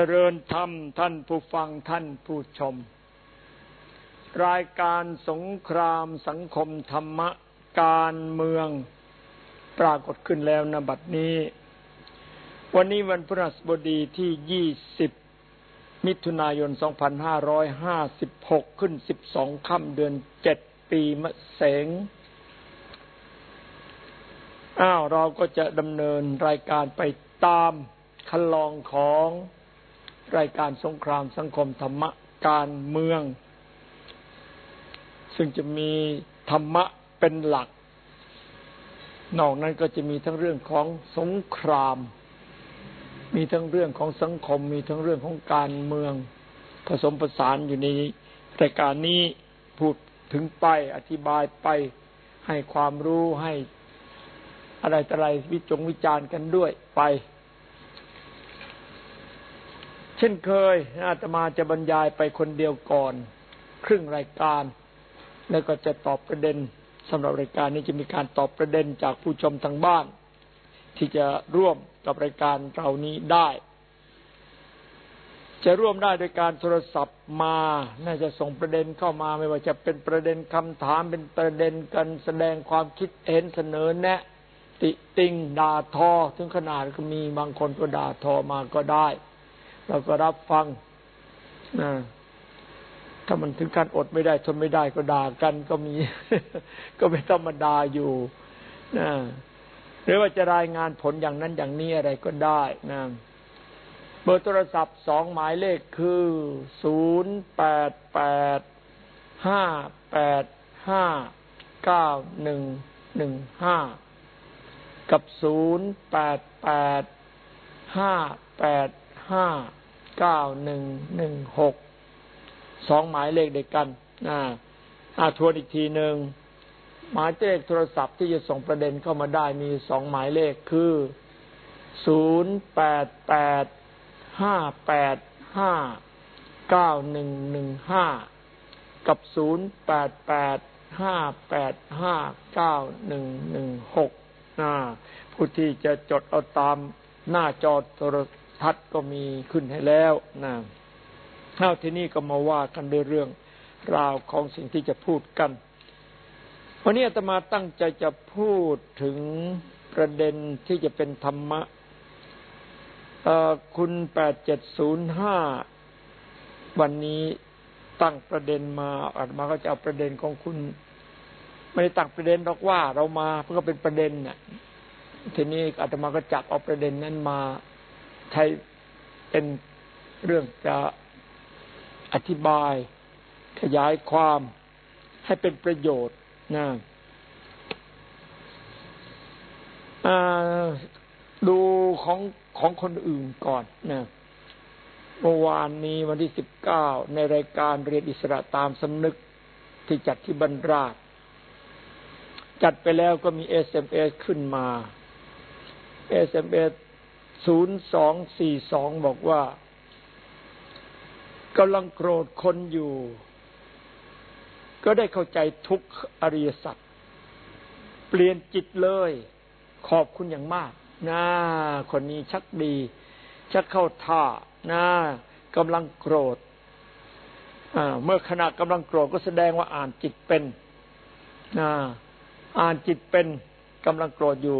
จริญธรรมท่านผู้ฟังท่านผู้ชม รายการสงครามสังคมธรรมะการเมืองปรากฏขึ้นแล้วนบัดนี้ วันนี้วันพฤหัสบดีที่ 20 มิถุนายน 2556 ขึ้น 12 ค่ำเดือน 7 ปีมะเสงอ้าวเราก็จะดำเนินรายการไปตามคันลองของ รายการสงครามสังคมธรรมะการเมือง ซึ่งจะมีธรรมะเป็นหลัก นอกนั้นก็จะมีทั้งเรื่องของสงคราม มีทั้งเรื่องของสังคม มีทั้งเรื่องของการเมือง ผสมผสานอยู่ในรายการนี้พูดถึงไปอธิบายไปให้ความรู้ให้อะไรต่ออะไรวิจงวิจารณ์กันด้วยไป เช่นเคยอาตมาจะบรรยายไปคนเดียวก่อน ครึ่งรายการ แล้วก็จะตอบประเด็นสำหรับรายการนี้จะมีการตอบประเด็นจากผู้ชมทางบ้าน ที่จะร่วมกับรายการเรานี้ได้ จะร่วมได้โดยการโทรศัพท์มา น่าจะส่งประเด็นเข้ามาไม่ว่าจะเป็นประเด็นคำถามเป็นประเด็นกันแสดงความคิดเห็นเสนอแนะ ติติงด่าทอ ถึงขนาดก็มีบางคนก็ด่าทอมาก็ได้ เราก็รับฟังนะถ้ามันถึงการอดไม่ได้ทนไม่ได้ก็ด่ากันก็มี ก็เป็นธรรมดาอยู่นะหรือว่าจะรายงานผลอย่างนั้นอย่างนี้อะไรก็ได้นะเบอร์โทรศัพท์สองหมายเลขคือศูนย์แปดแปดห้าแปดห้าเก้าหนึ่งหนึ่งห้ากับศูนย์แปดแปดห้าแปด ห้าเก้าหนึ่งหนึ่งหกสองหมายเลขเด็กกันอ่าอาทวนอีกทีหนึ่งหมายเลขโทรศัพท์ที่จะส่งประเด็นเข้ามาได้มีสองหมายเลขคือศูนย์แปดแปดห้าแปดห้าเก้าหนึ่งหนึ่งห้ากับศูนย์แปดแปดห้าแปดห้าเก้าหนึ่งหนึ่งหกผู้ที่จะจดเอาตามหน้าจอโทร ทัศน์ก็มีขึ้นให้แล้วนะเท่าที่นี่ก็มาว่ากันด้วยเรื่องราวของสิ่งที่จะพูดกัน วันนี้อาตมาตั้งใจจะพูดถึงประเด็นที่จะเป็นธรรมะคุณแปดเจ็ดศูนย์ห้าวันนี้ตั้งประเด็นมาอาตมาก็จะเอาประเด็นของคุณ ไม่ได้ตั้งประเด็นหรอกว่า เรามาเพื่อเป็นประเด็นน่ะทีนี้อาตมาก็จับเอาประเด็นนั้นมา ใช้เป็นเรื่องจะอธิบาย ขยายความให้เป็นประโยชน์นะดูของของคนอื่นก่อนนะเมื่อวานนี้วันที่สิบเก้าในรายการเรียนอิสระตามสำนึกที่จัดที่บ้านราช จัดไปแล้วก็มี SMS ขึ้นมา SMS ศูนย์สองสี่สองบอกว่ากำลังโกรธคนอยู่ ก็ได้เข้าใจทุกอริยสัจเปลี่ยนจิตเลย ขอบคุณอย่างมากนะคนนี้ชักดี ชักเข้าท่านะกำลังโกรธเมื่อขณะกำลังโกรธก็แสดงว่าอ่านจิตเป็นนะอ่านจิตเป็นกำลังโกรธอยู่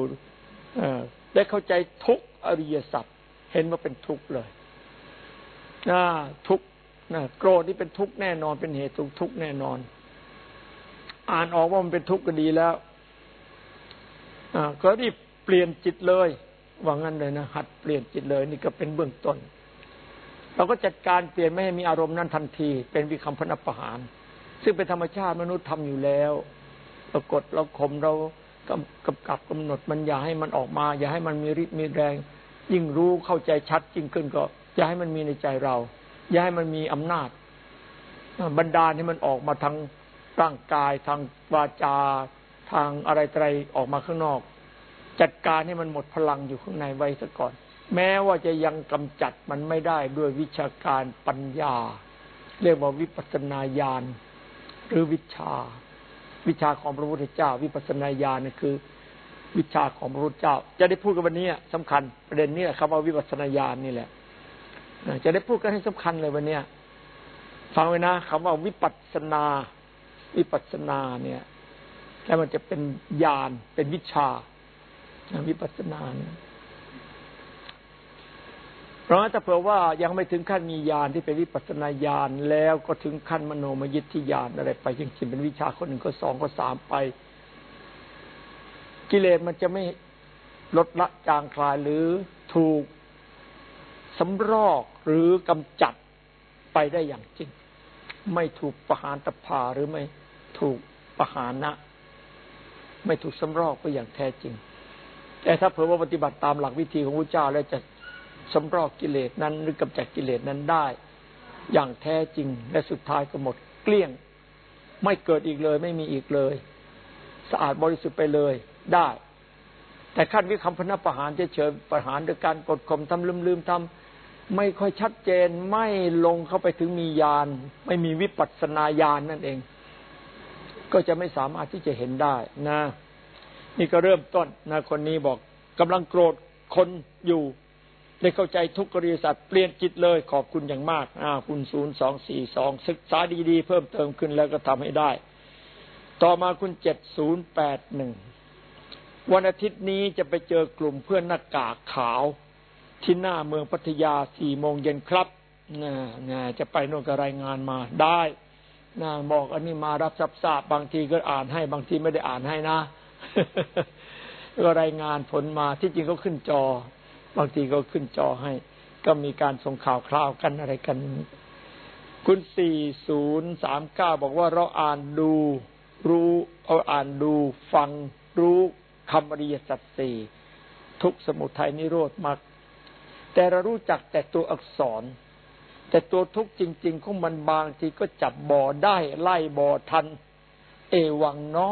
ได้เข้าใจทุก อริยสัจเห็นว่าเป็นทุกข์เลยนะทุกข์นะโกรธนี่เป็นทุกข์แน่นอน เป็นเหตุทุกข์แน่นอน อ่านออกว่ามันเป็นทุกข์ก็ดีแล้วอ่าก็รีบเปลี่ยนจิตเลยว่างั้นเลยนะหัดเปลี่ยนจิตเลย นี่ก็เป็นเบื้องต้น เราก็จัดการเปลี่ยนไม่ให้มีอารมณ์นั้นทันที เป็นวิคัมพนประหาร ซึ่งเป็นธรรมชาติมนุษย์ทำอยู่แล้วเรากดเราข่มเรากำกับกับกำหนดมันอย่าให้มันออกมา อย่าให้มันมีฤทธิ์มีแรง ยิ่งรู้เข้าใจชัดจริงขึ้นก็อย่าให้มันมีในใจเรา อย่าให้มันมีอำนาจบรรดาให้มันออกมาทางร่างกายทางวาจา ทางอะไรอะไรออกมาข้างนอก จัดการให้มันหมดพลังอยู่ข้างในไว้ซะก่อน แม้ว่าจะยังกำจัดมันไม่ได้ด้วยวิชาการปัญญา เรียกว่าวิปัสนาญาณหรือวิชา วิชาของพระพุทธเจ้า วิปัสสนาญาณนี่คือ วิชาของพระพุทธเจ้า จะได้พูดกันวันนี้สำคัญประเด็นนี้ครับว่าวิปัสสนาญาณนี่แหละจะได้พูดกันให้สำคัญเลยวันเนี้ยฟังไว้นะคำว่าวิปัสสนา วิปัสสนาเนี่ยแล้วมันจะเป็นญาณเป็นวิชาวิปัสสนาเนี่ยเพราะถ้าเผื่อว่ายังไม่ถึงขั้นมีญาณที่เป็นวิปัสสนาญาณแล้วก็ถึงขั้นมโนมยิทธิญาณอะไรไปยังจิงเป็นวิชาคนหนึ่งก็สองก็สามไป กิเลสมันจะไม่ลดละจางคลายหรือถูกสำรอกหรือกำจัดไปได้อย่างจริง ไม่ถูกประหารตภาหรือไม่ถูกประหารนะ ไม่ถูกสำรอกไปอย่างแท้จริง แต่ถ้าเผื่อว่าปฏิบัติตามหลักวิธีของพระเจ้าแล้วจะสำรอกกิเลสนั้น หรือกำจัดกิเลสนั้นได้ อย่างแท้จริง และสุดท้ายก็หมดเกลี้ยง ไม่เกิดอีกเลย ไม่มีอีกเลย สะอาดบริสุทธิ์ไปเลย ได้ แต่ขั้นวิคัมพนประหารเฉยๆประหารโดยการกดข่มทำลืมๆทำไม่ค่อยชัดเจนไม่ลงเข้าไปถึงมีญาณไม่มีวิปัสสนาญาณนนั่นเอง ก็จะไม่สามารถที่จะเห็นได้นะ นี่ก็เริ่มต้นนะคนนี้บอกกำลังโกรธคนอยู่ได้เข้าใจทุกกริยสัตว์เปลี่ยนจิตเลยขอบคุณอย่างมากอ่าคุณศูนย์สองสี่สองศึกษาดีๆ เพิ่มเติมขึ้นแล้วก็ทำให้ได้ ต่อมาคุณเจ็ดศูนย์แปดหนึ่ง วันอาทิตย์นี้จะไปเจอกลุ่มเพื่อนหน้ากากขาว ที่หน้าเมืองพัทยาสี่โมงเย็นครับนะนะจะไปโน่นก็รายงานมาได้นะบอกอันนี้มารับทราบทราบบางทีก็อ่านให้บางทีไม่ได้อ่านให้นะก็รายงานผลมาที่จริงก็ขึ้นจอ บางทีก็ขึ้นจอให้ ก็มีการส่งข่าวคราวกันอะไรกัน คุณสี่ศูนย์สามเก้าบอกว่าเราอ่านดู รู้เอาอ่านดู ฟังรู้ คำอริยสัจสี่ทุกสมุทัยนิโรธมรรคแต่เรารู้จักแต่ตัวอักษร แต่ตัวทุกจริง ๆ ของมันบางทีก็จับบ่อได้ไล่บ่อทัน เอวังนอ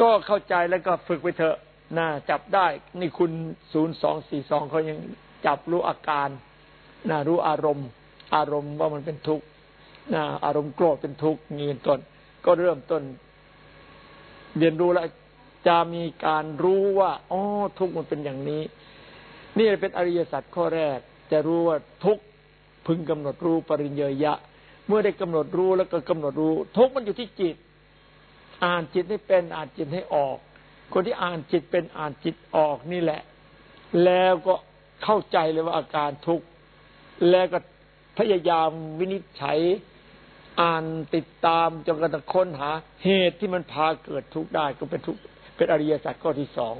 ก็เข้าใจแล้วก็ฝึกไปเถอะนะจับได้ นี่คุณศูนย์สองสี่สองเขายังจับรู้อาการนะรู้อารมณ์ อารมณ์ว่ามันเป็นทุกข์นะอารมณ์โกรธเป็นทุกข์นี่เป็นต้น ก็เริ่มต้น เรียนรู้แล้วจะมีการรู้ว่าอ๋อทุกข์มันเป็นอย่างนี้ นี่เป็นอริยสัจข้อแรก จะรู้ว่าทุกข์พึงกำหนดรู้ปริญญยะ เมื่อได้กำหนดรู้แล้วก็กำหนดรู้ ทุกข์มันอยู่ที่จิต อ่านจิตให้เป็นอ่านจิตให้ออก คนที่อ่านจิตเป็นอ่านจิตออกนี่แหละ แล้วก็เข้าใจเลยว่าอาการทุกข์แล้วก็พยายามวินิจฉัย อ่านติดตามจนกระทั่งค้นหา เหตุที่มันพาเกิดทุกข์ได้ก็เป็นทุกข์เป็นอริยสัจข้อที่สอง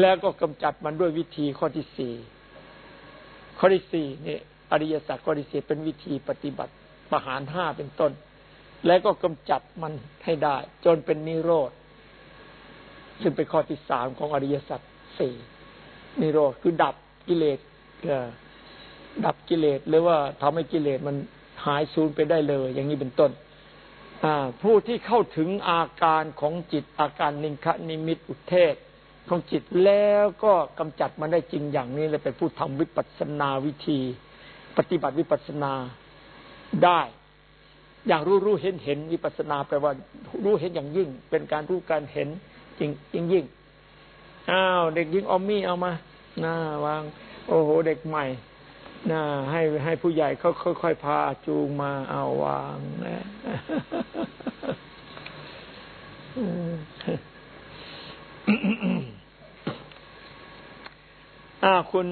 แล้วก็กำจัดมันด้วยวิธีข้อที่สี่ข้อที่สี่นี่อริยสัจข้อที่สี่เป็นวิธีปฏิบัติประหารห้าเป็นต้น แล้วก็กำจัดมันให้ได้ จนเป็นนิโรธซึ่งเป็นข้อที่สามของอริยสัจสี่นิโรธคือดับกิเลสดับกิเลสหรือว่าทำให้กิเลสมัน หายสูญไปได้เลย อย่างนี้เป็นต้นผู้ที่เข้าถึงอาการของจิตอาการนิคะนิมิตอุเทศของจิตแล้วก็กำจัดมันได้จริงอย่างนี้เลยเป็นผู้ทำวิปัสสนาวิธี ปฏิบัติวิปัสสนาได้ อย่างรู้รู้เห็นเห็นวิปัสนาแปลว่ารู้เห็นอย่างยิ่ง เป็นการรู้การเห็นจริงยิ่งยิ่งอ้าวเด็กยิ่งออมมี่เอามาหน้าวาง โอ้โห เด็กใหม่ น่าให้ให้ผู้ใหญ่เขาค่อยๆพาจูงมาเอาวางนะอ่าคุณ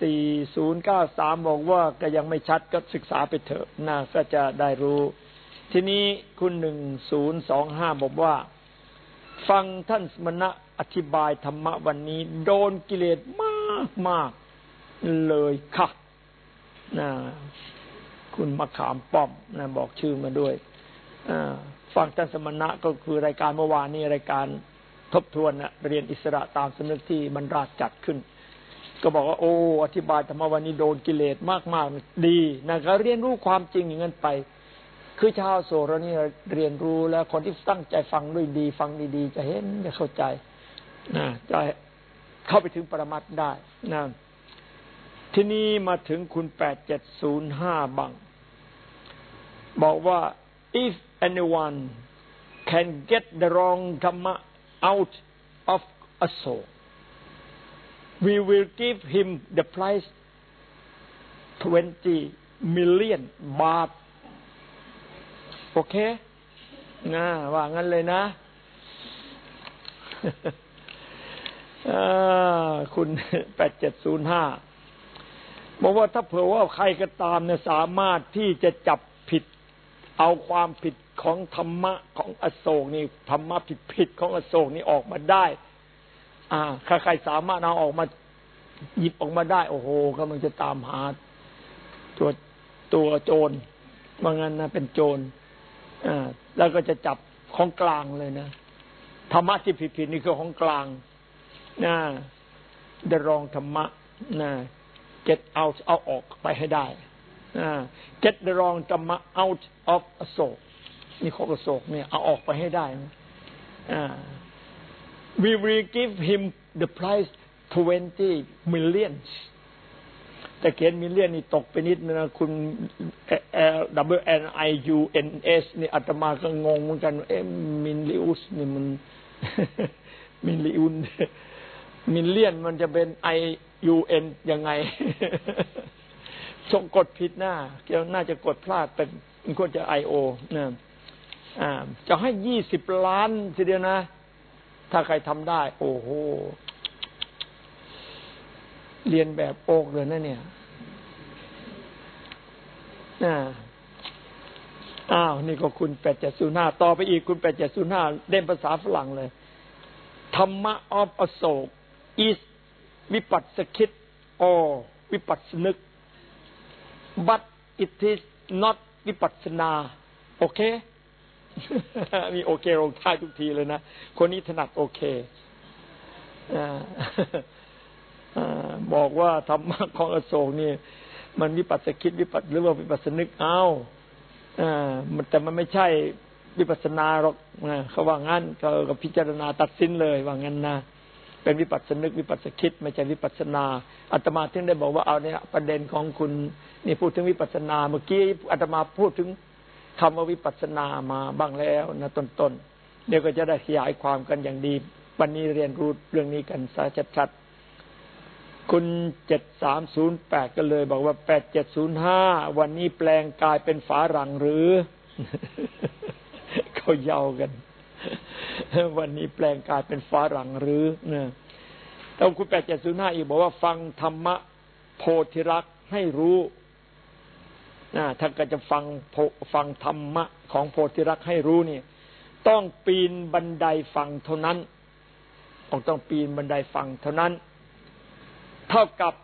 สี่ศูนย์เก้าสามบอกว่าก็ยังไม่ชัดก็ศึกษาไปเถอะนะก็จะได้รู้ ทีนี้คุณหนึ่งศูนย์สองห้าบอกว่า ฟังท่านสมณะอธิบายธรรมะวันนี้ โดนกิเลสมากมากเลยค่ะ นะคุณมะขามป้อมนะบอกชื่อมาด้วยฟังท่านสมณะก็คือรายการเมื่อวานนี้รายการทบทวนนะเรียนอิสระตามสำนึกที่บรรดาจัดขึ้น ก็บอกว่าโอ้ อธิบายธรรมวันนี้โดนกิเลสมากๆดีนะก็เรียนรู้ความจริงอย่างนั้นไป คือชาวโสรนี่เรียนรู้แล้วคนที่ตั้งใจฟังด้วยดี ฟังดีๆจะเห็นจะเข้าใจนะจะเข้าไปถึงปรมัตได้นะ ทีนี้มาถึงคุณแปดเจ็ดศูนย์ห้าบัง บอกว่า if anyone can get the wrong dhamma out of a soul we will give him the price 20 million บาท โอเคนะว่างั้นเลยนะคุณแปดเจ็ดศูนย์ห้า บอกว่าถ้าเผื่อว่าใครก็ตามเนี่ยสามารถที่จะจับผิด เอาความผิดของธรรมะของอโศกนี่ธรรมะผิดผิดของอโศกนี่ออกมาได้ อ่าใครสามารถเอาออกมาหยิบออกมาได้ โอ้โหก็มันจะตามหาตัวตัวโจรว่างั้นนะเป็นโจรอ่าแล้วก็จะจับของกลางเลยนะธรรมะที่ผิดผิดนี่คือของกลางนะเดรองธรรมะนะ get out เอาออกไปให้ได้ get the wrong ธรรมะ out of อโศกนี่ของอโศกเนี่ยเอาออกไปให้ได้ we will give him the price 20 millions แต่เขียน million นี่ตกไปนิดนะคุณ W N I U N S นี่อาตมาก็งงเหมือนกัน เอ๊ะมิลลิอุสนี่มันมิลลิอุน million มันจะเป็น I U Nยังไงชงกดผิดหน้าเกี่ยวน่าจะกดพลาดเป็นมันควรจะไอโอนะอ่าจะให้ยี่สิบล้านทีเดียวนะ ถ้าใครทำได้ โอ้โห เรียนแบบโอกเลยนะเนี่ยอ้าว นี่ก็คุณแปดเจ็ดศูนย์ห้าต่อไปอีกคุณแปดเจ็ดศูนย์ห้าเล่นภาษาฝรั่งเลย ธรรมะออฟอโศก is วิปัสสคิด or วิปัสสนึก but it is not วิปัสสนา โอเค มีโอเคลงท้ายทุกทีเลยนะ คนนี้ถนัดโอเคบอกว่าธรรมะของอโศกนี่ มันวิปัสสคิดวิปัสหรือว่าวิปัสสนึกเอาแต่มันไม่ใช่วิปัสนาหรอกเขาว่างั้นก็พิจารณาตัดสินเลยว่างั้นนะ เป็นวิปัสสนึกวิปัสสคิดไม่ใช่วิปัสนาอาตมาถึงได้บอกว่าเอาเนี่ยประเด็นของคุณนี่พูดถึงวิปัสนาเมื่อกี้อาตมาพูดถึงคำว่าวิปัสนามาบ้างแล้วนะต้นๆเดี๋ยวก็จะได้ขยายความกันอย่างดี วันนี้เรียนรู้เรื่องนี้กันซะชัดๆคุณเจ็ดสามศูนย์แปดก็เลยบอกว่าแปดเจ็ดศูนย์ห้าวันนี้แปลงกายเป็นฝาหลังหรือเขาเยากัน วันนี้แปลงกายเป็นฟ้าหลังหรือเนี่ยแต่คุณแปดเจ็ดศูนย์ห้าอีกบอกว่าฟังธรรมะโพธิรักให้รู้นะถ้าก็จะฟังฟังธรรมะของโพธิรักให้รู้นี่ต้องปีนบันไดฟังเท่านั้นองต้องปีนบันไดฟังเท่านั้น เท่ากับ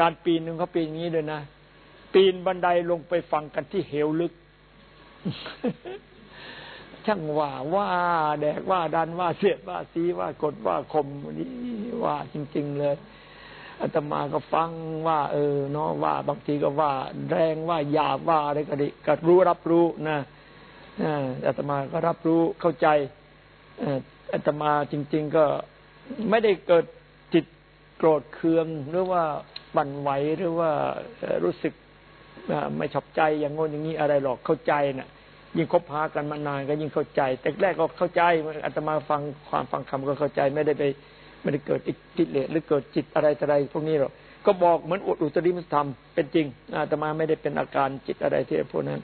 การปีนหนึ่งเขาปีนอย่างนี้เลยนะ ปีนบันไดลงไปฟังกันที่เหวลึก ช่างว่าว่าแดกว่าดันว่าเสียดว่าสีว่ากดว่าคมนี่ว่าจริง ๆ เลยอาตมาก็ฟังว่า เออเนาะว่าบางทีก็ว่า แรงว่าหยาบว่าอะไรก็ดีก็รู้รับรู้นะอาตมาก็รับรู้เข้าใจอาตมาจริง ๆ ก็ไม่ได้เกิดจิตโกรธเคืองหรือว่าบั่นไหวหรือว่ารู้สึกไม่ชอบใจอย่างงนอย่างนี้อะไรหรอกเข้าใจนะ่ะ ยิ่งคบหากันมานานก็ยิ่งเข้าใจ แต่แรกก็เข้าใจอาตมาฟังความฟังคำก็เข้าใจไม่ได้ไปไม่ได้เกิดจิเลสหรือเกิดจิตอะไรอะไรพวกนี้หรอกก็บอกเหมือนอุดอุตริมธรรมเป็นจริงอาตมาไม่ได้เป็นอาการจิตอะไรที่พวกนั้น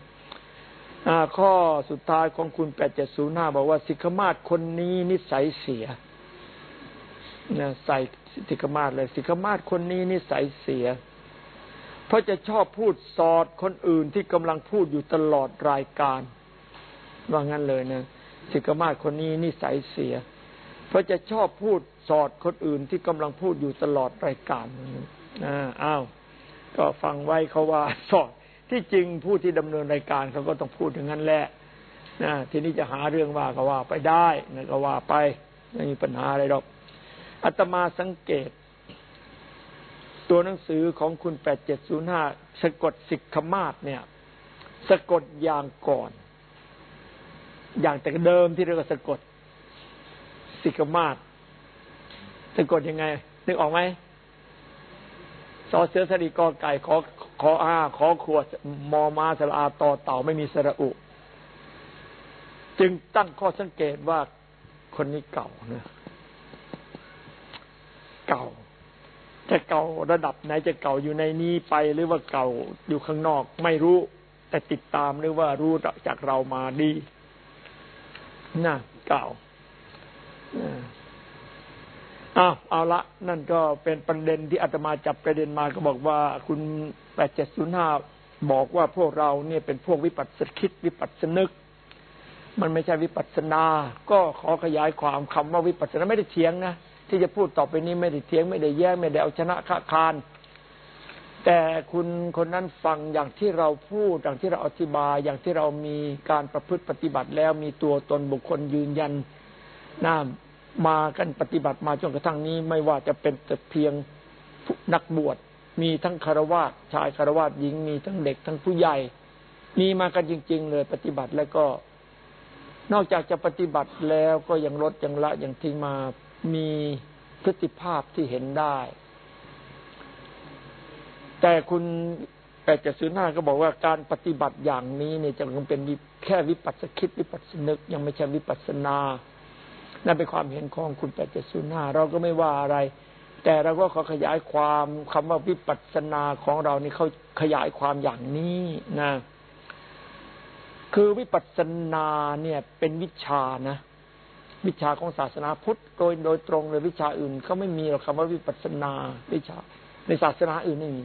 ข้อสุดท้ายของคุณแปดเจ็ดศูนย์ห้าบอกว่าสิกขมาศคนนี้นิสัยเสียนะใส่สิกขมาศเลย สิกขมาศคนนี้นิสัยเสีย เพราะจะชอบพูดสอดคนอื่นที่กำลังพูดอยู่ตลอดรายการ ว่างั้นเลยนะสิกมาศคนนี้นิสัยเสีย เพราะจะชอบพูดสอดคนอื่นที่กำลังพูดอยู่ตลอดรายการนะอ้าวก็ฟังไว้เขาว่าสอดที่จริงผู้ที่ดำเนินรายการเขาก็ต้องพูดอย่างนั้นแหละนะทีนี้จะหาเรื่องว่าก็ว่าไปได้นะก็ว่าไปไม่มีปัญหาอะไรหรอกอาตมาสังเกต ตัวหนังสือของคุณแปดเจ็ดศูนย์ห้าสะกดสิกขมาศเนี่ย สะกดอย่างก่อน อย่างแต่เดิมที่เรียกว่าสะกดสิกมาศสะกดยังไง นึกออกไหมซอเสือสรีกอไก่ขอขออาขอขวดมอมาสระอาต่อเต่าไม่มีสระอุ จึงตั้งข้อสังเกตว่าคนนี้เก่าเนะเก่าจะเก่าระดับไหนจะเก่าอยู่ในนี้ไปหรือว่าเก่าอยู่ข้างนอก ไม่รู้ แต่ติดตามหรือว่ารู้จากเรามาดี น่ะเก่าอ้าวเอาละ นั่นก็เป็นประเด็นที่อาตมาจับประเด็นมาก็บอกว่าคุณแปดเจ็ดศูนย์ห้าบอกว่าพวกเราเนี่ยเป็นพวกวิปัสสคิดวิปัสสนึก มันไม่ใช่วิปัสสนา ก็ขอขยายความคำว่าวิปัสสนาไม่ได้เถียงนะที่จะพูดต่อไปนี้ไม่ได้เถียงไม่ได้แย้งไม่ได้เอาชนะค้าคาน แต่คุณคนนั้นฟังอย่างที่เราพูดอย่างที่เราอธิบายอย่างที่เรามีการประพฤติปฏิบัติแล้วมีตัวตนบุคคลยืนยันน้ามากันปฏิบัติมาจนกระทั่งนี้ ไม่ว่าจะเป็นแต่เพียงนักบวชมีทั้งคารวะชายคารวะหญิงมีทั้งเด็กทั้งผู้ใหญ่ มีมากันจริง ๆ เลยปฏิบัติแล้วก็ นอกจากจะปฏิบัติแล้วก็ยังลดยังละยังทิ้งมามีพฤติภาพที่เห็นได้ แต่คุณแปดจ็ดศูนย์ห้าก็บอกว่าการปฏิบัติอย่างนี้เนี่ยจะคงเป็นแค่วิปัสสคิดวิปัสสนึก ยังไม่ใช่วิปัสสนานั่นเป็นความเห็นของคุณแปดเจ็ดศูนย์ห้าเราก็ไม่ว่าอะไร แต่เราก็ขอขยายความคำว่าวิปัสสนาของเรานี่เขาขยายความอย่างนี้นะคือวิปัสสนาเนี่ย เป็นวิชานะ วิชาของศาสนาพุทธโดยโดยตรงเลยวิชาอื่นเขาไม่มีหรอกคำว่าวิปัสสนา วิชา ในศาสนาอื่นไม่มี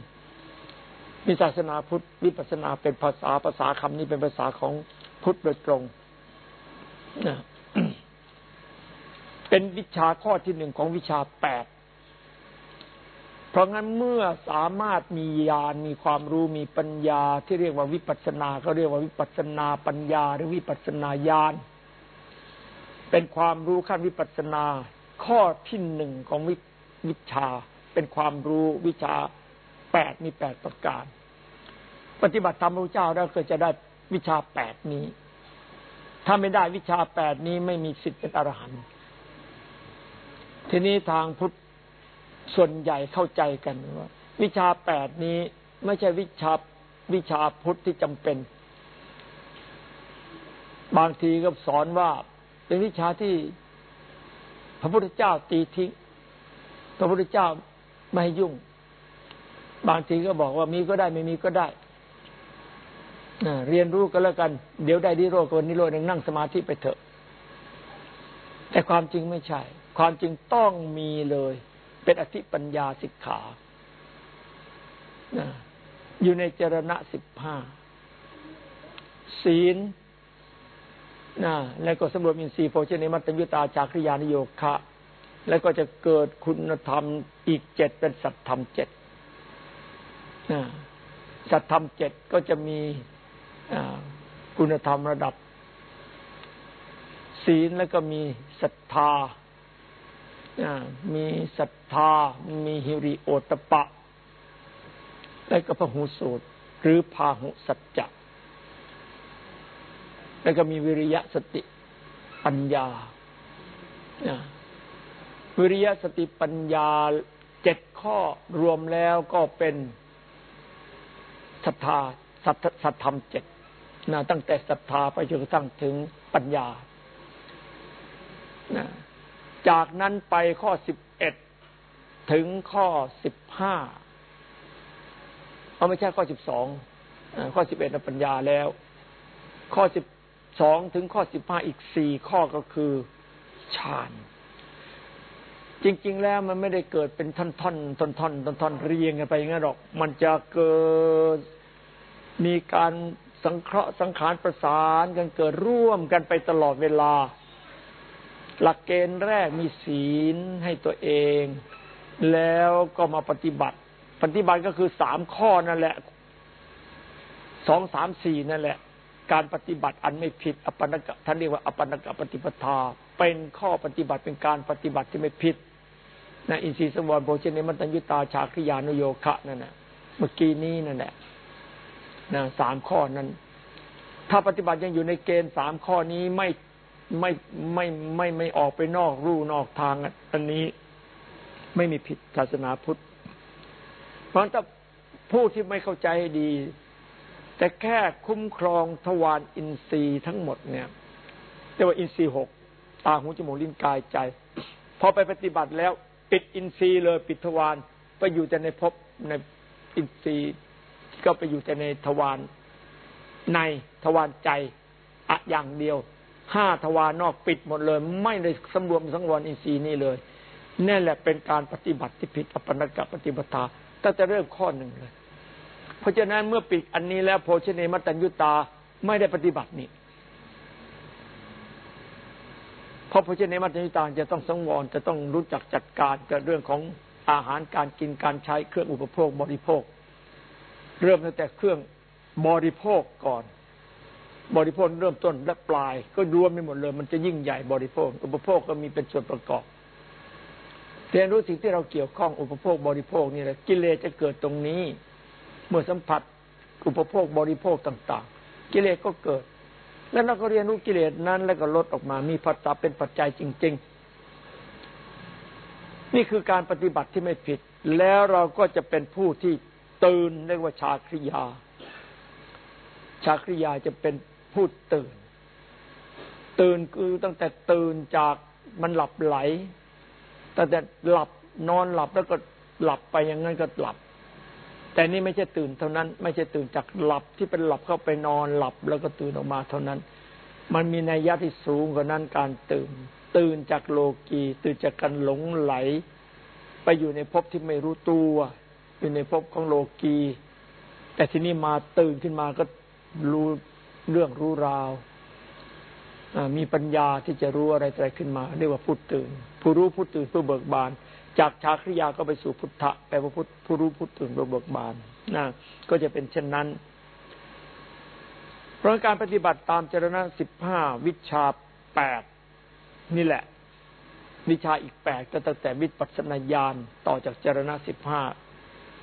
มีศาสนาพุทธวิปัสนาเป็นภาษาภาษาคำนี้เป็นภาษาของพุทธโดยตรงนะเป็นวิชาข้อที่หนึ่งของวิชาแปด เพราะงั้นเมื่อสามารถมีญาณมีความรู้มีปัญญาที่เรียกว่าวิปัสนาเขาเรียกว่าวิปัสนาปัญญา หรือวิปัสนาญาณ เป็นความรู้ขั้นวิปัสนา ข้อที่หนึ่งของวิวชา เป็นความรู้วิชาแปดมีแปดประการ ปฏิบัติธรรมพระเจ้าแล้วก็จะได้วิชาแปดนี้ ถ้าไม่ได้วิชาแปดนี้ไม่มีสิทธิ์เป็นอรหันต์ทีนี้ทางพุทธส่วนใหญ่เข้าใจกันว่า วิชาแปดนี้ไม่ใช่วิชาวิชาพุทธที่จำเป็น บางทีก็สอนว่า เป็นวิชาที่พระพุทธเจ้าตีทิ้งพระพุทธเจ้าไม่ให้ยุ่ง บางทีก็บอกว่ามีก็ได้ไม่มีก็ได้ เรียนรู้ก็แล้วกัน เดี๋ยวได้ดีโรกันนิโรธนั่งสมาธิไปเถอะ แต่ความจริงไม่ใช่ ความจริงต้องมีเลย เป็นอธิปัญญาสิกขาอยู่ในเจรณะสิบห้าศีลนะแล้วก็สำรวจอินทรีย์โภชเนมัตตยุตาจากริยานโยคะ แล้วก็จะเกิดคุณธรรมอีกเจ็ดเป็นสัตธรรมเจ็ดสัตธรรมเจ็ดก็จะมี คุณธรรมระดับ ศีลแล้วก็มีศรัทธามีศรัทธา มีฮิริโอตปะ และก็พหูสูตร หรือพาหุสัจจะแล้วก็มีวิริยะสติปัญญาวิริยะสติปัญญาเจ็ดข้อรวมแล้วก็เป็นศรัทธาสัทธรรมเจ็ด นะตั้งแต่ศรัทธาไปจนกระทั่งถึงปัญญานะจากนั้นไปข้อสิบเอ็ดถึงข้อสิบห้าเอาไม่ใช่ข้อสิบสองข้อสิบเอ็ดปัญญาแล้ว ข้อสิบสองถึงข้อสิบห้าอีกสี่ข้อก็คือฌานจริง ๆ แล้วมันไม่ได้เกิดเป็นท่อนๆท่อนๆท่อนๆท่อนๆเรียงกันไปอย่างนั้นหรอก มันจะเกิดมีการ สังเคราะห์สังขารประสานกันเกิดร่วมกันไปตลอดเวลา หลักเกณฑ์แรกมีศีลให้ตัวเอง แล้วก็มาปฏิบัติ ปฏิบัติก็คือสามข้อนั่นแหละสองสามสี่นั่นแหละ การปฏิบัติอันไม่ผิดอปนกะท่านเรียกว่าอปนกะปฏิปทา เป็นข้อปฏิบัติเป็นการปฏิบัติที่ไม่ผิดนะอินทรีย์สมบัติโภชเนมัตัญญุตาชาคริยานุโยคะนั่นแหละเมื่อกี้นี้นั่นแหละ นะสามข้อนั้น ถ้าปฏิบัติยังอยู่ในเกณฑ์สามข้อนี้ไม่ไม่ไม่ไม่ไม่ออกไปนอกรูนอกทางอันนี้ไม่มีผิดศาสนาพุทธ เพราะถ้าผู้ที่ไม่เข้าใจดี แต่แค่คุ้มครองทวารอินทรีย์ทั้งหมดเนี่ยเรียกว่าอินทรีย์หกตาหูจมูกลิ้นกายใจพอไปปฏิบัติแล้ว ปิดอินทรีย์เลยปิดทวารไปอยู่แต่ในภพในอินทรีย์ ก็ไปอยู่แต่ในทวารในทวารใจอะอย่างเดียวห้าทวารนอกปิดหมดเลย ไม่ได้สำรวมสังวรอินทรีย์นี่เลยนี่แหละเป็นการปฏิบัติที่ผิดอปนกะปฏิปทาตั้งแต่เริ่มข้อหนึ่งเลย เพราะฉะนั้นเมื่อปิดอันนี้แล้วโพชเนมัตัญยุตาไม่ได้ปฏิบัตินี่เพราะโภชเนมัตัญยุตาจะต้องสังวรจะต้องรู้จักจัดการกับเรื่องของอาหารการกินการใช้เครื่องอุปโภคบริโภค เริ่มตั้งแต่เครื่องบริโภคก่อน บริโภคเริ่มต้นและปลาย ก็รวมไปหมดเลย มันจะยิ่งใหญ่บริโภค อุปโภคก็มีเป็นส่วนประกอบเรียนรู้สิ่งที่เราเกี่ยวข้องอุปโภคบริโภคนี่แหละกิเลสจะเกิดตรงนี้ เมื่อสัมผัสอุปโภคบริโภคต่าง ๆ กิเลสก็เกิด แล้วเราก็เรียนรู้กิเลสนั้น แล้วก็ลดออกมา มีปัจจัยเป็นปัจจัยจริง ๆ นี่คือการปฏิบัติที่ไม่ผิด แล้วเราก็จะเป็นผู้ที่ ตื่นเรียกว่าชาคริยา ชาคริยาจะเป็นผู้ตื่น ตื่นคือตั้งแต่ตื่นจากมันหลับไหลแต่แต่หลับนอนหลับแล้วก็หลับไปอย่างนั้นก็หลับ แต่นี่ไม่ใช่ตื่นเท่านั้น ไม่ใช่ตื่นจากหลับที่เป็นหลับเข้าไปนอนหลับแล้วก็ตื่นออกมาเท่านั้น มันมีนัยยะที่สูงกว่านั้นการตื่น ตื่นจากโลกี ตื่นจากการหลงไหล ไปอยู่ในภพที่ไม่รู้ตัว อยู่ในภพของโลกี แต่ที่นี่มาตื่นขึ้นมาก็รู้เรื่องรู้ราวมีปัญญาที่จะรู้อะไรอะไรขึ้นมา เรียกว่าผู้ตื่น ผู้รู้ผู้ตื่นผู้เบิกบาน จากชาคริยาก็ไปสู่พุทธะแปลว่าผู้รู้ผู้ตื่นผู้เบิกบานนะก็จะเป็นเช่นนั้น เพราะการปฏิบัติตามเจรณะสิบห้าวิชาแปดนี่แหละ วิชาอีกแปดก็ตั้งแต่วิปัสสนาญาณต่อจากเจรณะสิบห้า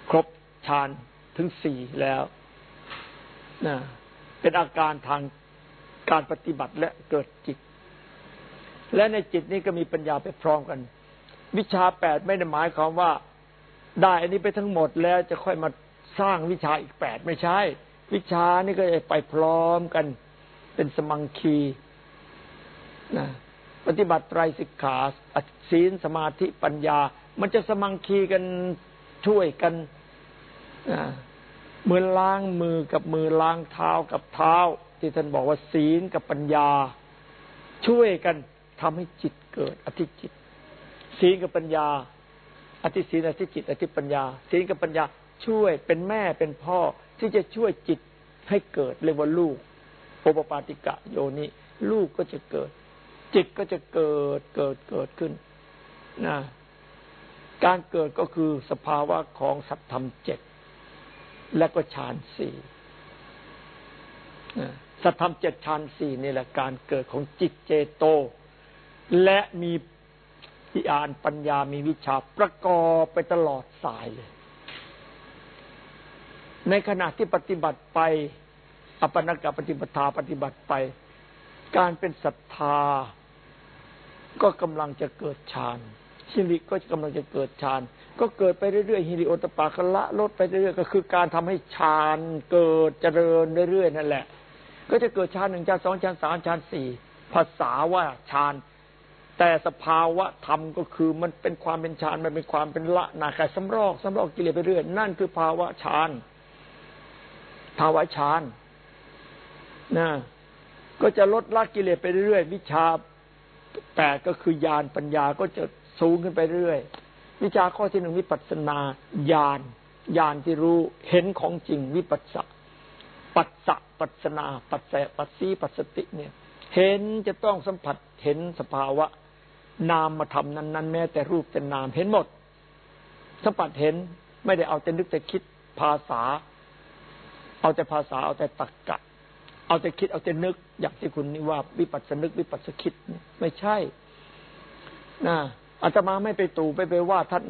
ครบฌานถึงสี่แล้วนะเป็นอาการทางการปฏิบัติและเกิดจิต และในจิตนี้ก็มีปัญญาไปพร้อมกัน วิชาแปดไม่ได้หมายความว่า ได้อันนี้ไปทั้งหมดแล้วจะค่อยมาสร้างวิชาอีกแปดไม่ใช่ วิชานี่ก็จะไปพร้อมกัน เป็นสมังคีนะปฏิบัติไตรสิกขาศีลสมาธิปัญญา มันจะสมังคีกัน ช่วยกันเหมือนล้างมือกับมือล้างเท้ากับเท้า ที่ท่านบอกว่าศีลกับปัญญา ช่วยกันทำให้จิตเกิด อธิจิต ศีลกับปัญญา อธิศีลอธิจิต อธิปัญญา ศีลกับปัญญา ช่วยเป็นแม่เป็นพ่อที่จะช่วยจิตให้เกิดเรียกว่าลูกโอปปาติกะโยนิลูกก็จะเกิด จิตก็จะเกิดเกิดเกิดขึ้นนะ การเกิดก็คือสภาวะของสัตธรรมเจ็ดและก็ฌานสี่สัทธรรมเจ็ดฌานสี่นี่แหละการเกิดของจิตเจโต และมีญาณปัญญามีวิชาประกอบไปตลอดสายเลย ในขณะที่ปฏิบัติไป อปนกปฏิปทาปฏิบัติไป การเป็นศรัทธา ก็กำลังจะเกิดฌาน ฮิริก็กำลังจะเกิดฌานก็เกิดไปเรื่อยๆฮิริโอตปาคละลดไปเรื่อยๆก็คือการทำให้ฌานเกิดเจริญเรื่อยๆนั่นแหละ ก็จะเกิดฌานหนึ่งฌานสองฌานสามฌานสี่ภาษาว่าฌานแต่สภาวะธรรมก็คือมันเป็นความเป็นฌานมันเป็นความเป็นละนาคายสำรอกสำรอกกิเลสไปเรื่อยนั่นคือภาวะฌานภาวะฌานนะก็จะลดละกิเลสไปเรื่อยวิชาแปดก็คือญาณปัญญาก็จะ สูงขึ้นไปเรื่อย วิชาข้อที่หนึ่งวิปัสนาญาณญาณที่รู้เห็นของจริงวิปัสสปัสสะปัสนา ปัสสปัสสีปัสสติเนี่ย เห็นจะต้องสัมผัสเห็นสภาวะ นามมาทำนั้นๆแม้แต่รูปแต่นามเห็นหมด สัมผัสเห็นไม่ได้เอาแต่นึกแต่คิดภาษา เอาแต่ภาษาเอาแต่ตักกะ เอาแต่คิดเอาแต่นึก อย่างที่คุณนี่ว่าวิปัสสนึกวิปัสสคิดไม่ใช่นะ อาตมาไม่ไปตู่ไปไปว่าท่าน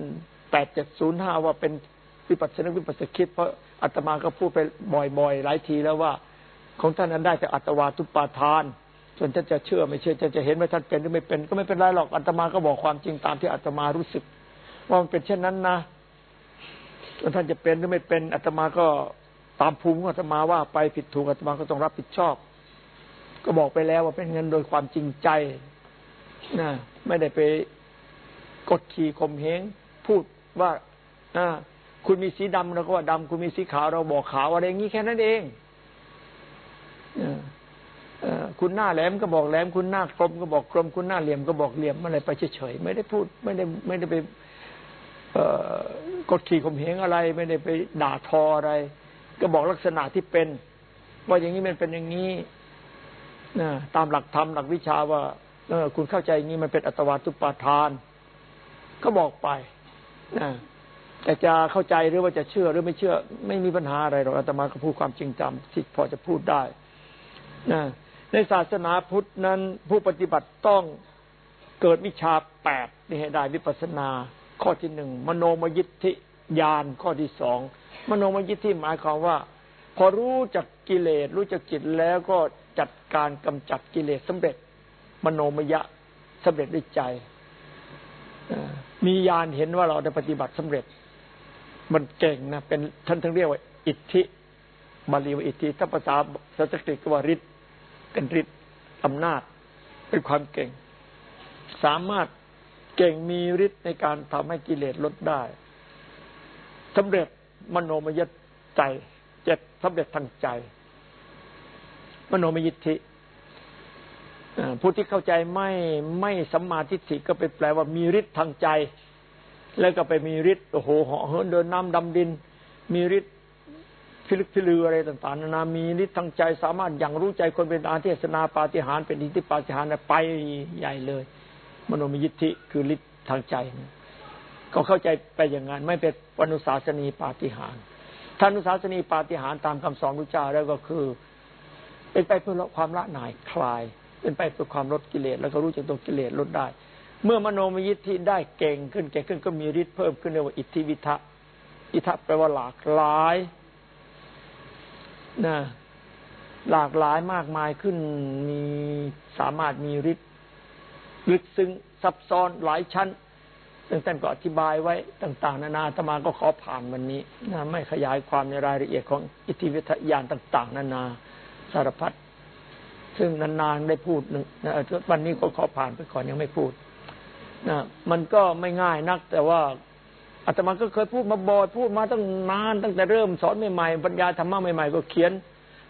แปดเจ็ดศูนย์ห้าว่าเป็นวิปัสสนึกวิปัสสคิด เพราะอาตมาก็พูดไปบ่อยๆ หลายทีแล้วว่า ของท่านนั้นได้แต่อัตวาทุปาทาน ส่วนท่านจะเชื่อไม่เชื่อท่านจะเห็นว่าท่านเป็นหรือไม่เป็น ก็ไม่เป็นไรหรอกอาตมาก็บอกความจริงตามที่อาตมารู้สึก ว่ามันเป็นเช่นนั้นนะส่วนท่านจะเป็นหรือไม่เป็นอาตมาก็ตามภูมิของอาตมาว่าไปผิดถูกอาตมาก็ต้องรับผิดชอบ ก็บอกไปแล้วว่าเป็นเงินโดยความจริงใจนะไม่ได้ไป กดขี่ข่มเหงพูดว่าอ่าคุณมีสีดำเราก็ว่าดำคุณมีสีขาวเราบอกขาวอะไรอย่างนี้แค่นั้นเองคุณหน้าแหลมก็บอกแหลม คุณหน้ากลมก็บอกกลม คุณหน้าเหลี่ยมก็บอกเหลี่ยมอะไรไปเฉยๆไม่ได้พูด ไม่ได้ไม่ได้ไปกดขี่ข่มเหงอะไร ไม่ได้ไปด่าทออะไร ก็บอกลักษณะที่เป็น ว่าอย่างนี้มันเป็นอย่างนี้นตามหลักธรรมหลักวิชาว่าเออคุณเข้าใจอย่างนี้มันเป็นอัตวาทุปาทาน ก็บอกไปนะแต่จะเข้าใจหรือว่าจะเชื่อหรือไม่เชื่อ ไม่มีปัญหาอะไรหรอกอาตมาก็พูดความจริงจังที่พอจะพูดได้นะในศาสนาพุทธนั้นผู้ปฏิบัติต้องเกิดวิชาแปดนี่ให้ได้วิปัสนา ข้อที่หนึ่งมโนมยิทธิญาณข้อที่สองมโนมยิทธิหมายความว่า พอรู้จักกิเลสรู้จักจิตแล้วก็จัดการกำจัดกิเลสสำเร็จ มโนมยะสำเร็จด้วยใจ มีญาณเห็นว่าเราได้ปฏิบัติสำเร็จ มันเก่งนะเป็นท่านทั้งเรียกว่า อิทธิบาลีว่าอิทธิถ้าภาษาสันสกฤตก็ว่าฤทธิ์เป็นฤทธิ์อำนาจเป็นความเก่ง สามารถเก่งมีฤทธิ์ในการทำให้กิเลสลดได้สำเร็จมโนมยใจเจ็ดสำเร็จทางใจ มโนมยิทธิ ผู้ที่เข้าใจไม่ไม่สัมมาทิฏฐิก็ไปแปลว่ามีฤทธิ์ทางใจ แล้วก็ไปมีฤทธิ์โอ้โหเหาะเหินเดินน้ำดำดิน มีฤทธิ์พิลึกพิลืออะไรต่างๆนานามีฤทธิ์ทางใจสามารถอย่างรู้ใจคนเป็นอาเทศนาปาฏิหาริย์เป็นอิทธิปาฏิหาริย์ไปใหญ่เลย มโนมยิทธิคือฤทธิ์ทางใจก็เข้าใจไปอย่างนั้นไม่เป็นอนุสาสนีปาฏิหาริย์ท่านุสาสนีปาฏิหาริย์ตามคำสอนพระเจ้าแล้วก็คือ เป็นไปเพื่อความละหน่ายคลาย เป็นไปเพื่อความลดกิเลสแล้วก็รู้จักตัวกิเลสลดได้ เมื่อมโนมยิทธิได้เก่งขึ้นเก่งขึ้นก็มีฤทธิ์เพิ่มขึ้นเรียกว่าอิทธิวิทะอิทธะแปลว่าหลากหลายนะหลากหลายมากมายขึ้นมีสามารถมีฤทธิ์ลึกซึ้งซับซ้อนหลายชั้นซึ่งท่านก็อธิบายไว้ต่าง ๆ นานาธรรมาก็ขอผ่านวันนี้นะไม่ขยายความในรายละเอียดของอิทธิวิทยานต่าง ๆ นานาสารพัด ซึ่งนานๆได้พูดหนึ่งนะวันนี้ก็ขอผ่านไปก่อนยังไม่พูดนะมันก็ไม่ง่ายนัก แต่ว่าอาตมาก็เคยพูดมาบ่อยพูดมาตั้งนาน ตั้งแต่เริ่มสอนใหม่ๆปัญญาธรรมะใหม่ๆ ก็เขียน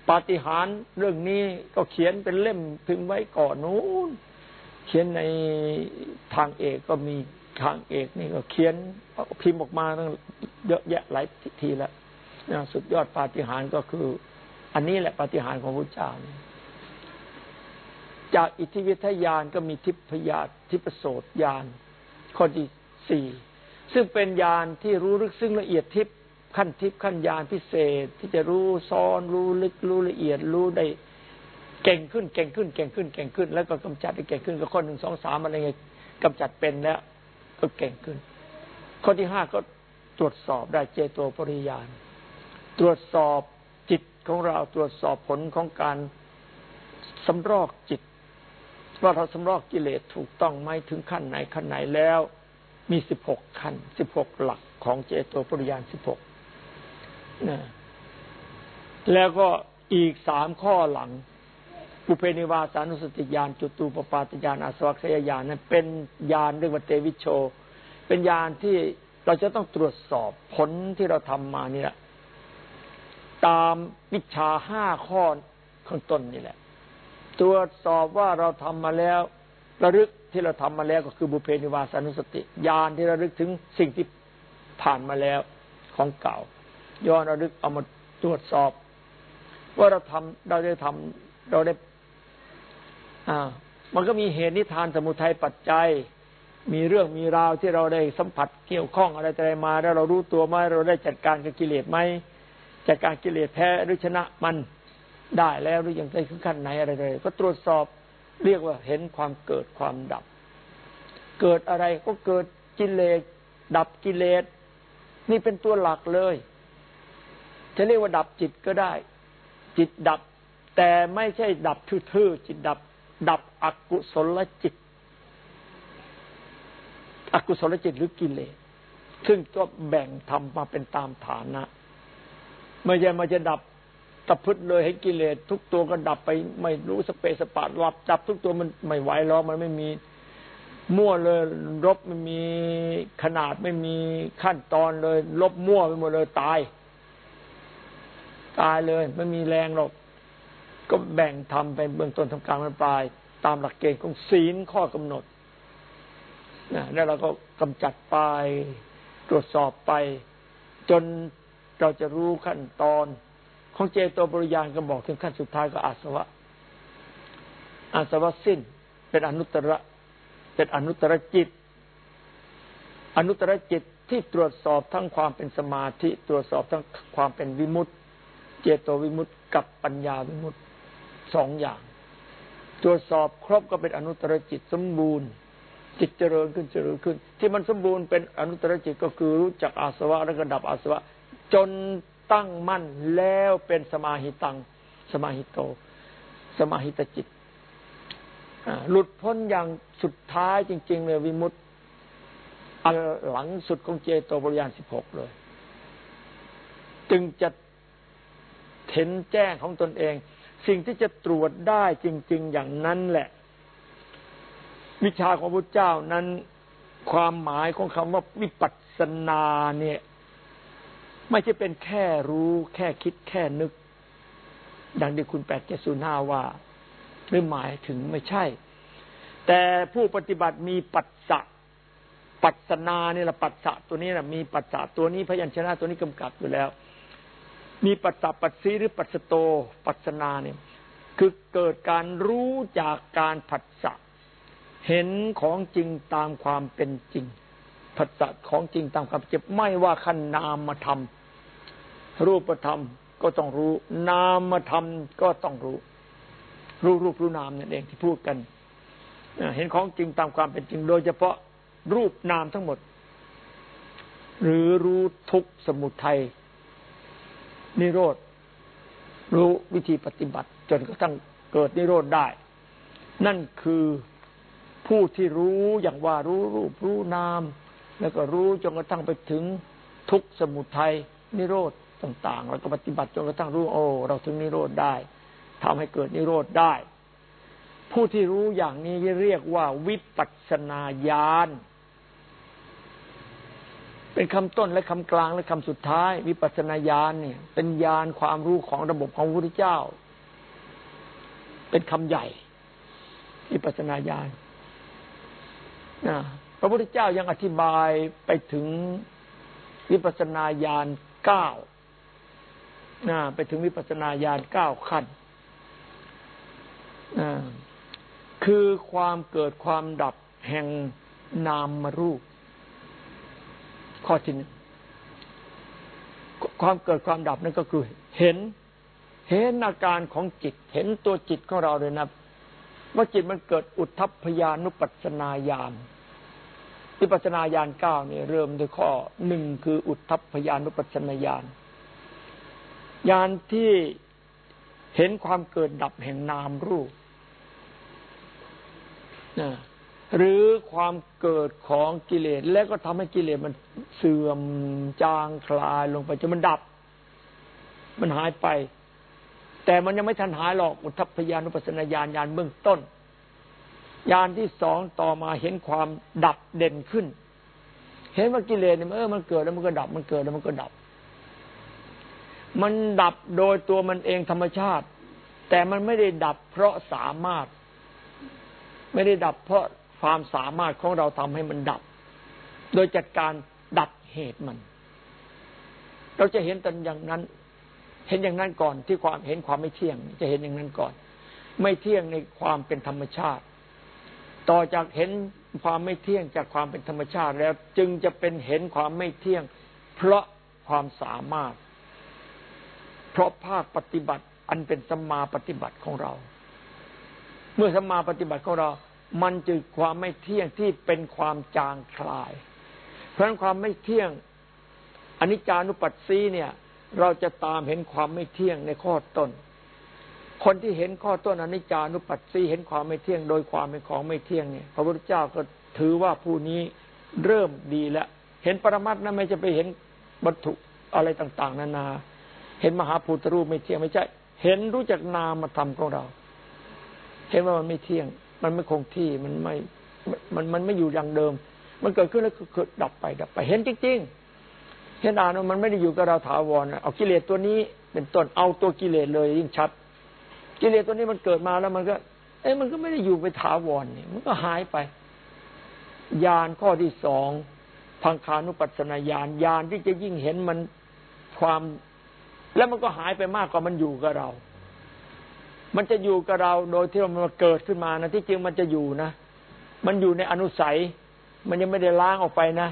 ปาฏิหาริย์เรื่องนี้ก็เขียนเป็นเล่มพิมพ์ไว้ก่อนนู้นเขียนในทางเอกก็มีทางเอกนี่ก็เขียนพิมพ์ออกมาตั้งเยอะแยะหลายทีแล้วสุดยอดปาฏิหาริย์ก็คือ อันนี้แหละปาฏิหาริย์ของพระเจ้า จากอิทธิวิทยานก็มีทิพยาทิพโสตยานข้อที่สี่ซึ่งเป็นญาณที่รู้ลึกซึ้งละเอียดทิพขั้นทิพขั้นญาณพิเศษที่จะรู้ซ้อนรู้ลึกรู้ละเอียดรู้ได้เก่งขึ้นเก่งขึ้นเก่งขึ้นเก่งขึ้น แล้วก็กำจัดได้เก่งขึ้นก็ข้อหนึ่งสองสามอะไรเงี้ยกำจัดเป็นแล้วก็เก่งขึ้น ข้อที่ห้าก็ตรวจสอบได้เจโตปริยาน ตรวจสอบจิตของเราตรวจสอบผลของการสำรอกจิต ว่าเราสำรอกกิเลสถูกต้องไหมถึงขั้นไหนขั้นไหนแล้ว มีสิบหกขั้นสิบหกหลักของเจโตปริยานสิบหกนะแล้วก็อีกสามข้อหลังปุเพนิวาสานุสติญาณจุตูปปาติญาณอาสวัคยญาณนั้นเป็นญาณเรียกว่าเตวิโช เป็นญาณที่เราจะต้องตรวจสอบผลที่เราทำมานี่แหละตามวิชาห้าข้อข้างต้นนี่แหละ ตรวจสอบว่าเราทำมาแล้ว ระลึกที่เราทำมาแล้วก็คือบุเพนิวาสานุสติญาณที่ระลึกถึงสิ่งที่ผ่านมาแล้วของเก่า ย้อนระลึกเอามาตรวจสอบ ว่าเราทำเราได้ทำเราได้ อ่า มันก็มีเหตุนิทานสมุทัยปัจจัย มีเรื่องมีราวที่เราได้สัมผัสเกี่ยวข้องอะไรอะไรมา แล้วเรารู้ตัวไหมเราได้จัดการกับกิเลสไหมจัดการกิเลสแพ้หรือชนะมัน ได้แล้วหรือยังไงถึงขั้นไหนอะไรเลยก็ตรวจสอบเรียกว่าเห็นความเกิดความดับ เกิดอะไรก็เกิดกิเลสดับกิเลสนี่เป็นตัวหลักเลย จะเรียกว่าดับจิตก็ได้ จิตดับ แต่ไม่ใช่ดับทื่อๆจิตดับ ดับอกุศลจิต อกุศลจิตหรือกิเลสซึ่งก็แบ่งทำมาเป็นตามฐานะไม่ใช่มาจะดับ ตะพึดเลยให้กิเลสทุกตัวก็ดับไปไม่รู้สเปสปาหลับจับทุกตัวมันไม่ไหวแล้วมันไม่มีมั่วเลยลบไม่มีขนาดไม่มีขั้นตอนเลย ลบมั่วไปหมดเลยตาย ตายเลยไม่มีแรงหรอก ก็แบ่งทำไปเบื้องต้นทำกลางทำปลาย ตามหลักเกณฑ์ของศีลข้อกำหนดนะแล้วเราก็กำจัดไปตรวจสอบไป จนเราจะรู้ขั้นตอน ของเจโตบริยานก็บอกถึงขั้นสุดท้ายก็อาสวะ อาสวะสิ้น เป็นอนุตตรเป็นอนุตตรจิต อนุตตรจิตที่ตรวจสอบทั้งความเป็นสมาธิ ตรวจสอบทั้งความเป็นวิมุตติเจโตวิมุตติกับปัญญาวิมุตติสองอย่าง ตรวจสอบครบก็เป็นอนุตตรจิตสมบูรณ์ จิตเจริญขึ้นเจริญขึ้น ที่มันสมบูรณ์เป็นอนุตตรจิตก็คือรู้จักอาสวะและก็ดับอาสวะ จน ตั้งมั่นแล้วเป็นสมาหิตัง สมาหิโต สมาหิตจิตหลุดพ้นอย่างสุดท้ายจริง ๆ เลยวิมุตติอันหลังสุดของเจโตบริยานสิบหกเลย จึงจะเห็นแจ้งของตนเอง สิ่งที่จะตรวจได้จริง ๆ อย่างนั้นแหละ วิชาของพระเจ้านั้น ความหมายของคำว่าวิปัสสนาเนี่ย ไม่ใช่เป็นแค่รู้ แค่คิดแค่นึก ดังที่คุณแปดเจสุนาว่าหรือหมายถึงไม่ใช่ แต่ผู้ปฏิบัติมีปัจจะปัจนาเนี่ยละปัจจะตัวนี้นะมีปัจจะตัวนี้พยัญชนะตัวนี้กำกับอยู่แล้ว มีปัจจะปัจสีหรือปัจโต ปัจนาเนี่ย คือเกิดการรู้จากการผัสสะเห็นของจริงตามความเป็นจริง ผัสสะของจริงตามความเจริงไม่ว่าขันนามมาทำรูปธรรมก็ต้องรู้ นามธรรมก็ต้องรู้ รู้รูปรู้นามนั่นเองที่พูดกันเห็นของจริงตามความเป็นจริง โดยเฉพาะรูปนามทั้งหมด หรือรู้ทุกสมุทัยนิโรธ รู้วิธีปฏิบัติ จนกระทั่งเกิดนิโรธได้ นั่นคือผู้ที่รู้อย่างว่ารู้รูปรู้นาม แล้วก็รู้จนกระทั่งไปถึงทุกสมุทัยนิโรธต่าง ๆ แล้วก็ปฏิบัติจนกระทั่งรู้โอ้เราถึงนิโรธได้ทำให้เกิดนิโรธได้ ผู้ที่รู้อย่างนี้เรียกว่าวิปัสนาญาณเป็นคำต้นและคำกลางและคำสุดท้าย วิปัสนาญาณเนี่ย เป็นญาณความรู้ของระบบของพระพุทธเจ้า เป็นคำใหญ่วิปัสนาญาณนะ ระพุทธเจ้ายังอธิบายไปถึงวิปัสนาญาณเก้านะไปถึงวิปัสนาญาณเก้าขั้นคือความเกิดความดับแห่งนามรูป ข้อที่หนึ่งความเกิดความดับนั่นก็คือเห็น เห็นอาการของจิต เห็นตัวจิตของเราเลยนะ ว่าจิตมันเกิดอุทธพยานุปัสนาญาณ วิปัสนาญาณเก้าเนี่ยเริ่มด้วยข้อหนึ่งคืออุทธพยานุปัสนาญาณญาณที่เห็นความเกิดดับแห่งนามรูปหรือความเกิดของกิเลสแล้วก็ทำให้กิเลสมันเสื่อมจางคลายลงไปจนมันดับ มันหายไป แต่มันยังไม่ทันหายหรอกอุทพยานุปัสนาญาณญาณเบื้องต้น ญาณที่สองต่อมาเห็นความดับเด่นขึ้น เห็นว่ากิเลสเนี่ยเออมันเกิดแล้วมันก็ดับ มันเกิดแล้วมันก็ดับ มันดับโดยตัวมันเองธรรมชาติ แต่มันไม่ได้ดับเพราะสามารถ ไม่ได้ดับเพราะความสามารถของเราทำให้มันดับ โดยจัดการดับเหตุมัน เราจะเห็นตนอย่างนั้น เห็นอย่างนั้นก่อนที่ความเห็นความไม่เที่ยง จะเห็นอย่างนั้นก่อน ไม่เที่ยงในความเป็นธรรมชาติ ต่อจากเห็นความไม่เที่ยงจากความเป็นธรรมชาติแล้ว จึงจะเป็นเห็นความไม่เที่ยง เพราะความสามารถ เพราะภาคปฏิบัติอันเป็นสมาปฏิบัติของเรา เมื่อสมาปฏิบัติของเรา มันจึงความไม่เที่ยงที่เป็นความจางคลาย เพราะนั้นความไม่เที่ยงอนิจจานุปัสสีเนี่ย เราจะตามเห็นความไม่เที่ยงในข้อต้น คนที่เห็นข้อต้นอนิจจานุปัสสีเห็นความไม่เที่ยง โดยความเป็นของไม่เที่ยงเนี่ย พระพุทธเจ้าก็ถือว่าผู้นี้เริ่มดีแล้ว เห็นปรมัตนะไม่จะไปเห็นวัตถุอะไรต่าง ๆ นานา เห็นมหาภูตรูปไม่เที่ยงไม่ใช่ เห็นรู้จักนามธรรมของเรา เห็นว่ามันไม่เที่ยง มันไม่คงที่มันไม่มันมันไม่อยู่อย่างเดิม มันเกิดขึ้นแล้วคือดับไปดับไปเห็นจริงๆเห็นอ่านว่ามันไม่ได้อยู่กับเราถาวรเอากิเลสตัวนี้เป็นต้นเอาตัวกิเลสเลยยิ่งชัด กิเลสตัวนี้มันเกิดมาแล้วมันก็ เอ้มันก็ไม่ได้อยู่ไปถาวรนี่มันก็หายไปญาณข้อที่สองพังคานุปัสนาญาณญาณที่จะยิ่งเห็นมันความ แล้วมันก็หายไปมากกว่ามันอยู่กับเรา มันจะอยู่กับเราโดยที่มันเกิดขึ้นมานะที่จริงมันจะอยู่นะ มันอยู่ในอนุสัย มันยังไม่ได้ล้างออกไปนะ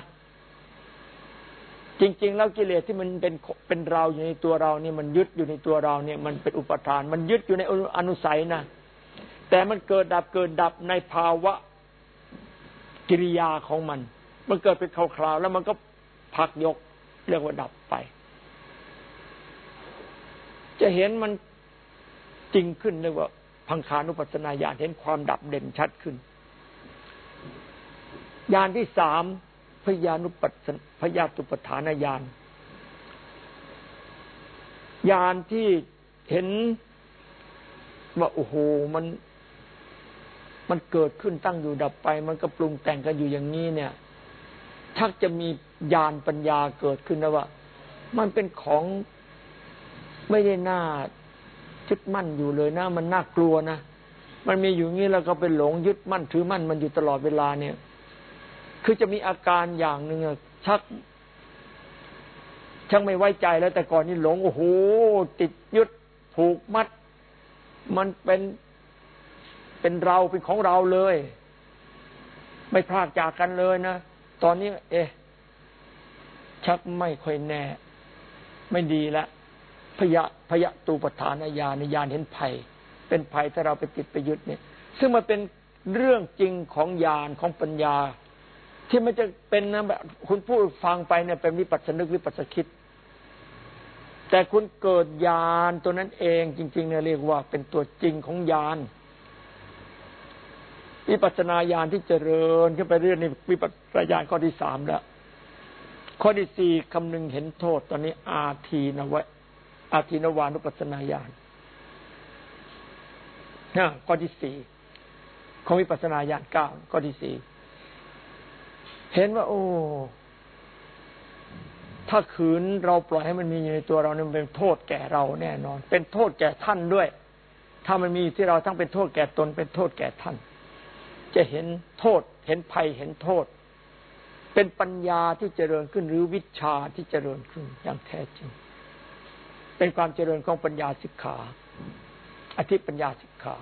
จริง ๆ แล้วกิเลสที่มันเป็นเป็นเราอยู่ในตัวเราเนี่ยมันยึดอยู่ในตัวเราเนี่ยมันเป็นอุปทาน มันยึดอยู่ในอนุสัยนะแต่มันเกิดดับเกิดดับในภาวะกิริยาของมัน มันเกิดเป็นคราวๆแล้วมันก็พักยกเรียกว่าดับไป จะเห็นมันจริงขึ้นเรียกว่าพังคานุปัสนาญาณเห็นความดับเด่นชัดขึ้นญาณที่สาม พยานุปัสพยาตุปฐานญาณญาณที่เห็นว่าโอ้โหมัน มันเกิดขึ้นตั้งอยู่ดับไป มันก็ปรุงแต่งกันอยู่อย่างนี้เนี่ยชักจะมีญาณปัญญาเกิดขึ้นนะว่า มันเป็นของไม่ได้น่ายึดมั่นอยู่เลยนะมันน่ากลัวนะมันมีอยู่งี้แล้วก็ไปหลงยึดมั่นถือมั่นมันอยู่ตลอดเวลาเนี่ย คือจะมีอาการอย่างหนึ่งชักชักไม่ไว้ใจแล้ว แต่ก่อนนี้หลงโอ้โหติดยึดผูกมัด มันเป็นเป็นเราเป็นของเราเลย ไม่พลากจากกันเลยนะตอนนี้ เอ๊ะชักไม่ค่อยแน่ ไม่ดีละพยะพยะตูปฐานญาณญาณเห็นภัย เป็นภัยถ้าเราไปติดไปยึดเนี่ย ซึ่งมันเป็นเรื่องจริงของญาณของปัญญา ที่มันจะเป็นนะแบบคุณพูดฟังไปเนี่ยเป็นวิปัสสนึกวิปัสสคิด แต่คุณเกิดญาณตัวนั้นเองจริงๆเนี่ยเรียกว่าเป็นตัวจริงของญาณวิปัสนาญาณที่เจริญขึ้นไปเรื่อยในวิปัสนาญาณข้อที่สามแล้วข้อที่สี่คำนึงเห็นโทษ ตอนนี้ อาทีนวะอาทีนวานุปัสนาญาณข้อที่สี่ของวิปัสนาญาณเก้าข้อที่สี่ เห็นว่า โอ้ถ้าขืนเราปล่อยให้มันมีอยู่ในตัวเราเนี่ยเป็นโทษแก่เราแน่นอน เป็นโทษแก่ท่านด้วย ถ้ามันมีที่เราทั้งเป็นโทษแก่ตน เป็นโทษแก่ท่าน จะเห็นโทษ เห็นภัยเห็นโทษ เป็นปัญญาที่เจริญขึ้นหรือวิชาที่เจริญขึ้นอย่างแท้จริง เป็นความเจริญของปัญญาสิกขาอธิปัญญาสิกขา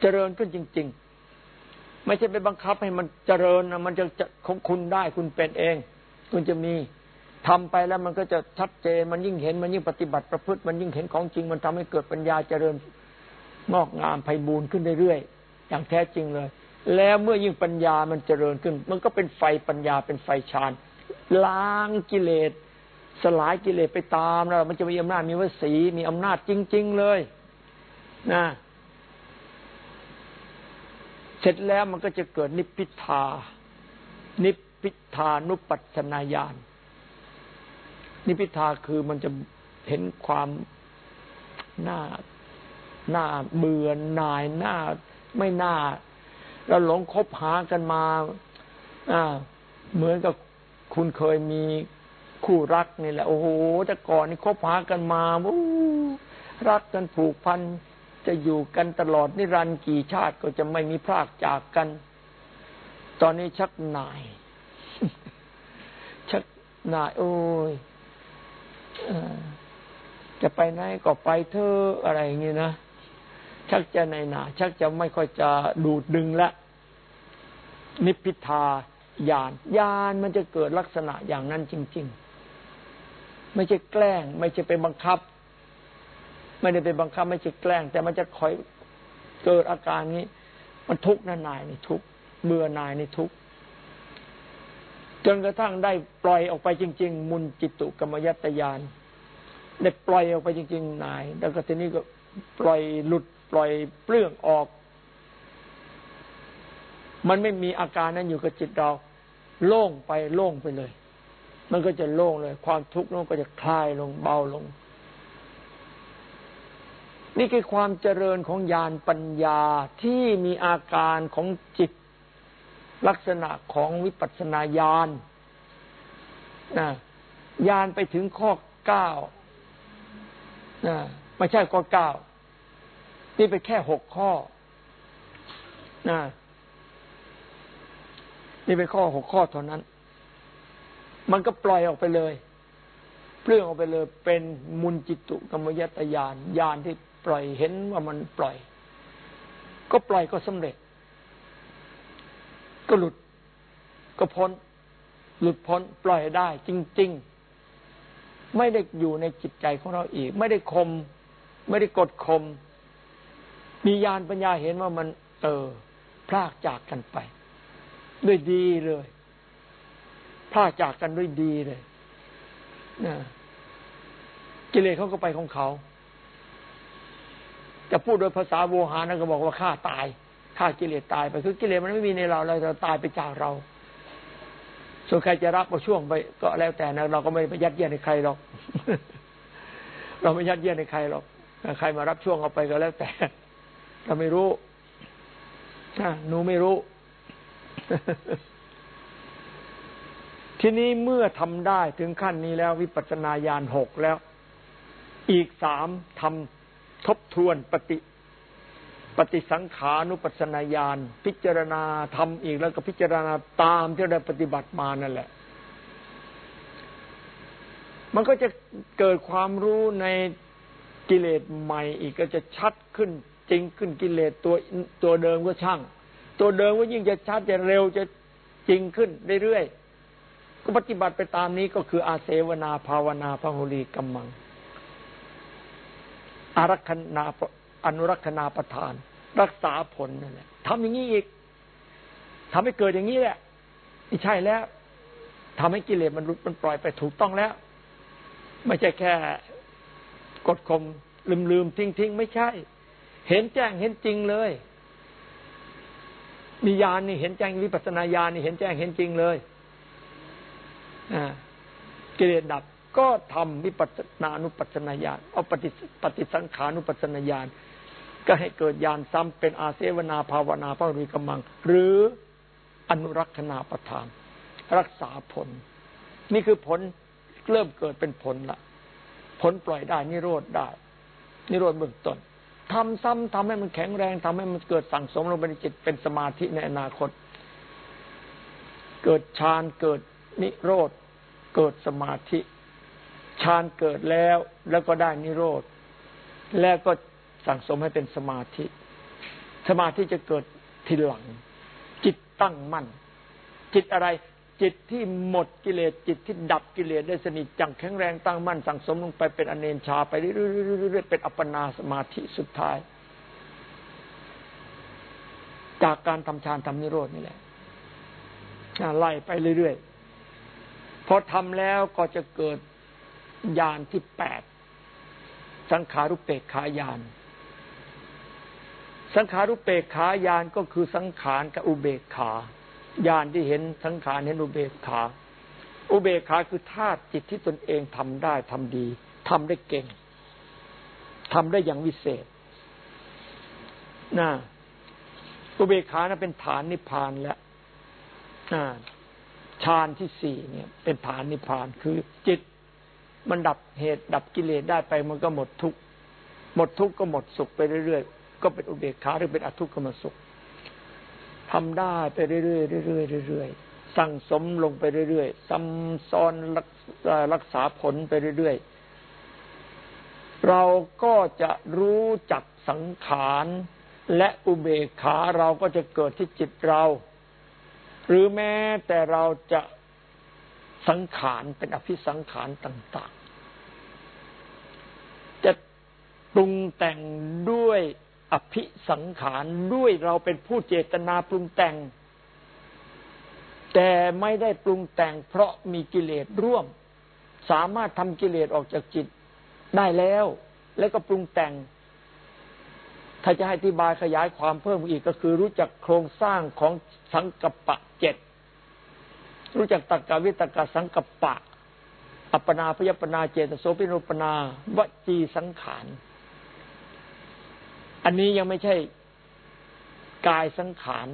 เจริญขึ้นจริง ๆ ไม่ใช่ไปบังคับให้มันเจริญนะมันจะจะของคุณได้คุณเป็นเอง คุณจะมีทำไปแล้วมันก็จะชัดเจน มันยิ่งเห็นมันยิ่งปฏิบัติประพฤติมันยิ่งเห็นของจริง มันทำให้เกิดปัญญาเจริญงอกงามไพบูรณ์ขึ้นเรื่อยๆอย่างแท้จริงเลย แล้วเมื่อยิ่งปัญญามันเจริญขึ้น มันก็เป็นไฟปัญญาเป็นไฟฌานล้างกิเลสสลายกิเลสไปตามแล้วมันจะมีอำนาจมีวสีมีอำนาจจริง ๆ เลย นะ เสร็จแล้วมันก็จะเกิดนิพพิทา นิพพิทานุปัสนาญาณ นิพพิทาคือมันจะเห็นความหน้าหน้าเบื่อหน่ายหน้าไม่น่าเราหลงคบหากันมาอ่าเหมือนกับคุณเคยมีคู่รักนี่แหละ โอ้โหแต่ก่อนนี่คบหากันมาโอ้รักกันผูกพัน จะอยู่กันตลอดนิรันดร์กี่ชาติก็จะไม่มีพรากจากกัน ตอนนี้ชักหน่าย ชักหน่าย โอ้ยจะไปไหนก็ไปเธออะไรอย่างนี้นะชักจะในหนาชักจะไม่ค่อยจะดูดดึงละนิพพิทายานยานมันจะเกิดลักษณะอย่างนั้นจริง ๆ ไม่ใช่แกล้ง ไม่ใช่ไปบังคับ ไม่ได้ไปบังคับไม่ใช่แกล้ง แต่มันจะคอยเกิดอาการนี้ มันทุกข์นะนายนี่ทุกข์เบื่อนายนี่ทุกข์จนกระทั่งได้ปล่อยออกไปจริง ๆ มุนจิตตุกรรมยัตยานได้ปล่อยออกไปจริง ๆ นาย แล้วก็ทีนี้ก็ปล่อยหลุดปล่อยเปลื้องออก มันไม่มีอาการนั้นอยู่กับจิตเรา โล่งไปโล่งไปเลย มันก็จะโล่งเลย ความทุกข์นั้นก็จะคลายลงเบาลง นี่คือความเจริญของญาณปัญญาที่มีอาการของจิต ลักษณะของวิปัสสนาญาณนะญาณไปถึงข้อเก้านะไม่ใช่ข้อเก้านี่เป็นแค่หกข้อนะนี่เป็นข้อหกข้อเท่านั้น มันก็ปล่อยออกไปเลยเปลื่องออกไปเลยเป็นมุนจิตุกรรมยตยานญาณที่ ปล่อยเห็นว่ามันปล่อย ก็ปล่อยก็สำเร็จ ก็หลุดก็พ้น หลุดพ้นปล่อยได้ จริง ๆ ไม่ได้อยู่ในจิตใจของเราอีก ไม่ได้คม ไม่ได้กดคม มีญาณปัญญาเห็นว่ามัน เออพลากจากกันไป ด้วยดีเลยพลากจากกันด้วยดีเลยนะกิเลสเขาก็ไปของเขา จะพูดโดยภาษาโวหารนะก็บอกว่าฆ่าตายฆ่ากิเลสตายไปคือกิเลสมันไม่มีในเราเราจะตายไปจากเรา ส่วนใครจะรับเอาช่วงไปก็แล้วแต่นะเราก็ไม่ไปยัดเยียดในใครหรอกเราไม่ยัดเยียดในใครหรอกใครมารับช่วงเอาไปก็แล้วแต่เราไม่รู้หนูไม่รู้ ทีนี้เมื่อทำได้ถึงขั้นนี้แล้ววิปัสสนาญาณหกแล้ว อีกสามทำ ทบทวนปฏิปฏิสังขานุปัสนาญาณพิจารณาทำอีกแล้วก็พิจารณาตามที่ได้ปฏิบัติมานั่นแหละ มันก็จะเกิดความรู้ในกิเลสใหม่อีกก็จะชัดขึ้นจริงขึ้นกิเลสตัวตัวเดิมก็ช่าง ตัวเดิมก็ยิ่งจะชัดจะเร็วจะจริงขึ้นเรื่อยๆก็ปฏิบัติไปตามนี้ก็คืออาเสวนาภาวนาพหุลีกัมมัง อารักขณาอนุรักษณาประทาน รักษาผลนั่นแหละทำอย่างนี้อีกทำให้เกิดอย่างนี้แหละนี่ใช่แล้วทำให้กิเลสมันรุดมันปล่อยไปถูกต้องแล้ว ไม่ใช่แค่กดข่มลืมลืมทิ้งทิ้งไม่ใช่ เห็นแจ้งเห็นจริงเลยมีญาณนี่เห็นแจ้งวิปัสนาญาณนี่เห็นแจ้งเห็นจริงเลยอ่ากิเลสดับ ก็ทำวิปัสนานุปัสนาญาณเอาปฏิปฏิสังขานุปัสนาญาณก็ให้เกิดญาณซ้ำเป็นอาเสวนาภาวนาพระรุกมัง หรืออนุรักษณาประทาน รักษาผล นี่คือผลเริ่มเกิดเป็นผลละผลปล่อยได้นิโรธได้ นิโรธเบื้องต้นทำซ้ำทำให้มันแข็งแรงทำให้มันเกิดสั่งสมลงไปในจิตเป็นสมาธิในอนาคต เกิดฌานเกิดนิโรธ เกิดสมาธิ ฌานเกิดแล้วแล้วก็ได้นิโรธ แล้วก็สั่งสมให้เป็นสมาธิ สมาธิจะเกิดทีหลัง จิตตั้งมั่น จิตอะไร จิตที่หมดกิเลสจิตที่ดับกิเลสได้สนิทจังแข็งแรงตั้งมั่น สั่งสมลงไปเป็นอเนนชา ไปเรื่อยๆเป็นอัปปนาสมาธิสุดท้าย จากการทำฌานทำนิโรธนี่แหละไล่ไปเรื่อยๆพอทำแล้วก็จะเกิด ญาณที่แปดสังขารุปเปกขายาน สังขารุปเปกขายานก็คือสังขารกับอุเบกขาญาณที่เห็นสังขารเห็นอุเบกขา อุเบกขาคือธาตุจิตที่ตนเองทำได้ทำดีทำได้เก่งทำได้อย่างวิเศษนะอุเบกขานะเป็นฐานนิพพานแล้วฌานที่สี่เนี่ย เป็นฐานนิพพานคือจิต มันดับเหตุดับกิเลสได้ไปมันก็หมดทุกข์หมดทุกข์ก็หมดสุขไปเรื่อยๆ ก็เป็นอุเบกขาหรือเป็นอทุกขมสุขทำได้ไปเรื่อยๆเรื่อยๆเรื่อยๆสั่งสมลงไปเรื่อยๆซ้ำซ้อนรักษาผลไปเรื่อยๆ เราก็จะรู้จักสังขารและอุเบกขาเราก็จะเกิดที่จิตเรา หรือแม้แต่เราจะ สังขารเป็นอภิสังขารต่าง ๆ จะปรุงแต่งด้วยอภิสังขารด้วยเราเป็นผู้เจตนาปรุงแต่ง แต่ไม่ได้ปรุงแต่ง เพราะมีกิเลสร่วม สามารถทำกิเลสออกจากจิตได้แล้ว แล้วก็ปรุงแต่ง ถ้าจะให้อธิบายขยายความเพิ่มอีกก็คือรู้จักโครงสร้างของสังกัปปะเจ็ด รู้จักตักกาวิตกาสังกปะ อัปปนาพยปนาเจตโสปิโนปนาวจีสังขารอันนี้ยังไม่ใช่กายสังขาร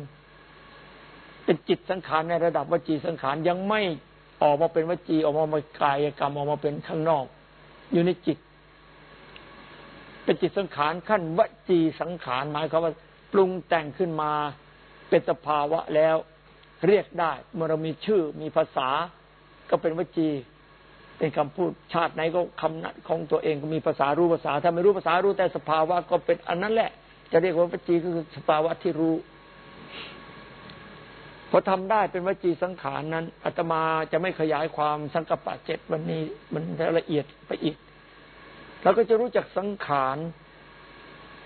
เป็นจิตสังขารในระดับวจีสังขารยังไม่ออกมาเป็นวจีออกมาเป็นกายกรรมออกมาเป็นข้างนอก อยู่ในจิต เป็นจิตสังขารขั้นวจีสังขารหมายความว่าปรุงแต่งขึ้นมาเป็นสภาวะแล้ว เรียกได้ เมื่อเรามีชื่อมีภาษาก็เป็นวจี เป็นคำพูดชาติไหนก็คำนั้นของตัวเองก็มีภาษารู้ภาษา ถ้าไม่รู้ภาษารู้แต่สภาวะก็เป็นอันนั้นแหละ จะเรียกว่าวจีก็คือสภาวะที่รู้พอทำได้เป็นวจีสังขารนั้นอาตมาจะไม่ขยายความสังกปะเจ็ดวันนี้มันละเอียดไปอีกเราก็จะรู้จักสังขาร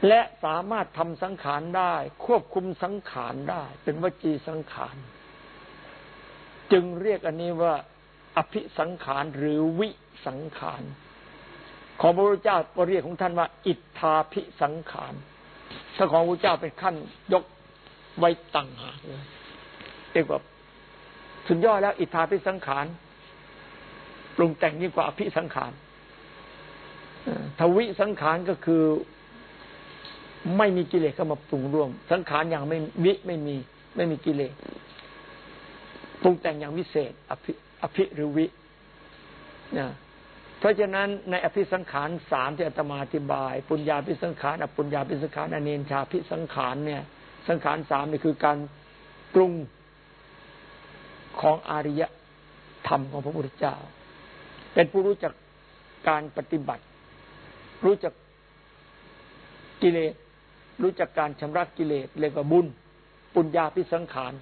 และสามารถทำสังขารได้ ควบคุมสังขารได้ เป็นวจีสังขาร จึงเรียกอันนี้ว่า อภิสังขารหรือวิสังขารของพระพุทธเจ้าก็เรียกของท่านว่า อิทธาภิสังขารถ้าของพระพุทธเจ้าเป็นขั้นยกไว้ต่างหากเลยเรียกว่าสุดยอดแล้ว อิทธาภิสังขารปรุงแต่งยิ่งกว่าอภิสังขารทวิสังขารก็คือไม่มีกิเลสเข้ามาปรุงร่วม สังขารอย่างไม่วิไม่มี ไม่มีกิเลส ปรุงแต่งอย่างวิเศษ อภิอภิหรือวินะเพราะฉะนั้นในอภิสังขารสามที่อาตมาอธิบาย ปุญญาพิสังขารอปุญญาพิสังขารอเนนชาพิสังขารเนี่ย สังขารสามนี่คือการปรุงของอริยธรรมของพระพุทธเจ้า เป็นผู้รู้จักการปฏิบัติ รู้จักกิเลสรู้จักการชำระกิเลสเรียกว่าบุญ ปุญญาพิสังขาร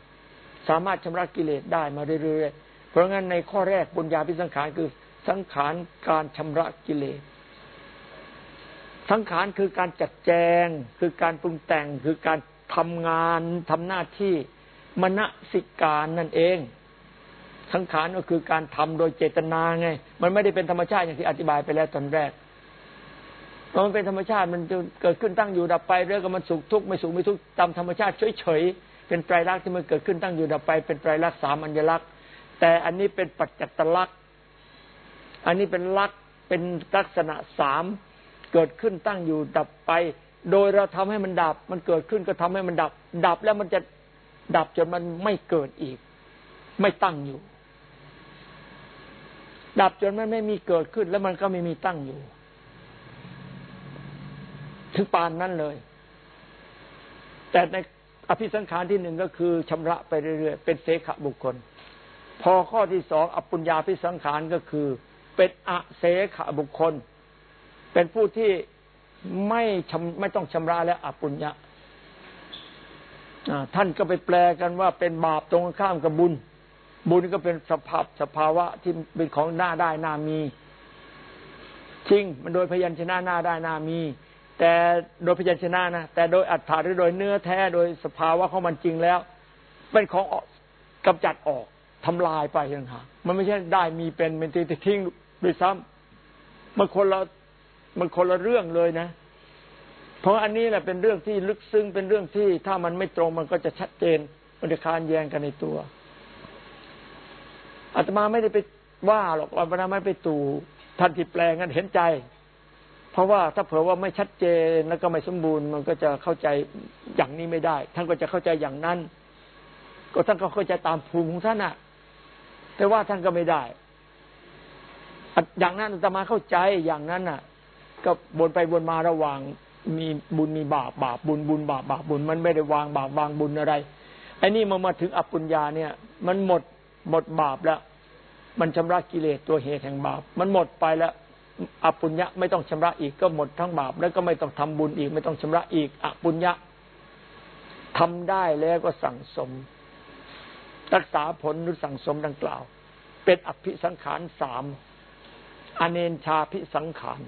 สามารถชำระกิเลสได้มาเรื่อยๆ เพราะงั้นในข้อแรกปุญญาพิสังขารคือสังขารการชำระกิเลส สังขารคือการจัดแจง คือการปรุงแต่งคือการทำงานทำหน้าที่มณสิการนั่นเอง สังขารก็คือการทำโดยเจตนาไง มันไม่ได้เป็นธรรมชาติอย่างที่อธิบายไปแล้วตอนแรกพรามันเป็นธรรมชาติมันจะเกิดขึ้นตั้งอยู่ดับไปเรื่องก็มันสุขทุกข์ไม่สุขไม่ทุกข์ตามธรรมชาติเฉยๆ เป็นไตรลักษณ์ที่มันเกิดขึ้นตั้งอยู่ดับไป เป็นไตรลักษณ์สามัญลักษณ์ แต่อันนี้เป็นปัจจัตลักษณ์ อันนี้เป็นลักษณ์เป็นลักษณะสามเกิดขึ้นตั้งอยู่ดับไป โดยเราทำให้มันดับ มันเกิดขึ้นก็ทำให้มันดับ ดับแล้วมันจะดับจนมันไม่เกิดอีก ไม่ตั้งอยู่ ดับจนมันไม่มีเกิดขึ้น แล้วมันก็ไม่มีตั้งอยู่ ถึงปานนั้นเลย แต่ใน อภิสังขารที่หนึ่งก็คือชำระไปเรื่อยๆเป็นเสขบุคคล พอข้อที่สองอปุญญาภิสังขารก็คือ เป็นอเสขบุคคล เป็นผู้ที่ไม่ชำไม่ต้องชำระแล้วอปุญญาท่านก็ไปแปลกันว่าเป็นบาปตรงข้ามกับบุญ บุญก็เป็นสภาพสภาวะที่เป็นของหน้าได้หน้ามีจริงมันโดยพยัญชนะหน้าได้หน้ามี แต่โดยพยัญชนะนะแต่โดยอัตถาหรือโดยเนื้อแท้โดยสภาวะของมันจริงแล้ว เป็นของกำจัดออกทำลายไปยังหามันไม่ใช่ได้มีเป็นเป็นตีทิ้งด้วยซ้ำมันคนละมันคนละเรื่องเลยนะ เพราะอันนี้แหละเป็นเรื่องที่ลึกซึ้งเป็นเรื่องที่ถ้ามันไม่ตรงมันก็จะชัดเจนมันจะคานแย้งกันในตัวอาตมาไม่ได้ไปว่าหรอกอาตมาไม่ไปตู่ท่านที่แปลงกันเห็นใจ เพราะว่าถ้าเผื่อว่าไม่ชัดเจนแล้วก็ไม่สมบูรณ์ มันก็จะเข้าใจอย่างนี้ไม่ได้ ท่านก็จะเข้าใจอย่างนั้น ก็ท่านก็เข้าใจตามภูมิของท่านอะแต่ว่าท่านก็ไม่ได้ อย่างนั้นอาตมาเข้าใจอย่างนั้นน่ะ ก็บนไปบนมาระหว่างมีบุญมีบาปบาปบุญบุญบาปบาปบุญมันไม่ได้วางบาปวางบุญอะไรไอ้นี่มามาถึงอปุญญาเนี่ย มันหมดหมดบาปแล้ว มันชำระกิเลสตัวเหตุแห่งบาป มันหมดไปแล้ว อปุญญะไม่ต้องชำระอีกก็หมดทั้งบาปแล้วก็ไม่ต้องทำบุญอีก ไม่ต้องชำระอีกอปุญญะทำได้แล้วก็สั่งสม รักษาผลหรือสั่งสมดังกล่าว เป็นอภิสังขารสามอเนนชาพิสังขาร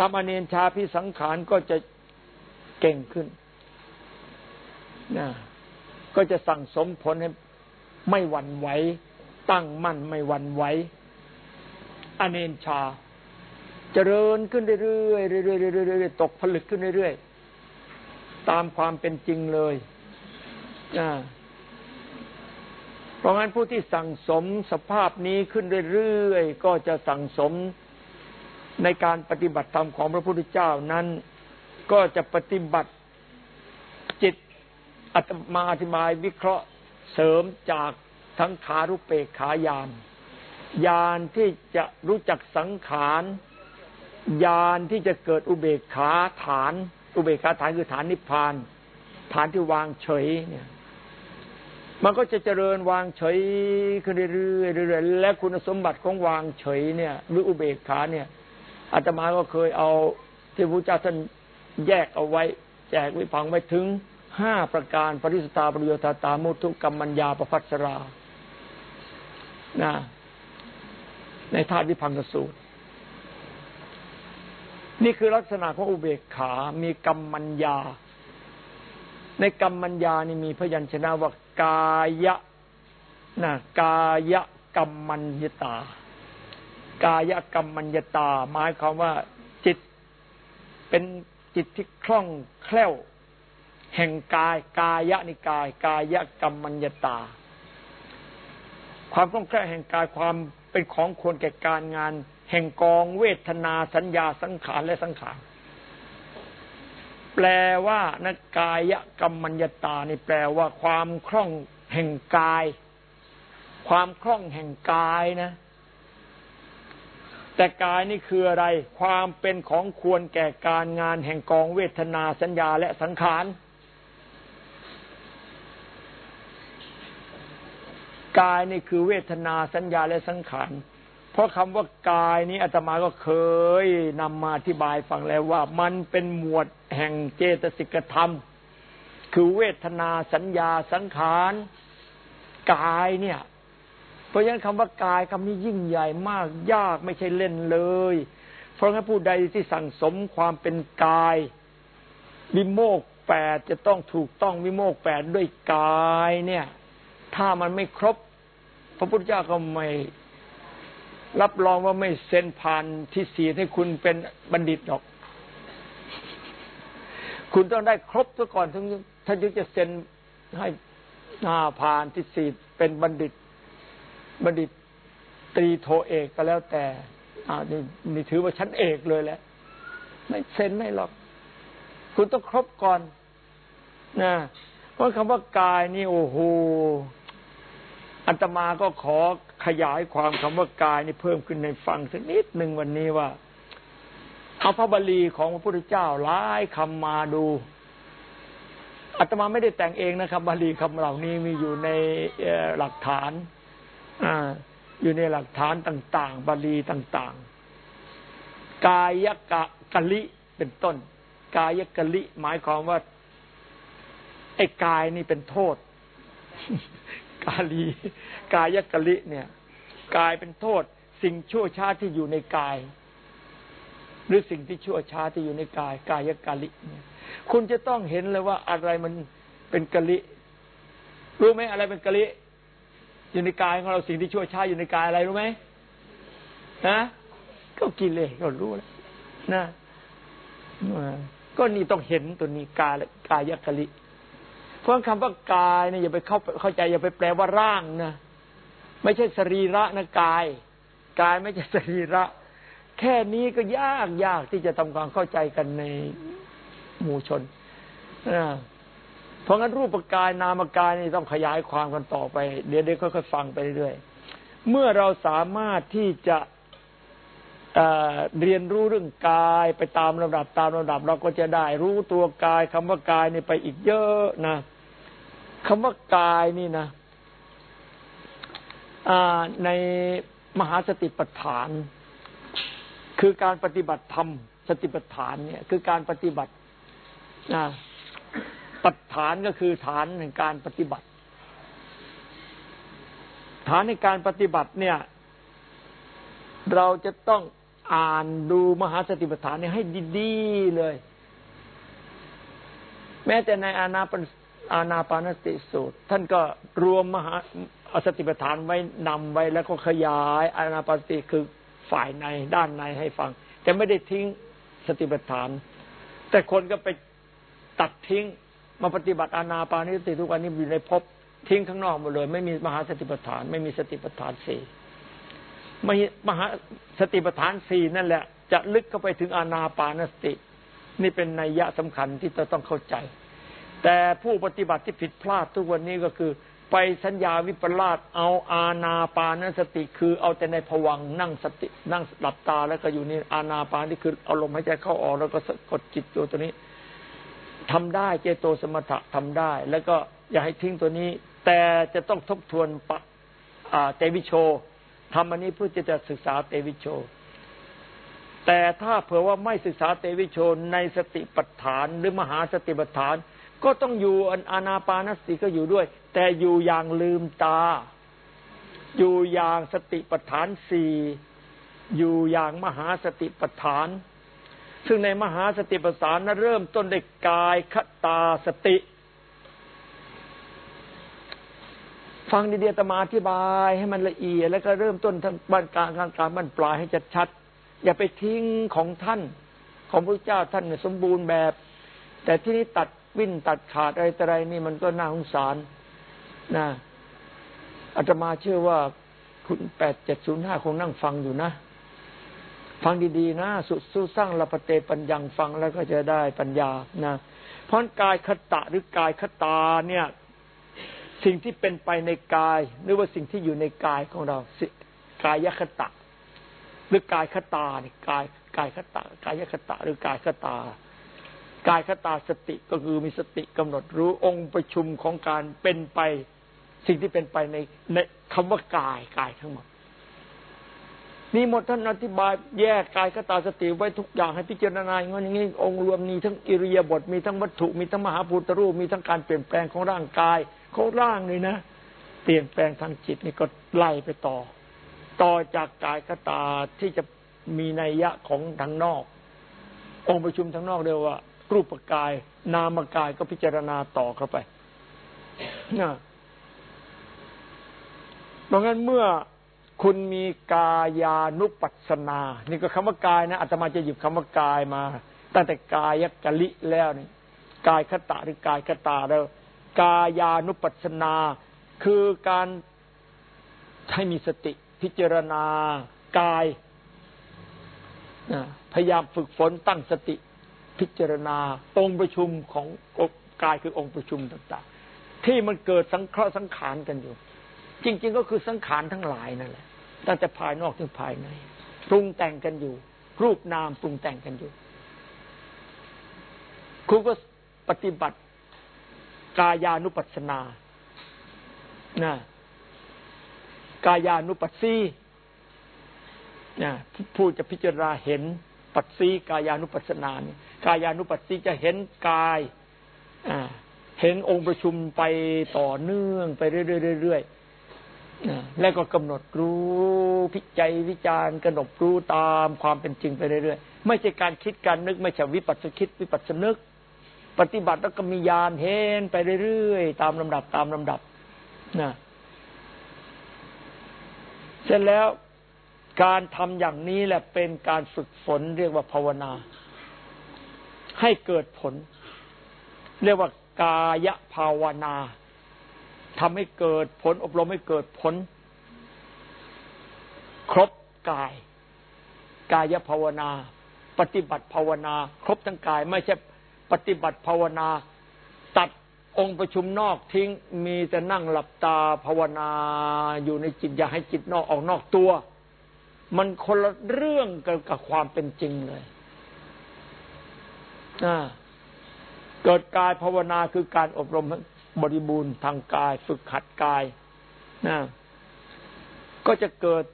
ทำอเนนชาพิสังขารก็จะเก่งขึ้นนะก็จะสั่งสมผลให้ไม่หวั่นไหว ตั้งมั่นไม่หวั่นไหว อเนนชา เจริญขึ้นเรื่อยๆเรื่อยๆเรื่อยๆตกผลึกขึ้นเรื่อยๆตามความเป็นจริงเลยเพราะงั้นผู้ที่สั่งสมสภาพนี้ขึ้นเรื่อยๆก็จะสั่งสมในการปฏิบัติธรรมของพระพุทธเจ้านั้น ก็จะปฏิบัติจิตอาตมาอธิบายวิเคราะห์เสริมจากทั้งขารุเปกขายาน ยานที่จะรู้จักสังขารยานที่จะเกิดอุเบกขาฐาน อุเบกขาฐานคือฐานนิพพาน ฐานที่วางเฉยเนี่ย มันก็จะเจริญวางเฉยขึ้นเรื่อยๆเรื่อยๆและคุณสมบัติของวางเฉยเนี่ยหรืออุเบกขาเนี่ยอาตมาก็เคยเอาที่พระเจ้าท่านแยกเอาไว้ แจกวิพังไว้ถึงห้าประการปริสตาปริโยธาตามุทุกรรมัญญาประพัสรานะ ในธาตุวิพังกสูตร นี่คือลักษณะของอุเบกขา มีกรรมมัญญา ในกรรมมัญญานี่มีพยัญชนะว่ากายะนะกายะกรรมัญญตา กายะกรรมัญญตา หมายความว่าจิตเป็นจิตที่คล่องแคล่ว แห่งกาย กายะนิกาย กายะกรรมัญญตา ความคล่องแคล่วแห่งกายความ เป็นของควรแก่การงาน แห่งกองเวทนาสัญญาสังขารและสังขารแปลว่านักกายกรรมัญญตานี่แปลว่าความคล่องแห่งกาย ความคล่องแห่งกายนะ แต่กายนี่คืออะไร ความเป็นของควรแก่การงานแห่งกองเวทนาสัญญาและสังขาร กายนี่คือเวทนาสัญญาและสังขารเพราะคำว่ากายนี้อาตมาก็เคยนำมาอธิบายฟังแล้วว่า มันเป็นหมวดแห่งเจตสิกธรรม คือเวทนาสัญญาสังขารกายเนี่ย เพราะฉะนั้นคำว่ากายคำนี้ยิ่งใหญ่มากยากไม่ใช่เล่นเลย เพราะงั้นผู้ใดที่สั่งสมความเป็นกายวิโมกแปดจะต้องถูกต้องวิโมกแปดด้วยกายเนี่ย ถ้ามันไม่ครบ พระพุทธเจ้าก็ไม่รับรองว่าไม่เซ็นผ่านที่สี่ให้คุณเป็นบัณฑิตหรอก คุณต้องได้ครบซะก่อนถึงท่านจึงจะเซ็นให้หน้าผ่านที่สี่เป็นบัณฑิต บัณฑิตตรีโทเอกก็แล้วแต่อ่านี่นี่ถือว่าชั้นเอกเลยแหละ ไม่เซ็นไม่หรอก คุณต้องครบก่อนนะเพราะคำว่ากายนี่โอ้โห อัตมาก็ขอขยายความคำว่ากายนี่เพิ่มขึ้นในฟังสักนิดหนึ่งวันนี้ว่า เอาพระบาลีของพระพุทธเจ้าหลายคำมาดูอาตมาไม่ได้แต่งเองนะครับบาลีคำเหล่านี้มีอยู่ในหลักฐานออยู่ในหลักฐานต่าง ๆ บาลีต่าง ๆ กายกะกะลิเป็นต้น กายกะลิ หมายความว่าไอ้กายนี่เป็นโทษ กาลี กายกะลิเนี่ย กายเป็นโทษ สิ่งชั่วช้าที่อยู่ในกาย หรือสิ่งที่ชั่วช้าที่อยู่ในกาย กายกะลิเนี่ย คุณจะต้องเห็นเลยว่าอะไรมันเป็นกะลิ รู้ไหมอะไรเป็นกะลิ อยู่ในกายของเราสิ่งที่ชั่วช้าอยู่ในกายอะไรรู้ไหมนะก็กินเลยก็รู้แล้วนะก็นี่ต้องเห็นตัวนี้กายกายกะลิ ราะคำว่ากายเนี่ยอย่าไปเข้าเข้าใจอย่าไปแปลว่าร่างนะไม่ใช่สรีระนะกาย กายไม่ใช่สรีระ แค่นี้ก็ยากยากที่จะทำความเข้าใจกันในหมู่ชนนะเพราะงั้นรูปกายนามกายนี่ต้องขยายความกันต่อไป เดี๋ยวเดี๋ยวค่อยๆฟังไปเรื่อยๆเมื่อเราสามารถที่จะเรียนรู้เรื่องกายไปตามระดับตามระดับ เราก็จะได้รู้ตัวกายคำว่ากายนี่ไปอีกเยอะนะ คำว่ากายนี่นะในมหาสติปัฏฐาน คือการปฏิบัติธรรม สติปัฏฐานเนี่ย คือการปฏิบัติปัฏฐานก็คือฐานในการปฏิบัติ ฐานในการปฏิบัติเนี่ย เราจะต้องอ่านดูมหาสติปัฏฐานเนี่ยให้ดีๆเลย แม้แต่ในอานาป อานาปานสติสูตร ท่านก็รวมมหาสติปัฏฐานไว้นำไว้แล้วก็ขยายอานาปานสติคือฝ่ายในด้านในให้ฟัง แต่ไม่ได้ทิ้งสติปัฏฐาน แต่คนก็ไปตัดทิ้งมาปฏิบัติอานาปานสติทุกวันนี้อยู่ในภพทิ้งข้างนอกหมดเลย ไม่มีมหาสติปัฏฐาน ไม่มีสติปัฏฐานสี่มมหาสติปัฏฐานสี่นั่นแหละ จะลึกเข้าไปถึงอานาปานสติ นี่เป็นนัยยะสำคัญที่เราต้องเข้าใจ แต่ผู้ปฏิบัติที่ผิดพลาดทุกวันนี้ก็คือ ไปสัญญาวิปลาสเอาอาณาปานสติ คือเอาแต่ในผวังนั่งสตินั่งหลับตาแล้วก็อยู่นี่อาณาปานนี่คือเอาลมหายใจเข้าออกแล้วก็สกดจิตตัวตัวนี้ทำได้เจโตสมถะทำได้ แล้วก็อย่าให้ทิ้งตัวนี้ แต่จะต้องทบทวนปะเตวิโชทำอันนี้เพื่อจะจะศึกษาเตวิโชแต่ถ้าเผื่อว่าไม่ศึกษาเตวิโชในสติปัฏฐานหรือมหาสติปัฏฐาน ก็ต้องอยู่อานาปานสติก็อยู่ด้วย แต่อยู่อย่างลืมตา อยู่อย่างสติปัฏฐานสี่อยู่อย่างมหาสติปัฏฐาน ซึ่งในมหาสติปัฏฐานนั้นเริ่มต้นด้วยกายคตาสติ ฟังดีๆตมาอธิบายให้มันละเอียดแล้วก็เริ่มต้นทั้งบ้านกลางกลางกลางบ้านปลายให้ชัดๆอย่าไปทิ้งของท่าน ของพระเจ้าท่านสมบูรณ์แบบ แต่ที่นี้ตัด วิ่นตัดขาดอะไรต่อะไรนี่มันก็น่าสงสารนะอาตมาเชื่อว่าคุณแปดเจ็ดศูนย์ห้าคงนั่งฟังอยู่นะ ฟังดีๆนะ สุดสู้สร้างละปเตปัญญังฟังแล้วก็จะได้ปัญญานะเพราะกายคตะหรือกายคตาเนี่ย สิ่งที่เป็นไปในกาย หรือว่าสิ่งที่อยู่ในกายของเรากายคตะ หรือกายคตาเนี่ยกายกายคตะ กายคตะ หรือกายคตา กายคตาสติก็คือมีสติกำหนดรู้องค์ประชุมของการเป็นไปสิ่งที่เป็นไปในในคำว่ากายกายทั้งหมดนี่หมดท่านอธิบายแยกกายคตาสติไว้ทุกอย่างให้พิจารณาอย่างนี้อย่างนี้องค์รวมมีทั้งอิริยาบถมีทั้งวัตถุมีทั้งมหาภูตรูปมีทั้งการเปลี่ยนแปลงของร่างกายของร่างเลยนะ เปลี่ยนแปลงทางจิตนี่ก็ไล่ไปต่อ ต่อจากกายคตาที่จะมีนัยยะของทางนอก องค์ประชุมทางนอกเรียกว่า รูปกาย นามกายก็พิจารณาต่อเข้าไปนะเพราะงั้นเมื่อคุณมีกายานุปัสสนา นี่ก็คำว่ากายนะอาตมาจะหยิบคำว่ากายมา ตั้งแต่กายกะลิแล้วนี่กายคตะหรือกายคตาแล้ว กายานุปัสสนา คือการให้มีสติพิจารณากายพยายามฝึกฝนตั้งสติ พิจารณาองค์ประชุมของกายคือองค์ประชุมต่าง ๆ ที่มันเกิดสังเคราะห์สังขารกันอยู่ จริง ๆ ก็คือสังขารทั้งหลายนั่นแหละตั้งแต่ภายนอกถึงภายในปรุงแต่งกันอยู่ รูปนามปรุงแต่งกันอยู่คุณก็ปฏิบัติกายานุปัสสนานะกายานุปัสสีนะผู้จะพิจารณาเห็นปัสสีกายานุปัสสนานี่ กายานุปัสสีจะเห็นกายเห็นองค์ประชุมไปต่อเนื่องไปเรื่อยๆแล้วก็กำหนดรู้พิจัยวิจารณ์กำหนดรู้ตามความเป็นจริงไปเรื่อยๆไม่ใช่การคิดการนึก ไม่ใช่วิปัสสคิดวิปัสสนึก ปฏิบัติแล้วก็มียานเห็นไปเรื่อยๆตามลำดับตามลำดับนะเสร็จแล้วการทำอย่างนี้แหละเป็นการฝึกฝนเรียกว่าภาวนา ให้เกิดผล เรียกว่ากายภาวนาทำให้เกิดผล อบรมให้เกิดผล ครบกาย กายภาวนา ปฏิบัติภาวนา ครบทั้งกาย ไม่ใช่ปฏิบัติภาวนา ตัดองค์ประชุมนอกทิ้งมีแต่นั่งหลับตาภาวนาอยู่ในจิตอย่าให้จิตนอกออกนอกตัว มันคนละเรื่องกันกับความเป็นจริงเลย เกิดกายภาวนาคือการอบรมบริบูรณ์ทางกายฝึกขัดกายนะก็จะเกิด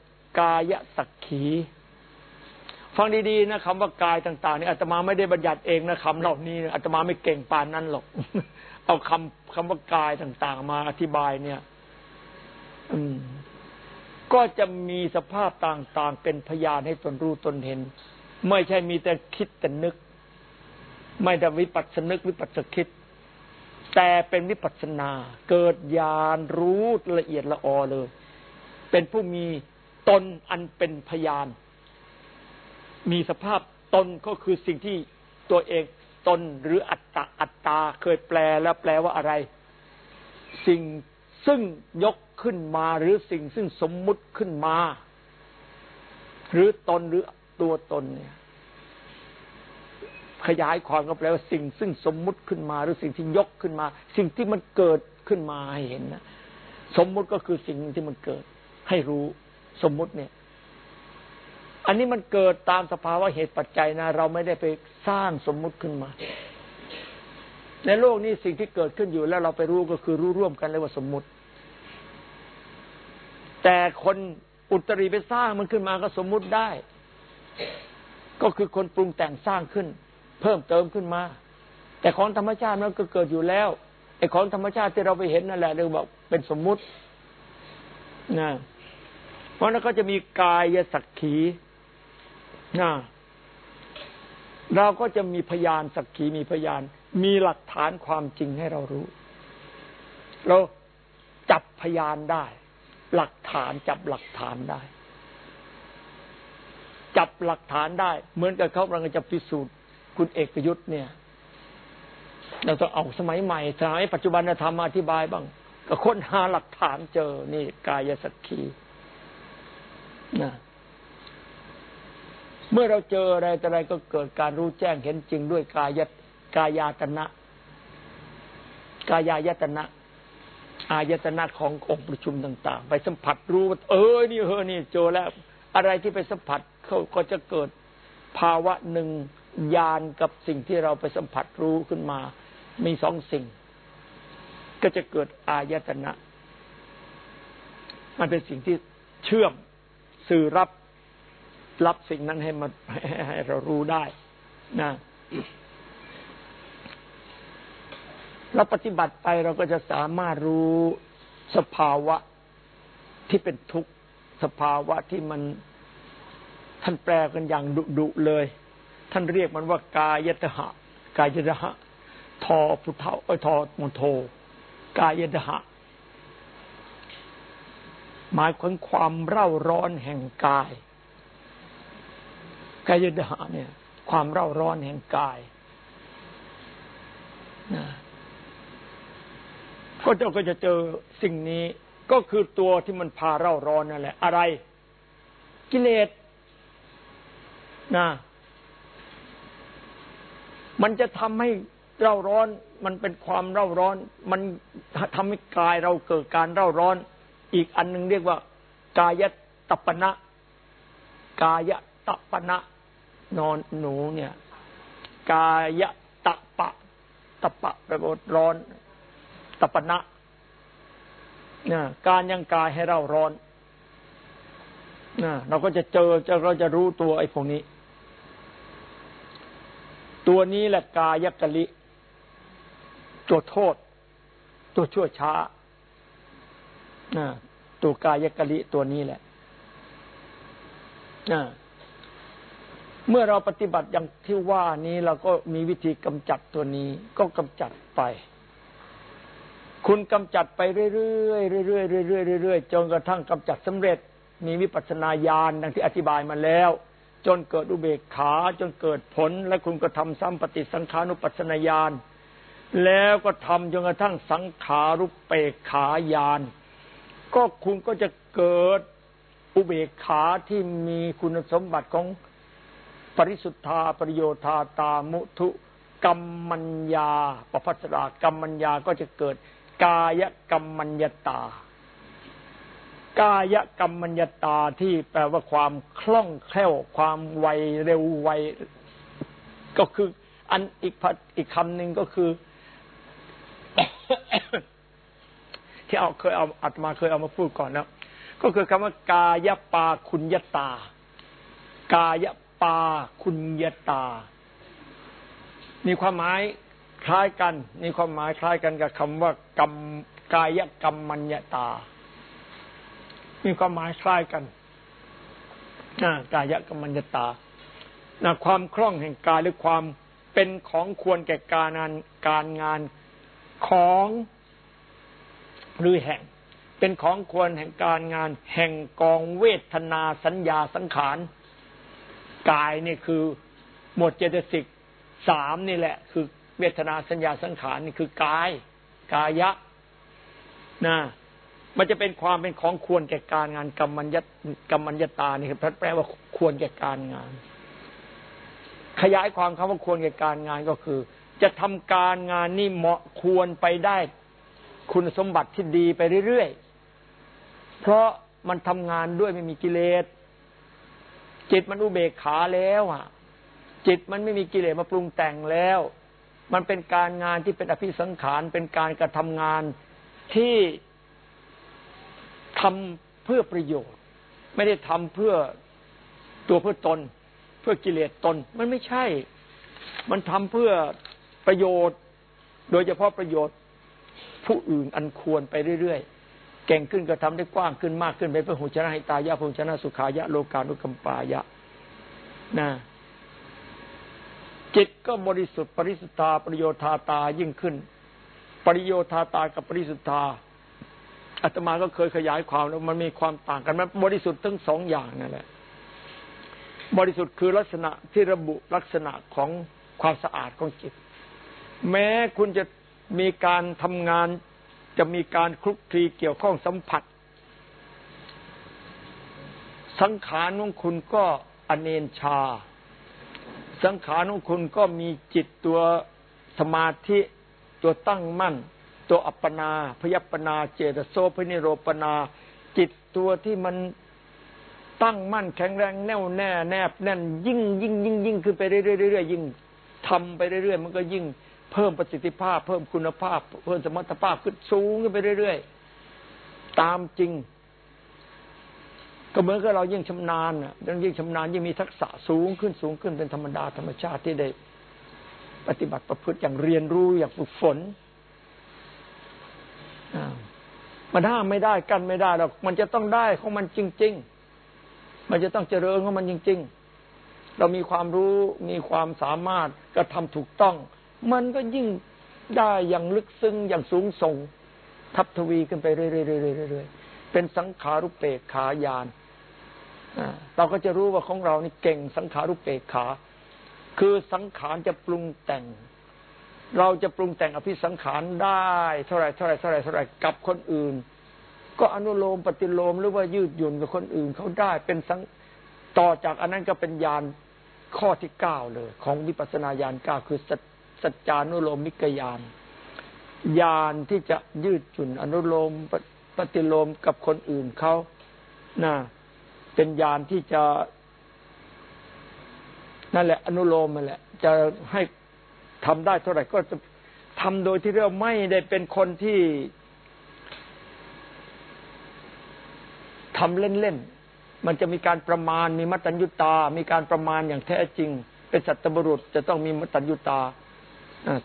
กายสักขี ฟังดีๆนะคำว่ากายต่างๆนี่อาตมาไม่ได้บัญญัติเองนะคำเหล่านี้อาตมาไม่เก่งปานนั้นหรอก เอาคำคำว่ากายต่างๆ มาอธิบายเนี่ย อืม ก็จะมีสภาพต่างๆ เป็นพยานให้ตนรู้ตนเห็น ไม่ใช่มีแต่คิดแต่นึก ไม่แต่วิปัสสนึกวิปัสสคิด แต่เป็นวิปัสนา เกิดญาณรู้ละเอียดละออเลย เป็นผู้มีตนอันเป็นพยาน มีสภาพตนก็คือสิ่งที่ตัวเองตนหรืออัตตาอัตตาเคยแปลแล้วแปลว่าอะไร สิ่งซึ่งยกขึ้นมาหรือสิ่งซึ่งสมมุติขึ้นมา หรือตนหรือตัวตนเนี่ย ขยายความก็แปลว่าสิ่งซึ่งสมมุติขึ้นมาหรือสิ่งที่ยกขึ้นมา สิ่งที่มันเกิดขึ้นมาให้เห็นนะสมมุติก็คือสิ่งที่มันเกิด ให้รู้สมมุติเนี่ย อันนี้มันเกิดตามสภาวะเหตุปัจจัยนะ เราไม่ได้ไปสร้างสมมุติขึ้นมา ในโลกนี้สิ่งที่เกิดขึ้นอยู่แล้วเราไปรู้ก็คือรู้ร่วมกันเลยว่าสมมุติ แต่คนอุตริไปสร้างมันขึ้นมาก็สมมุติได้ ก็คือคนปรุงแต่งสร้างขึ้น เพิ่มเติมขึ้นมา แต่ของธรรมชาติมันก็เกิดอยู่แล้วไอ้ของธรรมชาติที่เราไปเห็นนั่นแหละเรียกว่าเป็นสมมุตินะเพราะนั้นก็จะมีกายสักขีนะเราก็จะมีพยานสักขีมีพยาน มีหลักฐานความจริงให้เรารู้ เราจับพยานได้ หลักฐานจับหลักฐานได้ จับหลักฐานได้ เหมือนกับเขากำลังจะพิสูจน์ คุณเอกยุทธ์เนี่ย เราต้องเอาสมัยใหม่สมัยปัจจุบันธรรมอธิบายบ้าง ก็ค้นหาหลักฐานเจอ นี่กายสักขีนะเมื่อเราเจออะไรแต่อะไรก็เกิดการรู้แจ้งเห็นจริงด้วยกายกายาตนะ กายายตนะ อายตนะขององค์ประชุมต่าง ๆ ไปสัมผัสรู้ว่าเออนี่เออนี่เจอแล้ว อะไรที่ไปสัมผัสเขาก็จะเกิดภาวะหนึ่ง ญาณกับสิ่งที่เราไปสัมผัสรู้ขึ้นมา มีสองสิ่ง ก็จะเกิดอายตนะ มันเป็นสิ่งที่เชื่อมสื่อรับรับสิ่งนั้นให้มาให้เรารู้ได้นะเราปฏิบัติไปเราก็จะสามารถรู้สภาวะที่เป็นทุกข์ สภาวะที่มันท่านแปลกันอย่างดุดุเลย ท่านเรียกมันว่ากายตหะ กายตหะ ทอพุทธเอทอมโท กายตหะ หมายถึงความเร่าร้อนแห่งกาย กายดหาเนี่ย ความเร่าร้อนแห่งกายนะก็เจ้าก็จะเจอสิ่งนี้ก็คือตัวที่มันพาเร่าร้อนนั่นแหละ อะไร กิเลสนะ มันจะทำให้เร่าร้อน มันเป็นความเร่าร้อน มันทำให้กายเราเกิดการเร่าร้อน อีกอันหนึ่งเรียกว่า กายตปนะ กายตปนะนอนหนูเนี่ย กายตะปะตะปะแปลว่าร้อน ตปนะนะการยังกายให้เราร้อนนะเราก็จะเจอเราจะรู้ตัวไอ้พวกนี้ ตัวนี้แหละกายกะลิ ตัวโทษ ตัวชั่วช้าตัวกายกะลิตัวนี้แหละนะเมื่อเราปฏิบัติอย่างที่ว่านี้เราก็มีวิธีกำจัดตัวนี้ ก็กำจัดไป คุณกำจัดไปเรื่อยๆเรื่อยๆเรื่อยๆเรื่อยๆจนกระทั่งกำจัดสำเร็จ มีวิปัสสนาญาณดังที่อธิบายมาแล้ว จนเกิดอุเบกขาจนเกิดผล และคุณก็ทำซ้ำปฏิสังขานุปัสสนาญาณแล้วก็ทำจนกระทั่งสังขารุปเปกขาญาณก็คุณก็จะเกิดอุเบกขาที่มีคุณสมบัติของปริสุทธาปริโยธาตามุทุกรรมัญญาปภัสรากรรมัญญาก็จะเกิดกายกรรมัญญตา กายกรรมัญญตาที่แปลว่าความคล่องแคล่ว ความไวเร็วไวก็คือ อันอีกอีกคำหนึ่งก็คือ ที่เอาเคยเอาอัตมาเคยเอามาพูดก่อนแล้วก็คือคำว่ากายปาคุณยตา กายปาคุณยตา มีความหมายคล้ายกัน มีความหมายคล้ายกันกับคำว่ากรรมกายกรรมมัญญตา มีความหมายคล้ายกันกายกรรมมัญญตาความคล่องแห่งกายหรือความเป็นของควรแก่การงานการงานของหรือแห่ง เป็นของควรแห่งการงาน แห่งกองเวทนาสัญญาสังขารกายนี่คือ หมดเจตสิกสามนี่แหละ คือเวทนาสัญญาสังขารนี่คือกาย กายะนะ มันจะเป็นความเป็นของควรแก่การงานกรรมัญญกรรมัญญตานี่คือแปลว่าควรแก่การงาน ขยายความคำว่าควรแก่การงานก็คือ จะทำการงานนี่เหมาะควรไปได้ คุณสมบัติที่ดีไปเรื่อยๆ เพราะมันทำงานด้วยไม่มีกิเลสจิตมันอุเบกขาแล้วอะ จิตมันไม่มีกิเลสมาปรุงแต่งแล้ว มันเป็นการงานที่เป็นอภิสังขารเป็นการกระทำงานที่ ทำเพื่อประโยชน์ ไม่ได้ทำเพื่อตัวเพื่อตน เพื่อกิเลสตน มันไม่ใช่ มันทำเพื่อประโยชน์ โดยเฉพาะประโยชน์ ผู้อื่นอันควรไปเรื่อยๆ เก่งขึ้นก็ทำได้กว้างขึ้นมากขึ้นไปเพื่อหุชนะหิตายะพุชนะสุขายะโลกานุกัมปายะนะจิตก็บริสุทธิ์ปริสุทธาประโยชน์ทาตายิ่งขึ้น ปริโยธาตากับปริสุทธา อาตมาก็เคยขยายความแล้วมันมีความต่างกันมันบริสุทธิ์ทั้งสองอย่างนั่นแหละ บริสุทธิ์คือลักษณะที่ระบุลักษณะของความสะอาดของจิต แม้คุณจะมีการทำงาน จะมีการคลุกคลีเกี่ยวข้องสัมผัส สังขารของคุณก็อเนนชา สังขารของคุณก็มีจิตตัวสมาธิตัวตั้งมั่น ตัวอัปปนาพยัปปนา เจตโสพนิโรปนา จิตตัวที่มันตั้งมั่นแข็งแรงแน่วแน่แนบแน่นยิ่งยิ่งยิ่งยิ่งขึ้นไปเรื่อยๆยิ่งทำไปเรื่อยๆมันก็ยิ่งเพิ่มประสิทธิภาพ เพิ่มคุณภาพ เพิ่มสมรรถภาพขึ้นสูงขึ้นไปเรื่อยๆตามจริง ก็เหมือนกับเรายิ่งชำนาญอะยิ่งชำนาญยิ่งมีทักษะสูงขึ้นสูงขึ้นเป็นธรรมดาธรรมชาติที่ได้ ปฏิบัติประพฤติอย่างเรียนรู้อย่างฝึกฝน มันห้ามไม่ได้กันไม่ได้หรอกมันจะต้องได้ของมันจริง ๆ มันจะต้องเจริญของมันจริง ๆ เรามีความรู้มีความสามารถกระทำถูกต้อง มันก็ยิ่งได้อย่างลึกซึ้งอย่างสูงส่ง ทับทวีขึ้นไปเรื่อยๆๆเป็นสังขารุปเปกขายานเราก็จะรู้ว่าของเรานี่เก่งสังขารุปเปกขา คือสังขารจะปรุงแต่ง เราจะปรุงแต่งอภิสังขารได้เท่าไรเท่าไรเท่าไรเท่าไรกับคนอื่น ก็อนุโลมปฏิโลมหรือว่ายืดหยุ่นกับคนอื่นเขาได้เป็นสังต่อจากอันนั้นก็เป็นญาณข้อที่เก้าเลย ของวิปัสสนาญาณเก้าคือสัจจานุโลมมิกญาณญาณที่จะยืดหยุ่นอนุโลมปฏิโลมกับคนอื่นเขานะเป็นญาณที่จะ นั่นแหละ อนุโลมนั่นแหละ จะให้ ทำได้เท่าไหร่ก็จะทำโดยที่เราไม่ได้เป็นคนที่ทำเล่นๆ มันจะมีการประมาณมีมัตตัญญุตา มีการประมาณอย่างแท้จริง เป็นสัตบุรุษจะต้องมีมัตตัญญุตา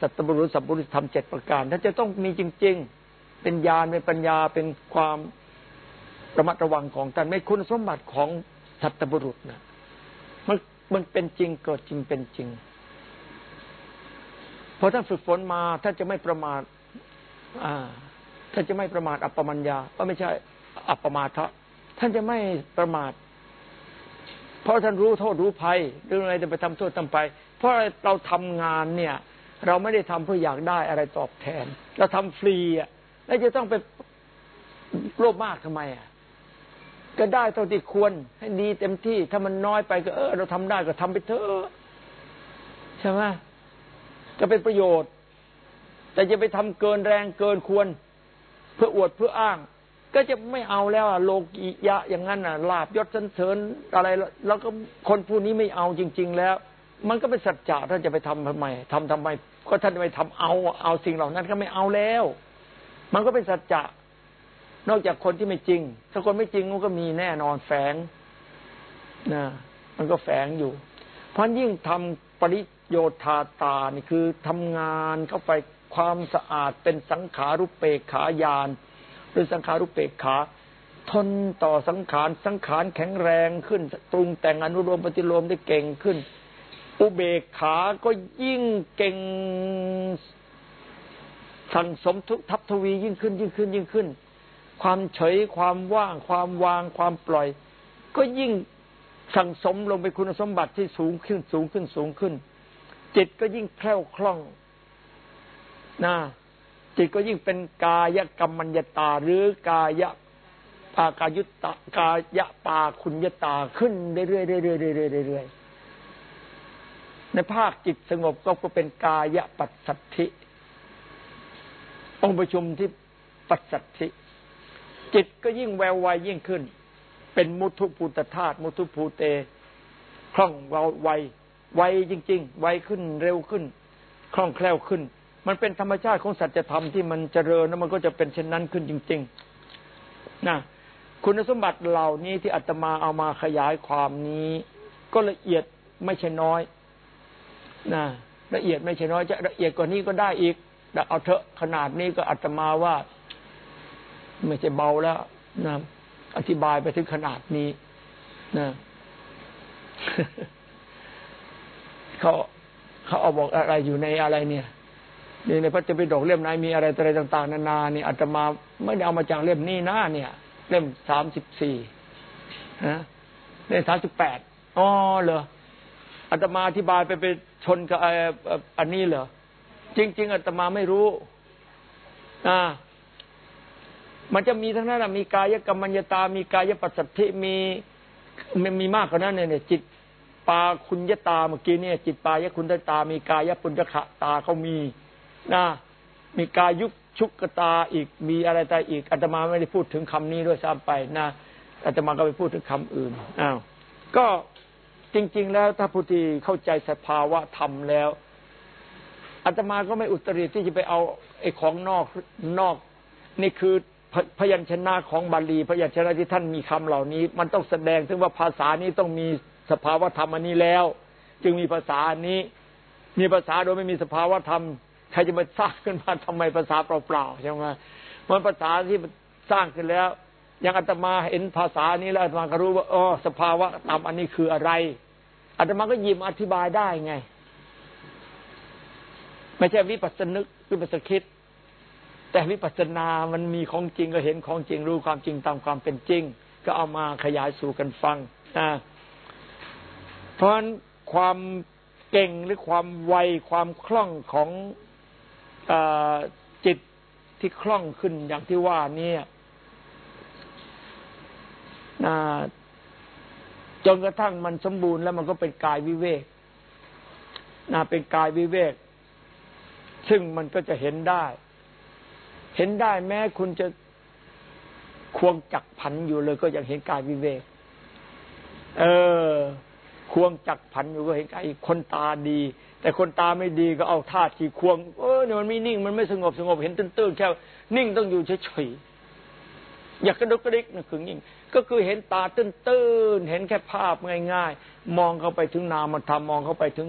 สัตบุรุษสัพบุรุษทำเจ็ดประการถ้าจะต้องมีจริง ๆ เป็นญาณเป็นปัญญาเป็นความระมัดระวังของท่านไม่คุณสมบัติของสัตบุรุษนะมันมันเป็นจริงเกิดจริงเป็นจริง พอท่านฝึกฝนมาท่านจะไม่ประมาทท่านจะไม่ประมาทอัปปมัญญาก็ไม่ใช่ อัปปมาทะท่านจะไม่ประมาท เพราะท่านรู้โทษรู้ภัยเรื่องอะไรจะไปทำโทษทำไป เพราะเราทำงานเนี่ย เราไม่ได้ทำเพื่ออยากได้อะไรตอบแทน เราทำฟรีอะแล้วจะต้องไปโลภมากทำไมอะก็ได้เท่าที่ควร ให้ดีเต็มที่ ถ้ามันน้อยไปก็เออเราทำได้ก็ทำไปเถอะใช่ไหม จะเป็นประโยชน์ แต่จะไปทำเกินแรงเกินควร เพื่ออวดเพื่ออ้าง ก็จะไม่เอาแล้วโลกียะอย่างนั้นอะลาบยศสันเสริญอะไร แล้วก็คนผู้นี้ไม่เอาจริง ๆ แล้ว มันก็เป็นสัจจะท่านจะไปทำทำไมทำทำไม ก็ท่านไม่ทำเอาเอาสิ่งเหล่านั้นก็ไม่เอาแล้ว มันก็เป็นสัจจะนอกจากคนที่ไม่จริง ถ้าคนไม่จริงมันก็มีแน่นอนแฝงนะมันก็แฝงอยู่ เพราะยิ่งทำปริ โยธาตานี่คือทำงานเข้าไปความสะอาดเป็นสังขารุปเปกขายานหรือสังขารุปเปกขา ทนต่อสังขารสังขารแข็งแรงขึ้นปรุงแต่งอนุโลมปฏิโลมได้เก่งขึ้น อุเบกขาก็ยิ่งเก่งสั่งสมทุกทับทวียิ่งขึ้นยิ่งขึ้นยิ่งขึ้น ความเฉยความว่าง ความวางความปล่อย ก็ยิ่งสั่งสมลงไปคุณสมบัติที่สูงขึ้นสูงขึ้นสูงขึ้น จิตก็ยิ่งแคล่วคล่องนะจิตก็ยิ่งเป็นกายกรรมัญญตา หรือกายปากายุตตากายปาคุณยตาขึ้นเรื่อยๆเรื่อยๆเรื่อยๆในภาคจิตสงบก็เป็นกายปัสสัทธิ องค์ประชุมที่ปัสสัทธิ จิตก็ยิ่งแวววายยิ่งขึ้น เป็นมุทุภูตธาตุมุทุภูเตคล่องเราไว ไวจริง ๆ ไวขึ้นเร็วขึ้น คล่องแคล่วขึ้น มันเป็นธรรมชาติของสัจธรรมที่มันเจริญแล้วมันก็จะเป็นเช่นนั้นขึ้นจริง ๆนะคุณสมบัติเหล่านี้ที่อาตมาเอามาขยายความนี้ ก็ละเอียดไม่ใช่น้อยนะละเอียดไม่ใช่น้อยจะละเอียดกว่านี้ก็ได้อีกแต่เอาเถอะขนาดนี้ก็อาตมาว่า ไม่ใช่เบาแล้วนะอธิบายไปถึงขนาดนี้นะ เขาเขาเอาบอกอะไรอยู่ในอะไรเนี่ยนี่ในพระเจ้าปิฎกเล่มไหนมีอะไรอะไรต่าง ๆ นานาเนี่ยอาตมาไม่ได้เอามาจากเล่มนี้นะเนี่ย เล่มสามสิบสี่นะเล่มสามสิบแปดอ๋อเหรออาตมาอธิบายไปไปชนกับอันนี้เหรอจริง ๆอาตมาไม่รู้อ่ามันจะมีทั้งนั้นมีกายกรรมัญญตา มีกายปัสสัทธิมีมันมีมากกว่านั้นเนี่ยจิต ปาคุณยตาเมื่อกี้เนี่ย จิตปายคุณตา มีกายปุญญขะตาเขามีนะมีกายุกชุกตาอีกมีอะไรตาอีกอาตมาไม่ได้พูดถึงคำนี้ด้วยซ้ำไปนะอาตมาก็ไปพูดถึงคำอื่นอ้าวก็จริง ๆ แล้วถ้าผู้ที่เข้าใจสภาวะธรรมแล้วอาตมาก็ไม่อุตริที่จะไปเอาไอ้ของนอกนอก นี่คือพยัญชนะของบาลี พยัญชนะที่ท่านมีคำเหล่านี้ มันต้องแสดงถึงว่าภาษานี้ต้องมี สภาวธรรมอันนี้แล้ว จึงมีภาษาอันนี้ มีภาษาโดยไม่มีสภาวธรรมใครจะมาสร้างขึ้นมาทำไมภาษาเปล่าๆใช่ไหมมันภาษาที่สร้างขึ้นแล้วยังอาตมาเห็นภาษานี้แล้วอาตมาก็รู้ว่าอ๋อสภาวะธรรมอันนี้คืออะไรอาตมาก็ยิมอธิบายได้ไง ไม่ใช่วิปัสสนึกวิปัสสคิดแต่วิปัสสนามันมีของจริงก็เห็นของจริงรู้ความจริงตามความเป็นจริง ก็เอามาขยายสู่กันฟังนะ เพราะนั้นความเก่งหรือความไวความคล่องของอจิตที่คล่องขึ้นอย่างที่ว่านี่จนกระทั่งมันสมบูรณ์แล้วมันก็เป็นกายวิเวกนะเป็นกายวิเวก ซึ่งมันก็จะเห็นได้ เห็นได้แม้คุณจะควงจักผันอยู่เลยก็ยังเห็นกายวิเวก เออ ควงจักผันอยู่ก็เห็นกายคนตาดี แต่คนตาไม่ดีก็เอาท่าทีควงเออเนี่ยมันไม่นิ่งมันไม่สงบสงบเห็นตื้นๆแค่นิ่งต้องอยู่เฉยๆอยากกระดกกระดิกนั่นคือนิ่งก็คือเห็นตาตื้นๆเห็นแค่ภาพง่าย ๆ มองเข้าไปถึงนามธรรมมองเข้าไปถึง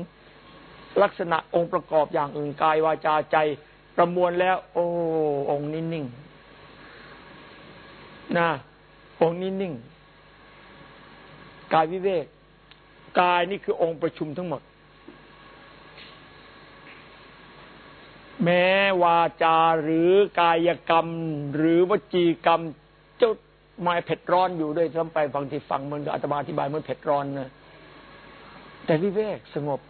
ลักษณะองค์ประกอบอย่างอื่นกายวาจาใจประมวลแล้ว โอ้องค์นี้นิ่งนะองค์นี้นิ่งกายวิเวก กายนี่คือองค์ประชุมทั้งหมด แม้วาจาหรือกายกรรม หรือวจีกรรมเจ้ามาเผ็ดร้อนอยู่ด้วยซ้ำไปบางที่ฟังมันอาตมาอธิบายมันเผ็ดร้อนนะแต่วิเวกสงบ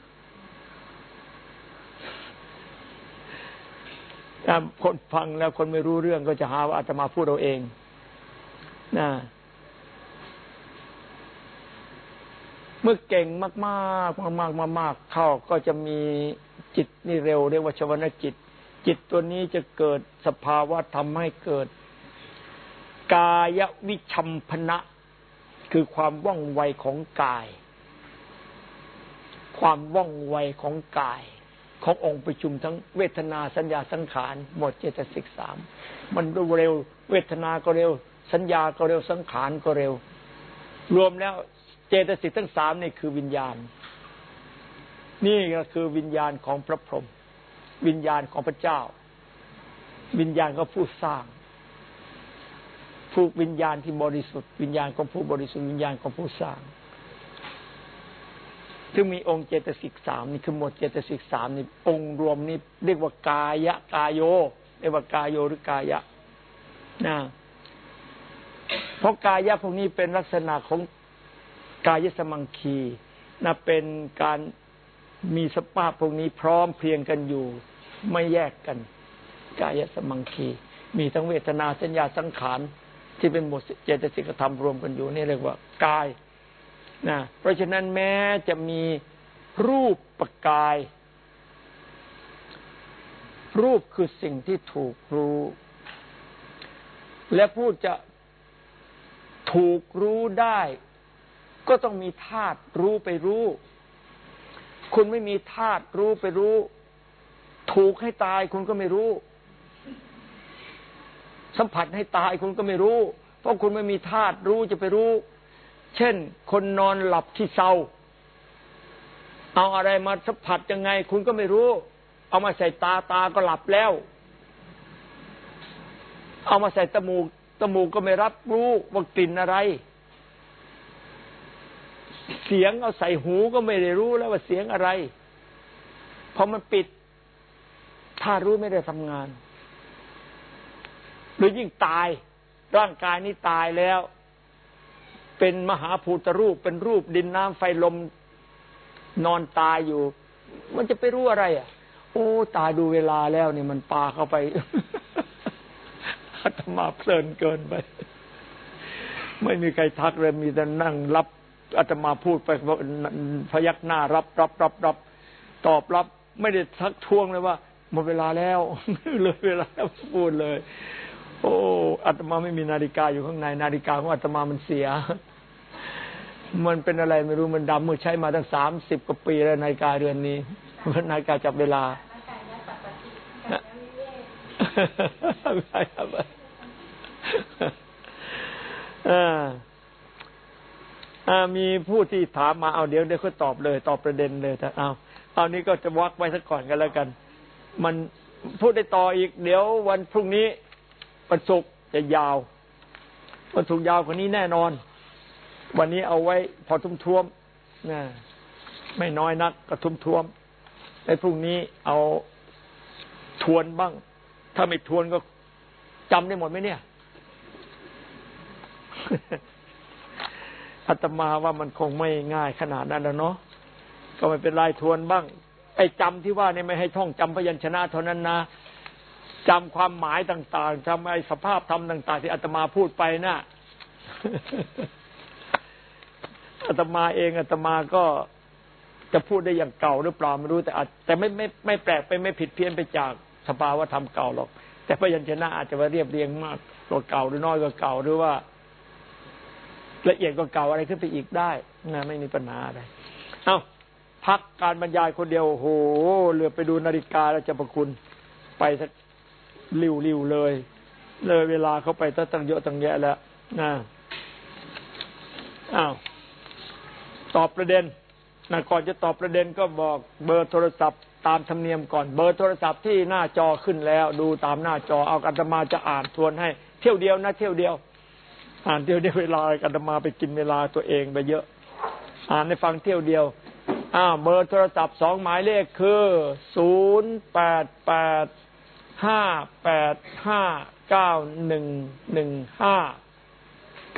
คนฟังแล้วคนไม่รู้เรื่องก็จะหาว่าอาตมาพูดเอาเองนะ เมื่อเก่งมากๆมากๆมากๆเข้าก็จะมีจิตนี่เร็วเรียกว่าชวนาจิต จิตตัวนี้จะเกิดสภาวะทำให้เกิด กายวิชัมพนะ คือความว่องไวของกาย ความว่องไวของกาย ขององค์ประชุมทั้งเวทนาสัญญาสังขารหมดเจตสิกสามมันเร็ว เวทนาก็เร็ว สัญญาก็เร็วสังขารก็เร็ว รวมแล้ว เจตสิกทั้งสามนี่คือวิญญาณ นี่ก็คือวิญญาณของพระพรหมวิญญาณของพระเจ้า วิญญาณก็ผู้สร้าง ผู้วิญญาณที่บริสุทธิ์ วิญญาณของผู้บริสุทธิ์วิญญาณของผู้สร้างซึ่งมีองค์เจตสิกสามนี่คือหมดเจตสิกสามนี่องค์รวมนี่เรียกว่ากายะกายโยเรียกว่ากายโยหรือกายะนะเพราะกายะพวกนี้เป็นลักษณะของ กายสมังคีนะเป็นการมีสภาพพวกนี้พร้อมเพียงกันอยู่ ไม่แยกกัน กายสมังคี มีทั้งเวทนาสัญญาสังขารที่เป็นหมดเจตสิกธรรมรวมกันอยู่นี่เรียกว่ากายนะเพราะฉะนั้นแม้จะมีรูปประกาย รูปคือสิ่งที่ถูกรู้ และผู้จะถูกรู้ได้ ก็ต้องมีธาตุรู้ไปรู้ คุณไม่มีธาตุรู้ไปรู้ ถูกให้ตายคุณก็ไม่รู้ สัมผัสให้ตายคุณก็ไม่รู้ เพราะคุณไม่มีธาตุรู้จะไปรู้ เช่น คนนอนหลับที่เศร้า เอาอะไรมาสัมผัสยังไง คุณก็ไม่รู้ เอามาใส่ตาตาก็หลับแล้ว เอามาใส่ตมูกตมูกก็ไม่รับรู้ว่ากลิ่นอะไร เสียงเอาใส่หูก็ไม่ได้รู้แล้วว่าเสียงอะไรพราะมันปิดถ้ารู้ไม่ได้ทำงาน หรือยิ่งตาย ร่างกายนี้ตายแล้ว เป็นมหาภูตรูป เป็นรูปดินน้ำไฟลมนอนตายอยู่ มันจะไปรู้อะไร อะ โอ้ ตายดูเวลาแล้วนี่มันปาเข้าไปอาตมาเพลินเกินไป ไม่มีใครทักเลยมีแต่นั่งรับ อาตมาพูดไปพยักหน้ารับรับรับรับตอบรับ ไม่ได้ทักท้วงเลยว่าหมดเวลาแล้วเลยเวลาแล้วพูดเลย โอ้อาตมาไม่มีนาฬิกาอยู่ข้างใน นาฬิกาของอาตมามันเสีย มันเป็นอะไรไม่รู้มันดำมือใช้มาตั้งสามสิบกว่าปีแล้วนาฬิกาเรือนนี้มันนาฬิกาจับเวลาใช่ครับ มีผู้ที่ถามมาเอาเดี๋ยวเดี๋ยวเขาตอบเลยตอบประเด็นเลยแต่เอาตอนนี้ก็จะวักไว้สักก่อนกันแล้วกัน มันพูดได้ต่ออีก เดี๋ยววันพรุ่งนี้วันศุกร์จะยาววันศุกร์ยาวกว่านี้แน่นอน วันนี้เอาไว้พอทุ่มท่วมนะไม่น้อยนักก็ทุ่มท่วมในพรุ่งนี้เอาทวนบ้าง ถ้าไม่ทวนก็จำได้หมดไหมเนี่ย อาตมาว่ามันคงไม่ง่ายขนาดนั้นแล้วเนาะก็ไม่เป็นไรทวนบ้าง ไอ้จำที่ว่าเนี่ยไม่ให้ท่องจำพยัญชนะเท่านั้นนะจำความหมายต่างๆจำไอ้สภาพธรรมต่าง ๆ ที่อาตมาพูดไปนะ่ะอาตมาเองอาตมาก็จะพูดได้อย่างเก่าหรือเปล่าไม่รู้แต่อาจแต่ไม่ไม่ไม่แปลกไปไม่ผิดเพี้ยนไปจากสภาวะธรรมเก่าหรอก แต่พยัญชนะอาจจะว่าเรียบเรียงมากกว่าเก่าหรือน้อยกว่าเก่าหรือว่า ละเอียดกว่าเก่าอะไรขึ้นไปอีกได้นะไม่มีปัญหาอะไรเอาพักการบรรยายคนเดียวโหเหลือไปดูนาฬิกาแล้วจะประคุณไปสักริวๆเลย เลยเวลาเขาไปตั้งเยอะตั้งแยะแล้วนะอ้าวตอบประเด็นนะก่อนจะตอบประเด็นก็บอกเบอร์โทรศัพท์ตามธรรมเนียมก่อนเบอร์โทรศัพท์ที่หน้าจอขึ้นแล้ว ดูตามหน้าจอเอาอาตมาจะอ่านทวนให้ เที่ยวเดียวนะเที่ยวเดียว อ่านเที่ยวเดียวเวลาอาตมาไปกินเวลาตัวเองไปเยอะ อ่านในฟังเที่ยวเดียวอ้าวเบอร์โทรศัพท์สองหมายเลขคือศูนย์แปดแปดห้าแปดห้าเก้าหนึ่งหนึ่งห้า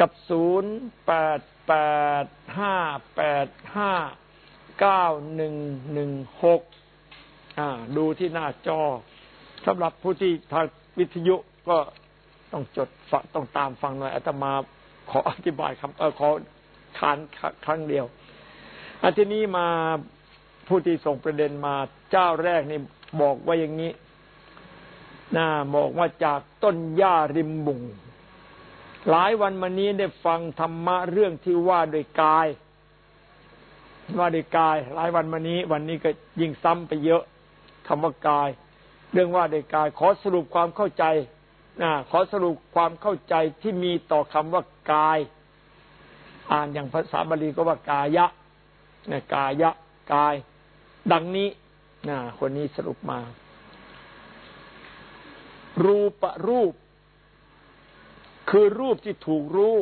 กับศูนย์แปดแปดห้าแปดห้าเก้าหนึ่งหนึ่งหกอ่า ดูที่หน้าจอสำหรับผู้ที่ทางวิทยุก็ ต้องจดต้องตามฟังหน่อยอาตมาขออธิบายคำเออขอขานครั้งเดียวอันที่นี้มาผู้ที่ส่งประเด็นมาเจ้าแรกนี่บอกว่าอย่างนี้น่าบอกว่าจากต้นหญ้าริมบุง หลายวันมานี้ได้ฟังธรรมะเรื่องที่ว่าโดยกาย ว่าโดยกาย หลายวันมานี้ วันนี้ก็ยิ่งซ้ำไปเยอะคำว่ากาย เรื่องว่าโดยกาย ขอสรุปความเข้าใจ ขอสรุปความเข้าใจที่มีต่อคำว่ากาย อ่านอย่างภาษาบาลีก็ว่ากายะนะกายะกาย ดังนี้นะคนนี้สรุปมา รูปรูป คือรูปที่ถูกรู้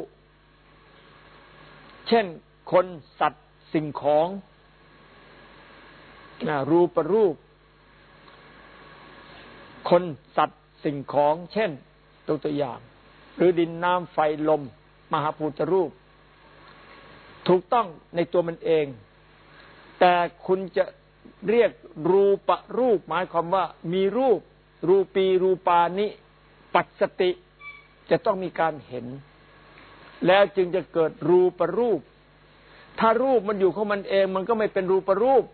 เช่นคนสัตว์สิ่งของนะรูปรูป คนสัตว์ สิ่งของเช่นตัวตัวอย่าง หรือดินน้ำไฟลม มหาภูตรูป ถูกต้องในตัวมันเอง แต่คุณจะเรียกรูปรูป หมายความว่า มีรูป รูปีรูปานิ ปัจสติ จะต้องมีการเห็น แล้วจึงจะเกิดรูปรูป ถ้ารูปมันอยู่ของมันเอง มันก็ไม่เป็นรูปรูป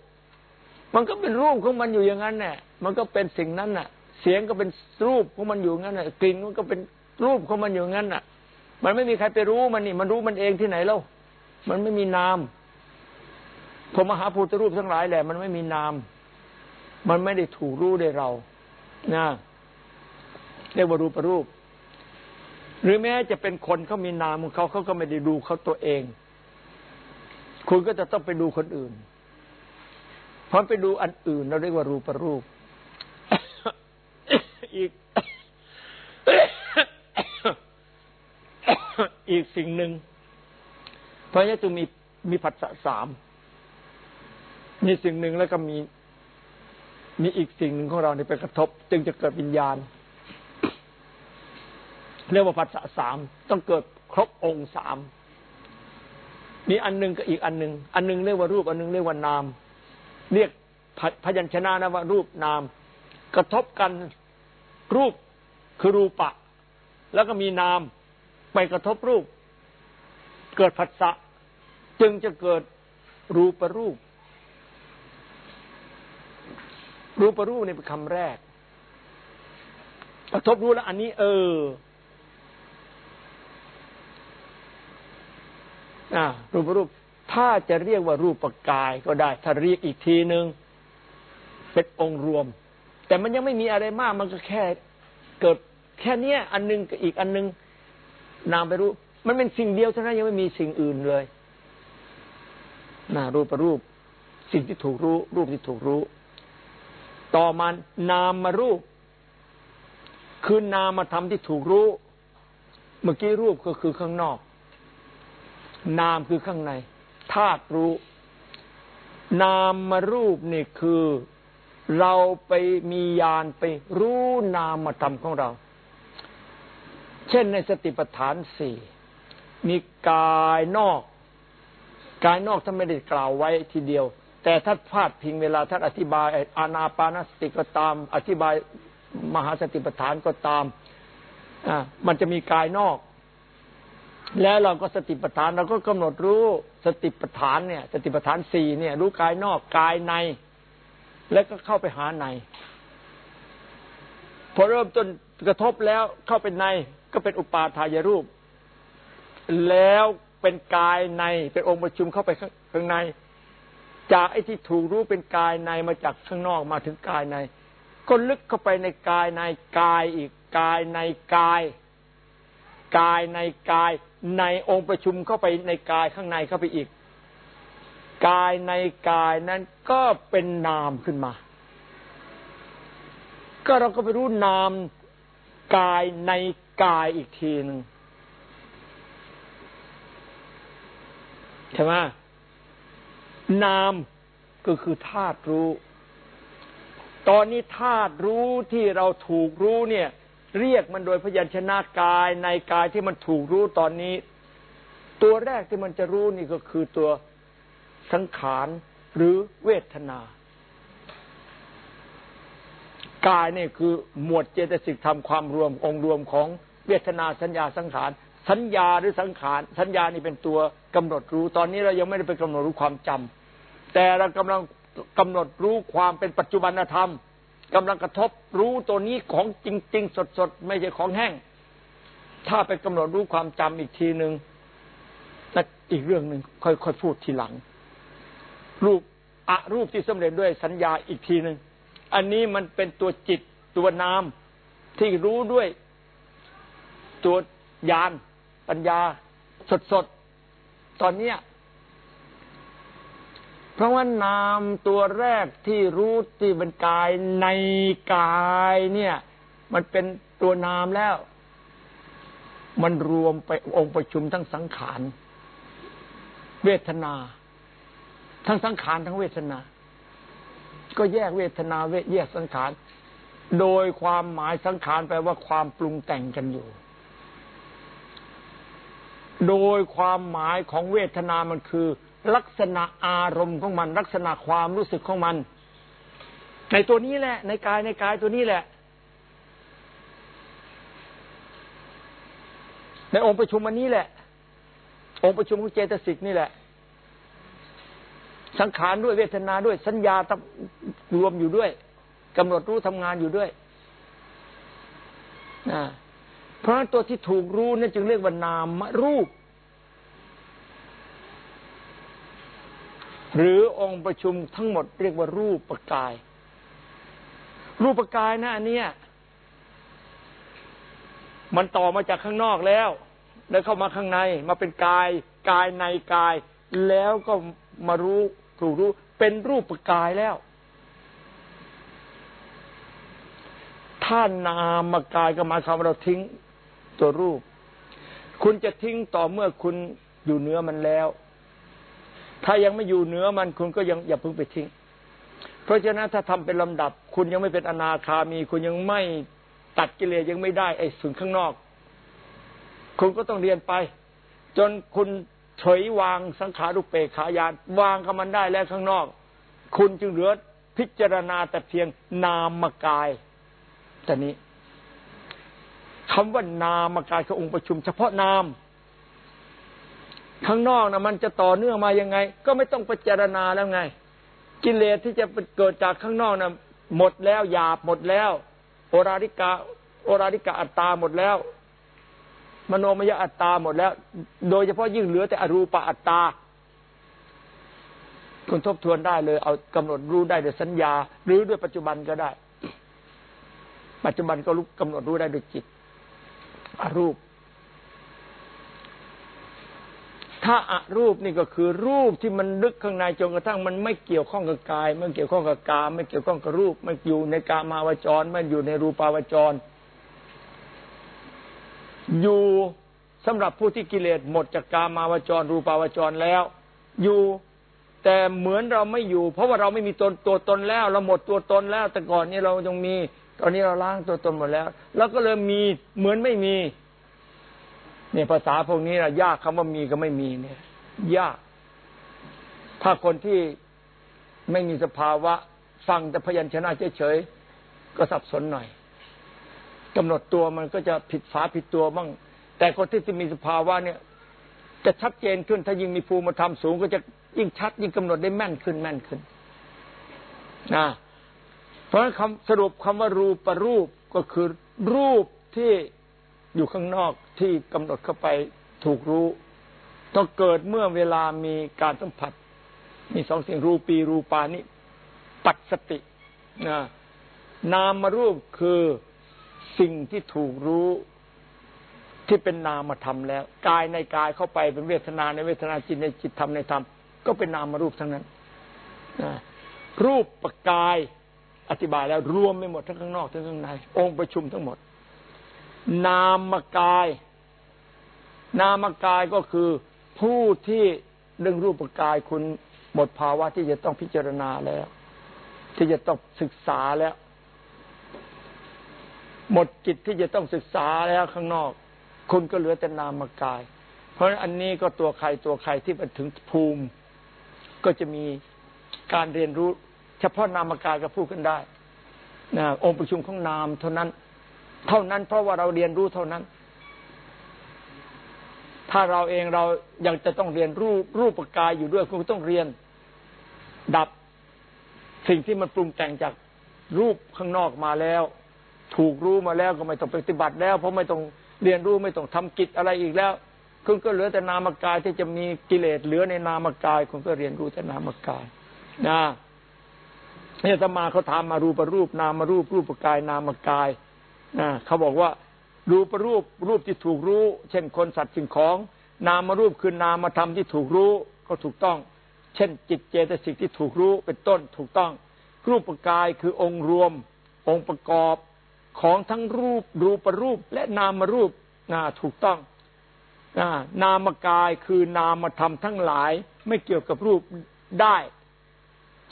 มันก็เป็นรูปของมันอยู่อย่างนั้นแหละมันก็เป็นสิ่งนั้นน่ะ เสียงก็เป็นรูปของมันอยู่งั้นน่ะกลิ่นมันก็เป็นรูปของมันอยู่งั้นน่ะ มันไม่มีใครไปรู้มันนี่ มันรู้มันเองที่ไหนเล่ามันไม่มีนามพรมหาภูตรูปทั้งหลายแหละ มันไม่มีนาม มันไม่ได้ถูกรู้ได้เรานะเรียกว่ารูปรูป หรือแม้จะเป็นคนเขามีนามของเขาเขาก็ไม่ได้ดูเขาตัวเอง คุณก็จะต้องไปดูคนอื่นพอไปดูอันอื่นเราเรียกว่ารูปรูป อีก อีกสิ่งหนึ่งเพราะฉะนั้นจึงมีมีผัสสะสามมีสิ่งหนึ่งแล้วก็มี มีอีกสิ่งหนึ่งของเราในไปกระทบ จึงจะเกิดวิญญาณ เรียกว่าผัสสะสามต้องเกิดครบองค์สามมีอันหนึ่งกับอีกอันหนึ่งอันหนึ่งเรียกว่ารูป อันหนึ่งเรียกว่านาม เรียกพยัญชนะนะว่ารูปนาม กระทบกัน รูปคือรูปะ แล้วก็มีนามไปกระทบรูป เกิดผัสสะจึงจะเกิดรูปรูป รูปรูปนี่เป็นคำแรก กระทบรู้แล้ว อันนี้ เอออ่ารูปรูป ถ้าจะเรียกว่ารูปกายก็ได้ ถ้าเรียกอีกทีหนึ่งเป็นองค์รวม แต่มันยังไม่มีอะไรมาก มันก็แค่เกิดแค่เนี้ย อันนึงกับอีกอันนึง นามไปรู้ มันเป็นสิ่งเดียวเท่านั้นยังไม่มีสิ่งอื่นเลยนารูปรูป สิ่งที่ถูกรู้ รูปที่ถูกรู้ ต่อมานามมารูป คือนามมาทำที่ถูกรู้ เมื่อกี้รูปก็คือข้างนอก นามคือข้างในธาตุรู้ นามมารูปนี่คือ เราไปมียานไปรู้นามธรรมของเรา เช่นในสติปัฏฐานสี่มีกายนอก กายนอกท่านไม่ได้กล่าวไว้ทีเดียว แต่ท่านพาดพิงเวลาท่านอธิบายอานาปานสติก็ตาม อธิบายมหาสติปัฏฐานก็ตามอ่ามันจะมีกายนอก แล้วเราก็สติปัฏฐานเราก็กำหนดรู้สติปัฏฐานเนี่ย สติปัฏฐานสี่เนี่ย รู้กายนอกกายใน แล้วก็เข้าไปหาใน พอเริ่มต้นกระทบแล้วเข้าเป็นในก็เป็นอุปาทายรูป แล้วเป็นกายในเป็นองค์ประชุมเข้าไปข้างใน จากไอ้ที่ถูกรู้เป็นกายในมาจากข้างนอกมาถึงกายใน ก็ลึกเข้าไปในกายในกายอีกกายในกาย กายในกาย ในองค์ประชุมเข้าไปในกายข้างในเข้าไปอีก กายในกายนั้นก็เป็นนามขึ้นมา ก็เราก็ไปรู้นามกายในกายอีกทีหนึ่งใช่ไหมนามก็คือธาตุรู้ ตอนนี้ธาตุรู้ที่เราถูกรู้เนี่ย เรียกมันโดยพยัญชนะกายในกายที่มันถูกรู้ตอนนี้ ตัวแรกที่มันจะรู้นี่ก็คือตัว สังขารหรือเวทนากายนี่คือหมวดเจตสิกธรรมความรวมองค์รวมของเวทนาสัญญาสังขาร สัญญาหรือสังขาร สัญญานี่เป็นตัวกำหนดรู้ ตอนนี้เรายังไม่ได้ไปกำหนดรู้ความจำแต่เรากำลังกำหนดรู้ความเป็นปัจจุบันธรรมกำลังกระทบรู้ตัวนี้ของจริง ๆ สดๆ ไม่ใช่ของแห้ง ถ้าไปกำหนดรู้ความจำอีกทีหนึ่งนั่นอีกเรื่องหนึ่งค่อยๆพูดทีหลัง รูปอะรูปที่สำเร็จด้วยสัญญาอีกทีหนึ่งอันนี้มันเป็นตัวจิตตัวนามที่รู้ด้วยตัวญาณปัญญาสดๆตอนเนี้ยเพราะว่านามตัวแรกที่รู้ที่เป็นกายในกายเนี่ย มันเป็นตัวนามแล้ว มันรวมไปองค์ประชุมทั้งสังขารเวทนา ทั้งสังขารทั้งเวทนา ก็แยกเวทนาเวแยกสังขาร โดยความหมายสังขารแปลว่าความปรุงแต่งกันอยู่ โดยความหมายของเวทนามันคือ ลักษณะอารมณ์ของมัน ลักษณะความรู้สึกของมัน ในตัวนี้แหละ ในกายในกายตัวนี้แหละ ในองค์ประชุมอันนี้แหละ องค์ประชุมของเจตสิกนี่แหละ สังขารด้วยเวทนาด้วย สัญญาทับรวมอยู่ด้วยกำหนดรู้ทำงานอยู่ด้วยนะเพราะตัวที่ถูกรู้นั่นจึงเรียกว่านามรูป หรือองค์ประชุมทั้งหมดเรียกว่ารูปประกาย รูปประกายนะอันเนี้ยมันต่อมาจากข้างนอกแล้ว แล้วเข้ามาข้างในมาเป็นกาย กายในกาย แล้วก็มารู้ ถูกรู้เป็นรูปกายแล้ว ถ้านามกายก็หมายความว่าเราทิ้งตัวรูป คุณจะทิ้งต่อเมื่อคุณอยู่เหนือมันแล้ว ถ้ายังไม่อยู่เหนือมันคุณก็ยังอย่าเพิ่งไปทิ้ง เพราะฉะนั้นถ้าทำเป็นลำดับ คุณยังไม่เป็นอนาคามี คุณยังไม่ตัดกิเลสยังไม่ได้ไอ้ส่วนข้างนอก คุณก็ต้องเรียนไป จนคุณ เฉยวางสังขารุปเปขายานวางกับมันได้แล้วข้างนอก คุณจึงเหลือพิจารณาแต่เพียงนามกายแต่นี้คำว่านามกายคือองค์ประชุม เฉพาะนาม ข้างนอกนะมันจะต่อเนื่องมายังไง ก็ไม่ต้องไปเจารณาแล้วไง กิเลสที่จะเกิดจากข้างนอกนะหมดแล้วหยาบหมดแล้ว โอราริกาโอราริกาอัตตาหมดแล้ว มโนมยอัตตาหมดแล้ว โดยเฉพาะยิ่งเหลือแต่อรูปอัตตาคุณทบทวนได้เลย เอากำหนดรู้ได้ด้วยสัญญา หรือด้วยปัจจุบันก็ได้ ปัจจุบันก็รู้กำหนดรู้ได้ด้วยจิตอรูป ถ้าอารูปนี่ก็คือรูปที่มันลึกข้างในจนกระทั่งมันไม่เกี่ยวข้องกับกาย ไม่เกี่ยวข้องกับกามไม่เกี่ยวข้องกับรูป ไม่อยู่ในกามาวจรไม่อยู่ในรูปาวจร อยู่สำหรับผู้ที่กิเลสหมดจากกามาวจร รูปาวจรแล้ว อยู่แต่เหมือนเราไม่อยู่ เพราะว่าเราไม่มีตนตัวตนแล้ว เราหมดตัวตนแล้ว แต่ก่อนนี้เรายังมี ตอนนี้เราล้างตัวตนหมดแล้วแล้วก็เลยมีเหมือนไม่มีเนี่ยภาษาพวกนี้นะยากคำว่ามีก็ไม่มีเนี่ย ยาก ถ้าคนที่ไม่มีสภาวะ ฟังแต่พยัญชนะเฉยๆก็สับสนหน่อย กำหนดตัวมันก็จะผิดฝาผิดตัวบ้างแต่คนที่จะมีสภาวะเนี่ย จะชัดเจนขึ้น ถ้ายิ่งมีภูมิธรรมสูง ก็จะยิ่งชัด ยิ่งกำหนดได้แม่นขึ้นแม่นขึ้นนะเพราะฉะนั้นคำสรุปคำว่ารูปรูปก็คือรูปที่อยู่ข้างนอกที่กำหนดเข้าไปถูกรู้ต้องเกิดเมื่อเวลามีการสัมผัส มีสองสิ่งรูปีรูปานิปัจสตินะนามรูปคือ สิ่งที่ถูกรู้ที่เป็นนามธรรมแล้ว กายในกายเข้าไปเป็นเวทนาในเวทนาจิตในจิตธรรมในธรรม ก็เป็นนามรูปทั้งนั้นรูปประกายอธิบายแล้วรวมไม่หมดทั้งข้างนอกทั้งข้างใน องค์ประชุมทั้งหมด นามกาย นามกายก็คือผู้ที่เรื่องรูปกายคุณหมดภาวะที่จะต้องพิจารณาแล้ว ที่จะต้องศึกษาแล้ว หมดจิตที่จะต้องศึกษาแล้วข้างนอก คุณก็เหลือแต่นามกาย เพราะฉะนั้นอันนี้ก็ตัวใครตัวใครที่ไปถึงภูมิ ก็จะมีการเรียนรู้ เฉพาะนามกายก็พูดกันได้นะองค์ประชุมของนามเท่านั้น เท่านั้นเพราะว่าเราเรียนรู้เท่านั้น ถ้าเราเองเรายังจะต้องเรียนรูปรูปกายอยู่ด้วยคุณต้องเรียน ดับสิ่งที่มันปรุงแต่งจากรูปข้างนอกมาแล้ว ถูกรู้มาแล้วก็ไม่ต้องปฏิบัติแล้ว เพราะไม่ต้องเรียนรู้ไม่ต้องทำกิจอะไรอีกแล้วคุณก็เหลือแต่นามกายที่จะมีกิเลสเหลือในนามกายคุณก็เรียนรู้แต่นามกายนะเนี่ยธรรมาเขาทำมารูปรูป นามารูปรูปกายนามกายนะเขาบอกว่า รูปรูปรูปที่ถูกรู้ เช่นคนสัตว์สิ่งของ นามารูปคือนามธรรมที่ถูกรู้ก็ถูกต้อง เช่น จิตเจตสิกที่ถูกรู้เป็นต้นถูกต้อง รูปกายคือองค์รวม องค์ประกอบ ของทั้งรูปรูปรูปและนามรูปนะถูกต้องนะนามกายคือนามธรรมทั้งหลายไม่เกี่ยวกับรูปได้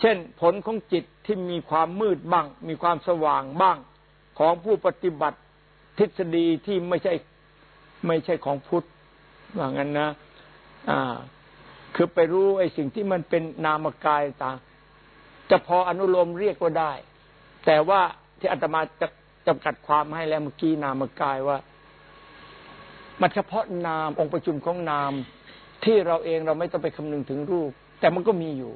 เช่นผลของจิตที่มีความมืดบ้าง มีความสว่างบ้าง ของผู้ปฏิบัติทฤษฎีที่ไม่ใช่ไม่ใช่ของพุทธว่างั้นนะ อ่า คือไปรู้ไอ้สิ่งที่มันเป็นนามกายต่างจะพออนุโลมเรียกก็ได้ แต่ว่าที่อาตมาจะ จำกัดความให้แล้วเมื่อกี้นามกายว่า มันเฉพาะนามองค์ประชุมของนามที่เราเองเราไม่ต้องไปคำนึงถึงรูป แต่มันก็มีอยู่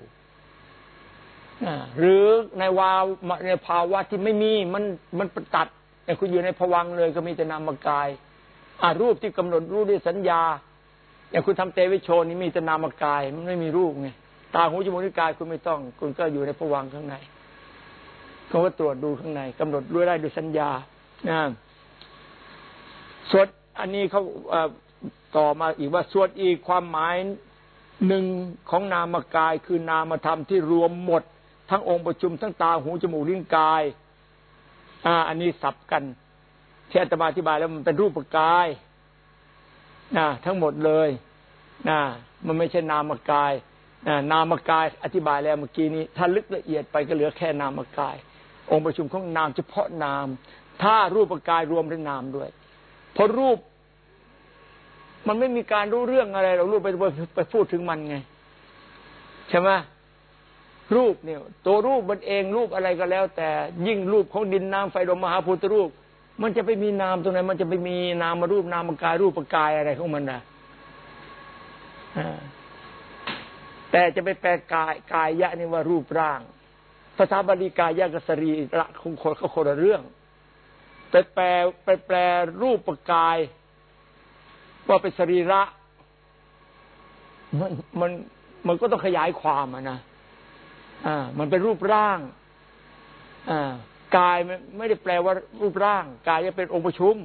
หรือในวาในภาวะที่ไม่มีมันมันตัดแต่คุณอยู่ในภวังเลยก็มีแต่นามกายอารูปที่กำหนดรู้ด้วยสัญญาอย่างคุณทำเตวิโชนี่มีแต่นามกาย มันไม่มีรูปไงตาหูจมูกนิ้วกายคุณไม่ต้อง คุณก็อยู่ในภวังข้างใน เขาก็ตรวจดูข้างในกำหนดรู้ได้ด้วยสัญญานะสวนอันนี้เขาต่อมาอีกว่าสวนอีกความหมายหนึ่งของนามกายคือนามธรรมที่รวมหมด ทั้งองค์ประชุมทั้งตาหูจมูกลิ้นกาย อ่า อันนี้สับกันที่อาตมาอธิบายแล้วมันเป็นรูปกายนะทั้งหมดเลยนะมันไม่ใช่นามกายนะนามกายอธิบายแล้วเมื่อกี้นี้ ถ้าลึกละเอียดไปก็เหลือแค่นามกาย องค์ประชุมของนามเฉพาะนาม ถ้ารูปกายรวมด้วยนามด้วย เพราะรูป มันไม่มีการรู้เรื่องอะไรเรารูปไปไปพูดถึงมันไง ใช่ไหมรูปเนี่ย ตัวรูปมันเองรูปอะไรก็แล้ว แต่ยิ่งรูปของดินน้ำไฟลมมหาพุทธรูป มันจะไปมีนามตรงไหนมันจะไปมีนามมารูปนามกายรูปกายอะไรของมันนะแต่จะไปแปลกายกายยะนี่ว่ารูปร่าง ภาษาบาลีกายยะกับสรีระคงคนเขาคนละเรื่องไปแปลไปแปลรูปกาย ว่าเป็นสรีระ มันมันมันก็ต้องขยายความอะนะอ่า มันเป็นรูปร่าง อ่ากายไม่ได้แปลว่ารูปร่าง กายจะเป็นองค์ประชุม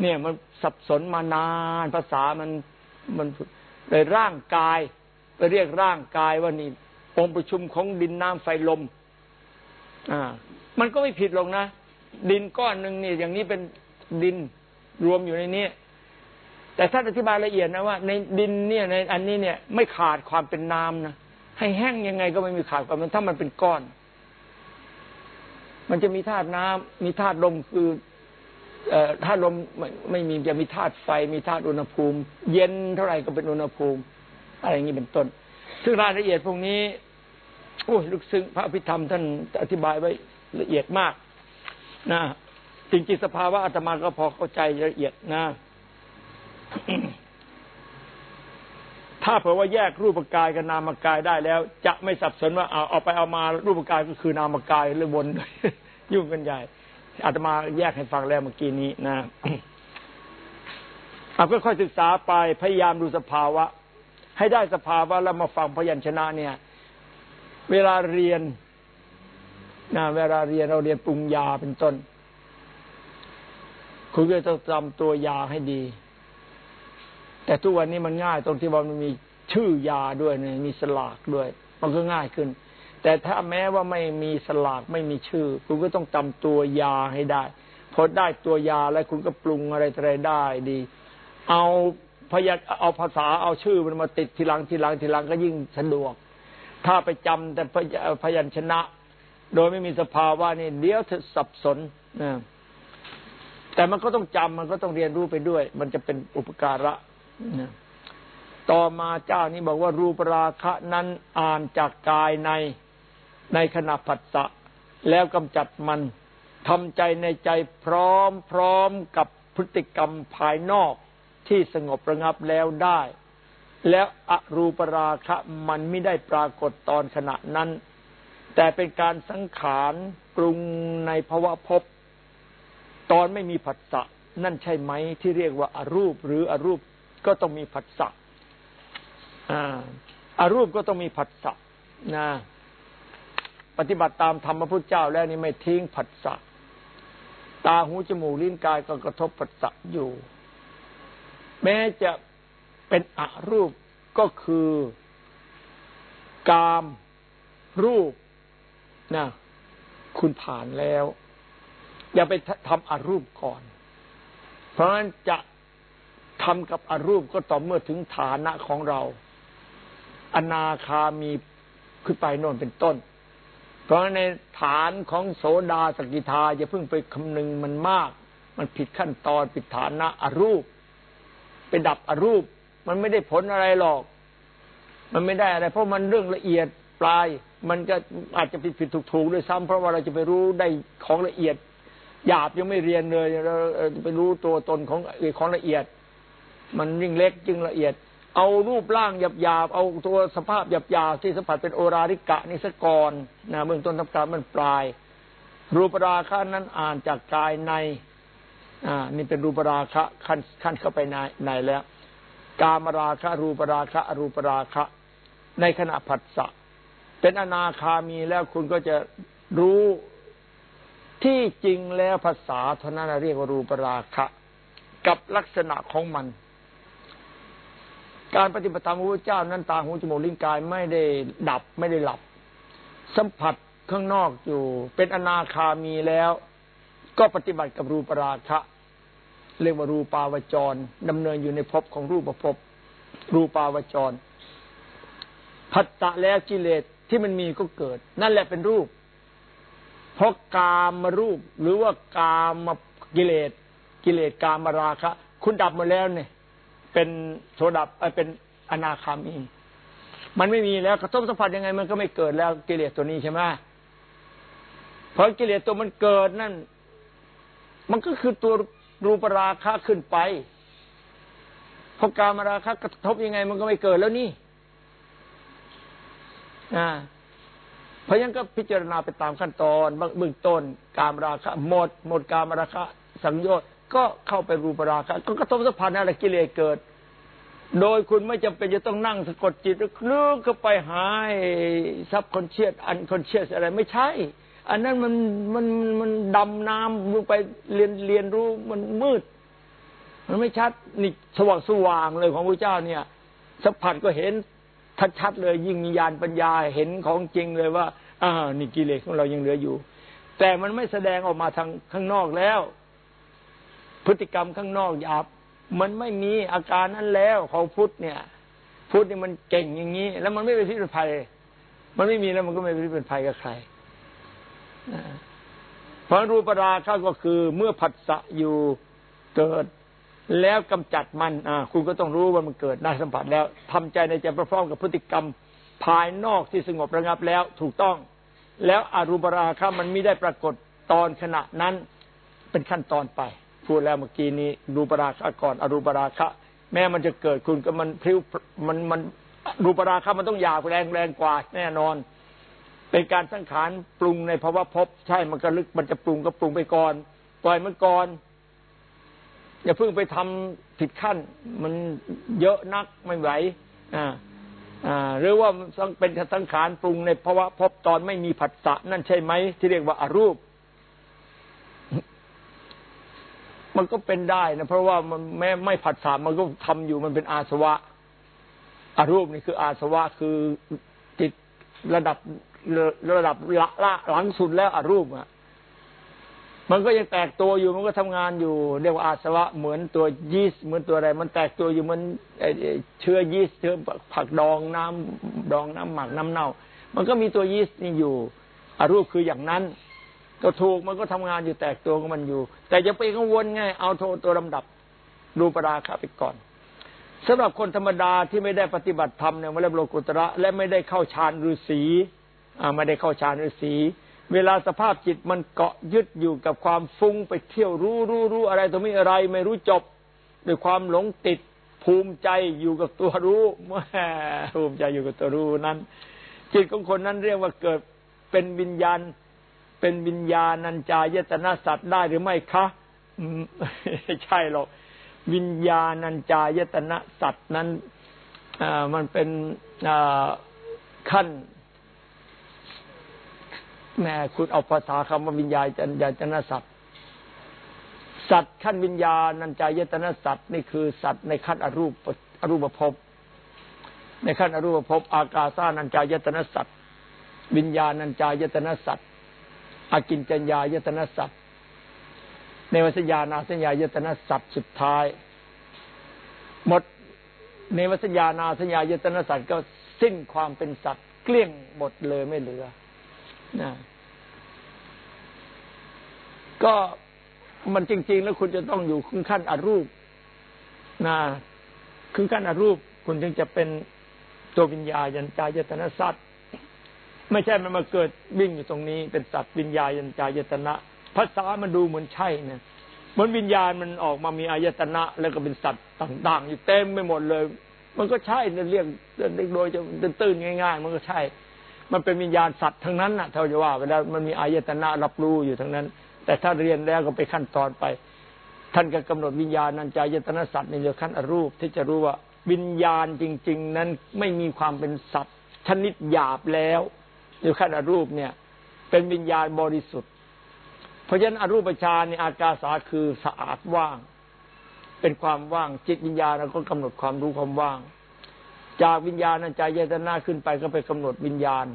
เนี่ย มันสับสนมานาน ภาษามันมันเลยร่างกาย ไปเรียกร่างกายว่านี่ องค์ประชุมของดินน้ำไฟลม อ่า มันก็ไม่ผิดหรอกนะ ดินก้อนหนึ่งนี่อย่างนี้เป็นดินรวมอยู่ในนี้ แต่ท่านอธิบายละเอียดนะว่า ในดินเนี่ยในอันนี้เนี่ย ไม่ขาดความเป็นน้ำนะให้แห้งยังไงก็ไม่มีขาดความเป็นถ้ามันเป็นก้อน มันจะมีธาตุน้ำมีธาตุลมคือธาตุลมไม่ไม่มีจะมีธาตุไฟ มีธาตุอุณหภูมิ เย็นเท่าไหร่ก็เป็นอุณหภูมิ อะไรอย่างนี้เป็นต้น ซึ่งรายละเอียดพวกนี้ โอ้ลึกซึ้งพระพิธรรมท่านอธิบายไว้ละเอียดมาก นะจริงๆสภาวะอาตมาก็พอเข้าใจละเอียดนะ ถ้าเผื่อว่าแยกรูปกายกับนามกายได้แล้ว จะไม่สับสนว่าเอาเอาไปเอามารูปกายก็คือนามกายหรือวนยุ่งกันใหญ่อาตมาแยกให้ฟังแล้วเมื่อกี้นี้นะเอาค่อยๆศึกษาไปพยายามดูสภาวะ ให้ได้สภาวะแล้วมาฟังพยัญชนะเนี่ย เวลาเรียนนะเวลาเรียนเราเรียนปรุงยาเป็นต้น คุณก็ต้องจำตัวยาให้ดี แต่ทุกวันนี้มันง่ายตรงที่ว่ามันมีชื่อยาด้วยเนี่ยมีสลากด้วย มันก็ง่ายขึ้น แต่ถ้าแม้ว่าไม่มีสลากไม่มีชื่อ คุณก็ต้องจำตัวยาให้ได้พอได้ตัวยาแล้วคุณก็ปรุงอะไรอะไรได้ดี เอาพยัเอาภาษาเอาชื่อมันมาติดทีหลังทีหลังทีหลังก็ยิ่งสะดวก ถ้าไปจำแต่พยัญชนะ โดยไม่มีสภาวะนี่เดี๋ยวจะสับสนนะแต่มันก็ต้องจำมันก็ต้องเรียนรู้ไปด้วย มันจะเป็นอุปการะต่อมาเจ้านี้บอกว่ารูปราคะนั้นอ่านจากกายในในขณะผัสสะแล้วกำจัดมันทำใจในใจพร้อมพร้อมกับพฤติกรรมภายนอกที่สงบระงับแล้วได้ แล้วอรูปราคะมันไม่ได้ปรากฏตอนขณะนั้น แต่เป็นการสังขารปรุงในภาวะพบ ตอนไม่มีผัสสะนั่นใช่ไหมที่เรียกว่าอารูปหรืออรูปก็ต้องมีผัสสะอารูปก็ต้องมีผัสสะนะปฏิบัติตามธรรมพระพุทธเจ้าแล้วนี่ไม่ทิ้งผัสสะตาหูจมูกลิ้นกายก็กระทบผัสสะอยู่ แม้จะ เป็นอรูปก็คือ กาม รูปนะคุณผ่านแล้ว อย่าไปทำอรูปก่อน เพราะฉะนั้นจะทำกับอรูปก็ต่อเมื่อถึงฐานะของเรา อนาคามีขึ้นไปโน่นเป็นต้น เพราะในฐานของโสดาสกิทาอย่าเพิ่งไปคำนึงมันมาก มันผิดขั้นตอนผิดฐานะอรูป ไปดับอรูป มันไม่ได้ผลอะไรหรอก มันไม่ได้อะไร เพราะมันเรื่องละเอียดปลาย มันก็อาจจะผิดผิดถูกถูกด้วยซ้ำเพราะว่าเราจะไปรู้ได้ของละเอียดหยาบยังไม่เรียนเลยเราไปรู้ตัวตนของของละเอียด มันยิ่งเล็กยิ่งละเอียด เอารูปร่างหยาบๆเอาตัวสภาพหยาบๆที่สัมผัสเป็นโอราริกะนิสกรนะเบื้องต้นทำการมันปลาย รูปราคะนั้นอ่านจากกายใน อ่า นี่เป็นรูปราคะขั้นขั้นเข้าไปในในแล้ว กามราคะ รูปราคะอรูปราคะ ในขณะผัสสะเป็นอนาคามีแล้วคุณก็จะรู้ที่จริงแล้วภาษาเท่านั้นเรียกว่ารูปราคะ กับลักษณะของมัน การปฏิบัติธรรมพระพุทธเจ้านั้นตาหูจมูกลิ้นกายไม่ได้ดับไม่ได้หลับ สัมผัสข้างนอกอยู่ เป็นอนาคามีแล้ว ก็ปฏิบัติกับรูปราคะ เรียกว่ารูปาวจรดำเนินอยู่ในภพของรูปภพรูปาวจรผัสสะแล้วกิเลสที่มันมีก็เกิด นั่นแหละเป็นรูป เพราะกามมารูป หรือว่ากามมากิเลส กิเลสกามาราคะ คุณดับมาแล้วเนี่ย เป็นโสดับเป็นอนาคามี มันไม่มีแล้วกระทบสัมผัสยังไง มันก็ไม่เกิดแล้วกิเลสตัวนี้ใช่ไหมเพราะกิเลสตัวมันเกิดนั่น มันก็คือตัว รูปราคะขึ้นไปพอการมาราคะกระทบยังไง มันก็ไม่เกิดแล้วนี่เพราะยังก็พิจารณาไปตามขั้นตอนเบื้องต้นการราคะหมด หมดการมาราคะสังโยชน์ก็เข้าไปรูปราคะก็กระทบสัมพันธ์อะไรกิเลสเกิด โดยคุณไม่จำเป็นจะต้องนั่งสะกดจิตแล้วลึกเข้าไปหายซับคนเชียสอันคนเชียสอะไรไม่ใช่ อันนั้นมันมันมันดำน้ำลงไปเรียนเรียนรู้มันมืด มันไม่ชัดนี่สว่างสว่างเลยของพระเจ้าเนี่ยสัมผัสก็เห็นชัดเลย ยิ่งมีญาณปัญญาเห็นของจริงเลยว่าอ่านี่กิเลสของเรายังเหลืออยู่ แต่มันไม่แสดงออกมาทางข้างนอกแล้ว พฤติกรรมข้างนอกหยาบมันไม่มีอาการนั้นแล้วของพุทธเนี่ย พุทธนี่มันเก่งอย่างนี้ แล้วมันไม่เป็นพิษเป็นภัย มันไม่มีแล้วมันก็ไม่เป็นพิษเป็นภัยกับใคร เพราะรูปราคะก็คือเมื่อผัสสะอยู่เกิด แล้วกำจัดมัน อ่า คุณก็ต้องรู้ว่ามันเกิดได้สัมผัสแล้วทำใจในใจพร้อมกับพฤติกรรมภายนอกที่สงบระงับแล้วถูกต้อง แล้วอรูปราคะมันไม่ได้ปรากฏตอนขณะนั้นเป็นขั้นตอนไปพูดแล้วเมื่อกี้นี้รูปราคะก่อนอรูปราคะ แม้มันจะเกิดคุณก็มันพลิ้วมันมันรูปราคะมันต้องยาบแรงแรงกว่าแน่นอน เป็นการสังขารปรุงในภาวะพบใช่มันก็ลึกมันจะปรุงก็ปรุงไปก่อนปล่อยมันก่อนอย่าเพิ่งไปทำผิดขั้น มันเยอะนักไม่ไหวอ่าอ่าหรือว่าเป็นสังขารปรุงในภาวะพบตอนไม่มีผัสสะนั่นใช่ไหมที่เรียกว่าอารูป มันก็เป็นได้นะเพราะว่ามันแม้ไม่ผัสสะมันก็ทำอยู่มันเป็นอาสวะอารูปนี่คืออาสวะคือจิตระดับ ระดับละละหลังสุดแล้วอรูปอะมันก็ยังแตกตัวอยู่มันก็ทำงานอยู่ เรียกว่าอาสวะเหมือนตัวยีสเหมือนตัวอะไร มันแตกตัวอยู่มันเชื้อยีสเชื้อผักดองน้ำดองน้ำหมักน้ำเน่า มันก็มีตัวยีสนี่อยู่อรูปคืออย่างนั้น ก็ถูกมันก็ทำงานอยู่แตกตัวของมันอยู่ แต่อย่าไปกังวลไงเอาโทตัวลำดับรูปราคาไปก่อนสำหรับคนธรรมดาที่ไม่ได้ปฏิบัติธรรมเนี่ยไม่ได้โลกุตระ และไม่ได้เข้าฌานฤาษีอ่า ไม่ได้เข้าฌานฤาษีเวลาสภาพจิตมันเกาะยึดอยู่กับความฟุ้งไปเที่ยวรู้รู้รู้อะไรตัวไม่อะไรไม่รู้จบด้วยความหลงติดภูมิใจอยู่กับตัวรู้แม่ภูมิใจอยู่กับตัวรู้นั้น จิตของคนนั้นเรียกว่าเกิดเป็นวิญญาณ เป็นวิญญาณัญจายตนะสัตว์ได้หรือไม่คะไม่ใช่หรอกวิญญาณัญจายตนะสัตว์นั้นมันเป็นขั้น แม่คุณเอาภาษาคำว่าวิญญาณญาจนสัตว์สัตว์ขั้นวิญญาณัญจายตนะสัตว์นี่คือสัตว์ในขั้นอรูปอรูปภพในขั้นอรูปภพอากาซานัญจายตนะสัตว์วิญญาณัญจายตนะสัตว์อากินจัญญายตนะสัตว์ในวัสยานาสัญญายตนะสัตว์สุดท้าย หมดในวัสยานาสัญญายตนะสัตว์ก็สิ้นความเป็นสัตว์เกลี้ยงหมดเลยไม่เหลือ นะก็มันจริง ๆ แล้วคุณจะต้องอยู่ขึ้นขั้นอรูปนะขึ้นขั้นอรูป คุณจึงจะเป็นตัววิญญาณัญจายตนะสัตว์ไม่ใช่มันมาเกิดวิ่งอยู่ตรงนี้ เป็นสัตว์วิญญาณัญจายตนะ ภาษามันดูเหมือนใช่เนี่ยเหมือนวิญญาณมันออกมามีอายตนะ แล้วก็เป็นสัตว์ต่างๆ อยู่เต็มไปหมดเลย มันก็ใช่เรียกโดยจะตื่นง่าย ๆ มันก็ใช่ มันเป็นวิญญาณสัตว์ทั้งนั้นน่ะเท่าจะว่าไปแล้วมันมีอายตนะรับรู้อยู่ทั้งนั้น แต่ถ้าเรียนแล้วก็ไปขั้นตอนไป ท่านก็กำหนดวิญญาณนันจายตนะสัตว์ในเรื่องขั้นอรูป ที่จะรู้ว่าวิญญาณจริง ๆ นั้นไม่มีความเป็นสัตว์ ชนิดหยาบแล้วในขั้นอรูปเนี่ย เป็นวิญญาณบริสุทธิ์ เพราะฉะนั้นอรูปฌานในอากาสาคือสะอาดว่าง เป็นความว่างจิตวิญญาณเราก็กำหนดความรู้ความว่าง จากวิญญาณนันจยตนะขึ้นไปก็ไปกำหนดวิญญาณ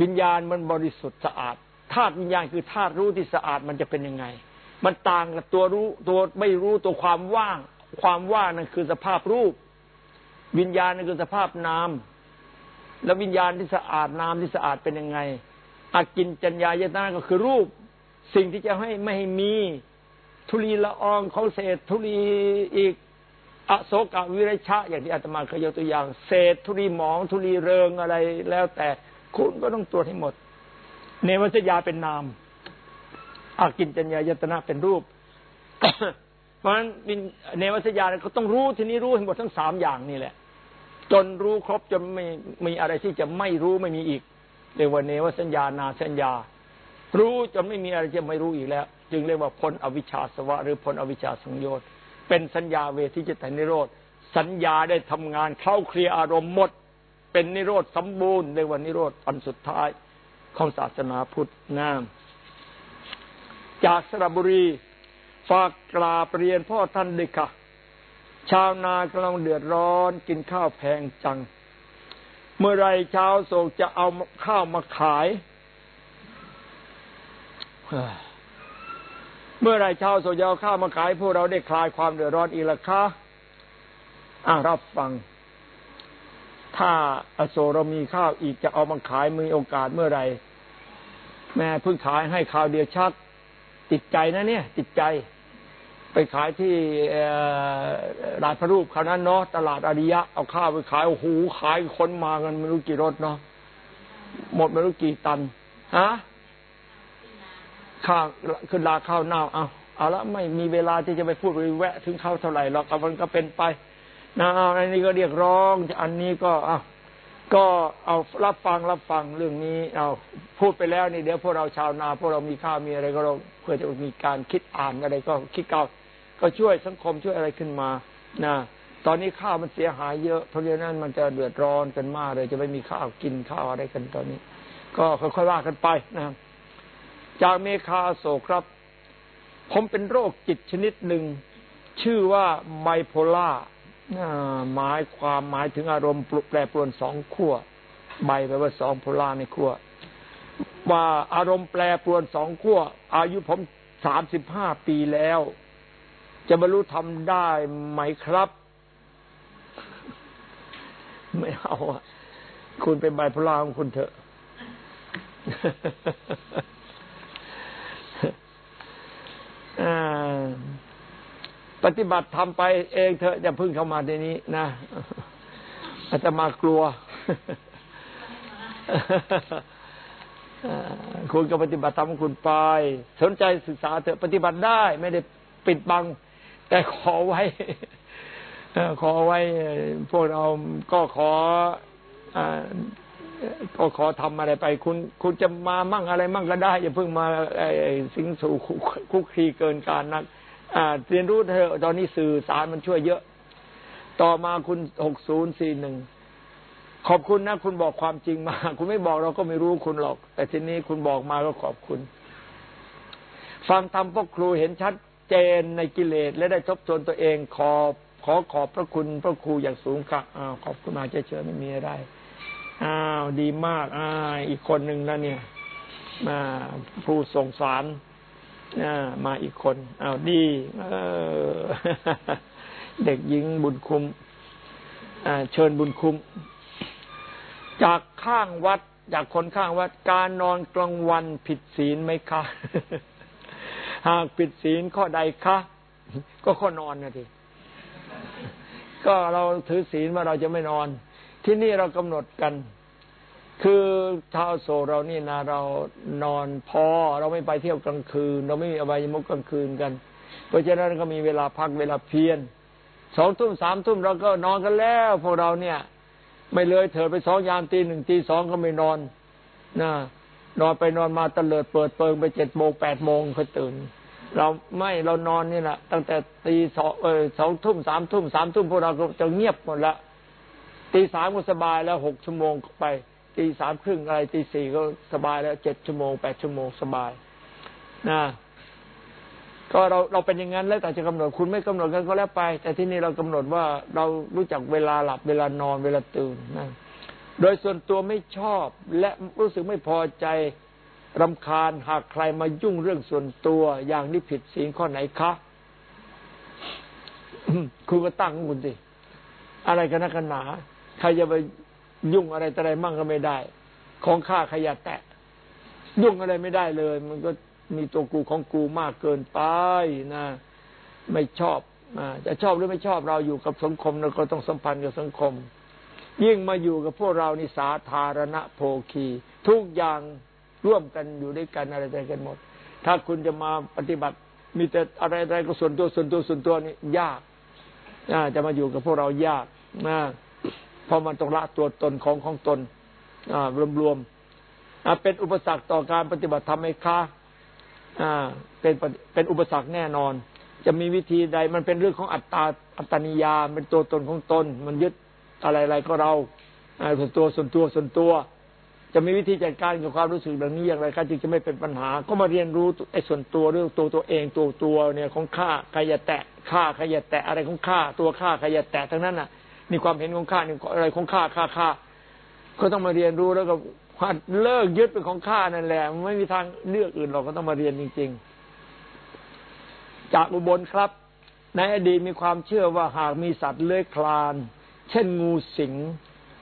วิญญาณมันบริสุทธิ์สะอาดธาตุวิญญาณคือธาตุรู้ที่สะอาดมันจะเป็นยังไง มันต่างกับตัวรู้ตัวไม่รู้ตัวความว่าง ความว่างนั่นคือสภาพรูป วิญญาณนั่นคือสภาพนาม แล้ววิญญาณที่สะอาดนามที่สะอาดเป็นยังไงอากินจัญญายตนะก็คือรูป สิ่งที่จะให้ไม่ให้มีทุลีละอองของเศษทุลีอีก อโศกวิริชะ อย่างที่อาตมาเคยยกตัวอย่าง เศษทุลีหมองทุลีเริงอะไรแล้วแต่คุณก็ต้องตรวจให้หมด เนวัสยาเป็นนามอากินจัญญายตนะเป็นรูป เพราะฉะนั้นเนวัสยาเขาต้องรู้ทีนี้รู้ให้หมดทั้งสามอย่างนี่แหละ จนรู้ครบจนไม่มีอะไรที่จะไม่รู้ไม่มีอีกเรียกว่าเนวสัญญานาสัญญา รู้จนไม่มีอะไรจะไม่รู้อีกแล้ว จึงเรียกว่าพ้นอวิชชาสวะ หรือพ้นอวิชชาสังโยชน์ เป็นสัญญาเวทิจิตนิโรธสัญญาได้ทำงานเข้าเคลียอารมณ์หมด เป็นนิโรธสมบูรณ์ในวันนิโรธอันสุดท้ายของศาสนาพุทธนามจากสระบุรีฝากกราบเรียนพ่อท่านเลยค่ะ ชาวนากำลังเดือดร้อนกินข้าวแพงจัง เมื่อไรชาวโศกจะเอาข้าวมาขาย เมื่อไรชาวโศกจะเอาข้าวมาขายพวกเราได้คลายความเดือดร้อนอีกละคะอ่ารับฟัง ถ้าอโศเรามีข้าวอีกจะเอามาขายมีโอกาสเมื่อไรแม่เพิ่งขายให้ข่าวเดียวชัด ติดใจนะเนี่ย ติดใจ ไปขายที่ราชพระรูปครานั้นเนาะตลาดอาริยะ เอาข้าวไปขายโอ้โหขายคนมากันไม่รู้กี่รถเนาะหมดไม่รู้กี่ตันฮะ ข้าขึ้นราข้าวหน้าเอาเอาละไม่มีเวลาที่จะไปพูดไปแวะ ถึงข้าวเท่าไหร่หรอกมันก็เป็นไปนะอันนี้ก็เรียกร้อง อันนี้ก็อะก็เอารับฟังรับฟังเรื่องนี้เอาพูดไปแล้วนี่เดี๋ยวพวกเราชาวนาพวกเรามีข้าวมีอะไรก็เราเพื่อจะมีการคิดอ่านอะไรก็คิดเก่าก็ช่วยสังคมช่วยอะไรขึ้นมานะตอนนี้ข้าวมันเสียหายเยอะเพราะฉะนั้นมันจะเดือดร้อนกันมากเลย จะไม่มีข้าวกินข้าวอะไรกันตอนนี้ ก็ค่อยๆว่ากันไปนะ จากเมคาโศกครับ ผมเป็นโรคจิตชนิดหนึ่ง ชื่อว่าไบโพล่าหมายความหมายถึงอารมณ์แปรปรวนสองขั้วใบแปลว่าสองโพล่าในขั้วว่าอารมณ์แปรปรวนสองขั้วอายุผมสามสิบห้าปีแล้ว จะบรรลุทำได้ไหมครับ ไม่เอาอะคุณเป็นไบโพล่าของคุณเถอะอ่า ปฏิบัติทำไปเองเถอะอย่าพึ่งเข้ามาในนี้นะอาจจะมากลัวคุณก็ปฏิบัติทำของคุณไป สนใจศึกษาเถอะปฏิบัติได้ ไม่ได้ปิดบัง แต่ขอไว้ขอไว้ พวกเราก็ขอ ก็ขอทำอะไรไป คุณคุณจะมามั่งอะไรมั่งก็ได้ อย่าเพิ่งมาสิงสู่คุกคีเกินการนักเรียนรู้เธอตอนนี้สื่อสารมันช่วยเยอะ ต่อมาคุณหกศูนย์สี่หนึ่งขอบคุณนะ คุณบอกความจริงมา คุณไม่บอกเราก็ไม่รู้คุณหรอก แต่ทีนี้คุณบอกมาก็ขอบคุณ ฟังธรรมพวกครูเห็นชัดเจนในกิเลสและได้ทบทวนตัวเองขอขอขอบพระคุณพระครูอย่างสูงค่ะขอบคุณมาเฉยๆไม่มีอะไร อ้าวดีมากอ่าอีกคนหนึ่งแล้วเนี่ยมาผู้ส่งสารมาอีกคนอ้าวดีเด็กหญิงบุญคุมเชิญบุญคุมจากข้างวัด จากคนข้างวัด การนอนกลางวันผิดศีลไหมคะ หากผิดศีลข้อใดคะ ก็ข้อนอนนะทีก็เราถือศีลว่าเราจะไม่นอน ที่นี่เรากำหนดกัน คือชาวโซเรานี่นะเรานอนพอ เราไม่ไปเที่ยวกลางคืน เราไม่มีอบายมุกกลางคืนกัน เพราะฉะนั้นก็มีเวลาพักเวลาเพียนสองทุ่มสามทุ่มเราก็นอนกันแล้วพวกเราเนี่ย ไม่เลยเถิดไปสองยามตีหนึ่งตีสองก็ไม่นอนนะนอนไปนอนมาตะเลิดเปิดเปิงไปเจ็ดโมงแปดโมงค่อยตื่น เราไม่เรานอนนี่แหละตั้งแต่ตีสองเออสองทุ่มสามทุ่มสามทุ่มพวกเราก็จะเงียบหมดละ ตีสามก็สบายแล้วหกชั่วโมงไป ตีสามครึ่งอะไรตีสี่ก็สบายแล้วเจ็ดชั่วโมงแปดชั่วโมงสบายนะก็เราเราเป็นอย่างนั้นแล้วแต่จะกำหนดคุณไม่กำหนดกันก็แล้วไป แต่ที่นี่เรากำหนดว่าเรารู้จักเวลาหลับเวลานอนเวลาตื่นนะโดยส่วนตัวไม่ชอบและรู้สึกไม่พอใจรำคาญหากใครมายุ่งเรื่องส่วนตัวอย่างนี้ผิดศีลข้อไหนคะคุณก็ตั้งคุณสิ อะไรกันนักหนา ใครจะไปยุ่งอะไรอะไรมั่งก็ไม่ได้ ของข้าขยะแตะ ยุ่งอะไรไม่ได้เลย มันก็มีตัวกูของกูมากเกินไปนะไม่ชอบอจะชอบหรือไม่ชอบเราอยู่กับสังคมเราก็ต้องสัมพันธ์กับสังคม ยิ่งมาอยู่กับพวกเรานี่สาธารณโภคี ทุกอย่างร่วมกันอยู่ด้วยกันอะไรใจกันหมด ถ้าคุณจะมาปฏิบัติ มีแต่อะไรอะไรก็ส่วนตัวส่วนตัวส่วนตัวนี่ยากจะมาอยู่กับพวกเรายากนะ เพราะมันต้องละตัวตนของของตนรวมๆเป็นอุปสรรคต่อการปฏิบัติธรรมไหมคะเป็นเป็นอุปสรรคแน่นอน จะมีวิธีใดมันเป็นเรื่องของอัตตาอัตตนิยาเป็นตัวตนของตน มันยึดอะไรๆก็เราส่วนตัวส่วนตัวส่วนตัว จะมีวิธีจัดการกับความรู้สึกแบบนี้อย่างไรก็จึงจะไม่เป็นปัญหา ก็มาเรียนรู้ไอ้ส่วนตัวเรื่องตัวตัวเองตัวตัวเนี่ยของข้าใครจะแตะข้าใครจะแตะอะไรของข้าตัวข้าใครจะแตะทั้งนั้นน่ะ นี่ความเห็นของข้านี่อะไรของข้าข้าข้าก็ต้องมาเรียนรู้แล้วก็เลิกยึดเป็นของข้านั่นแหละไม่มีทางเลือกอื่นเราก็ต้องมาเรียนจริง ๆ จากอุบลครับ ในอดีตมีความเชื่อว่าหากมีสัตว์เลื้อยคลาน เช่นงูสิง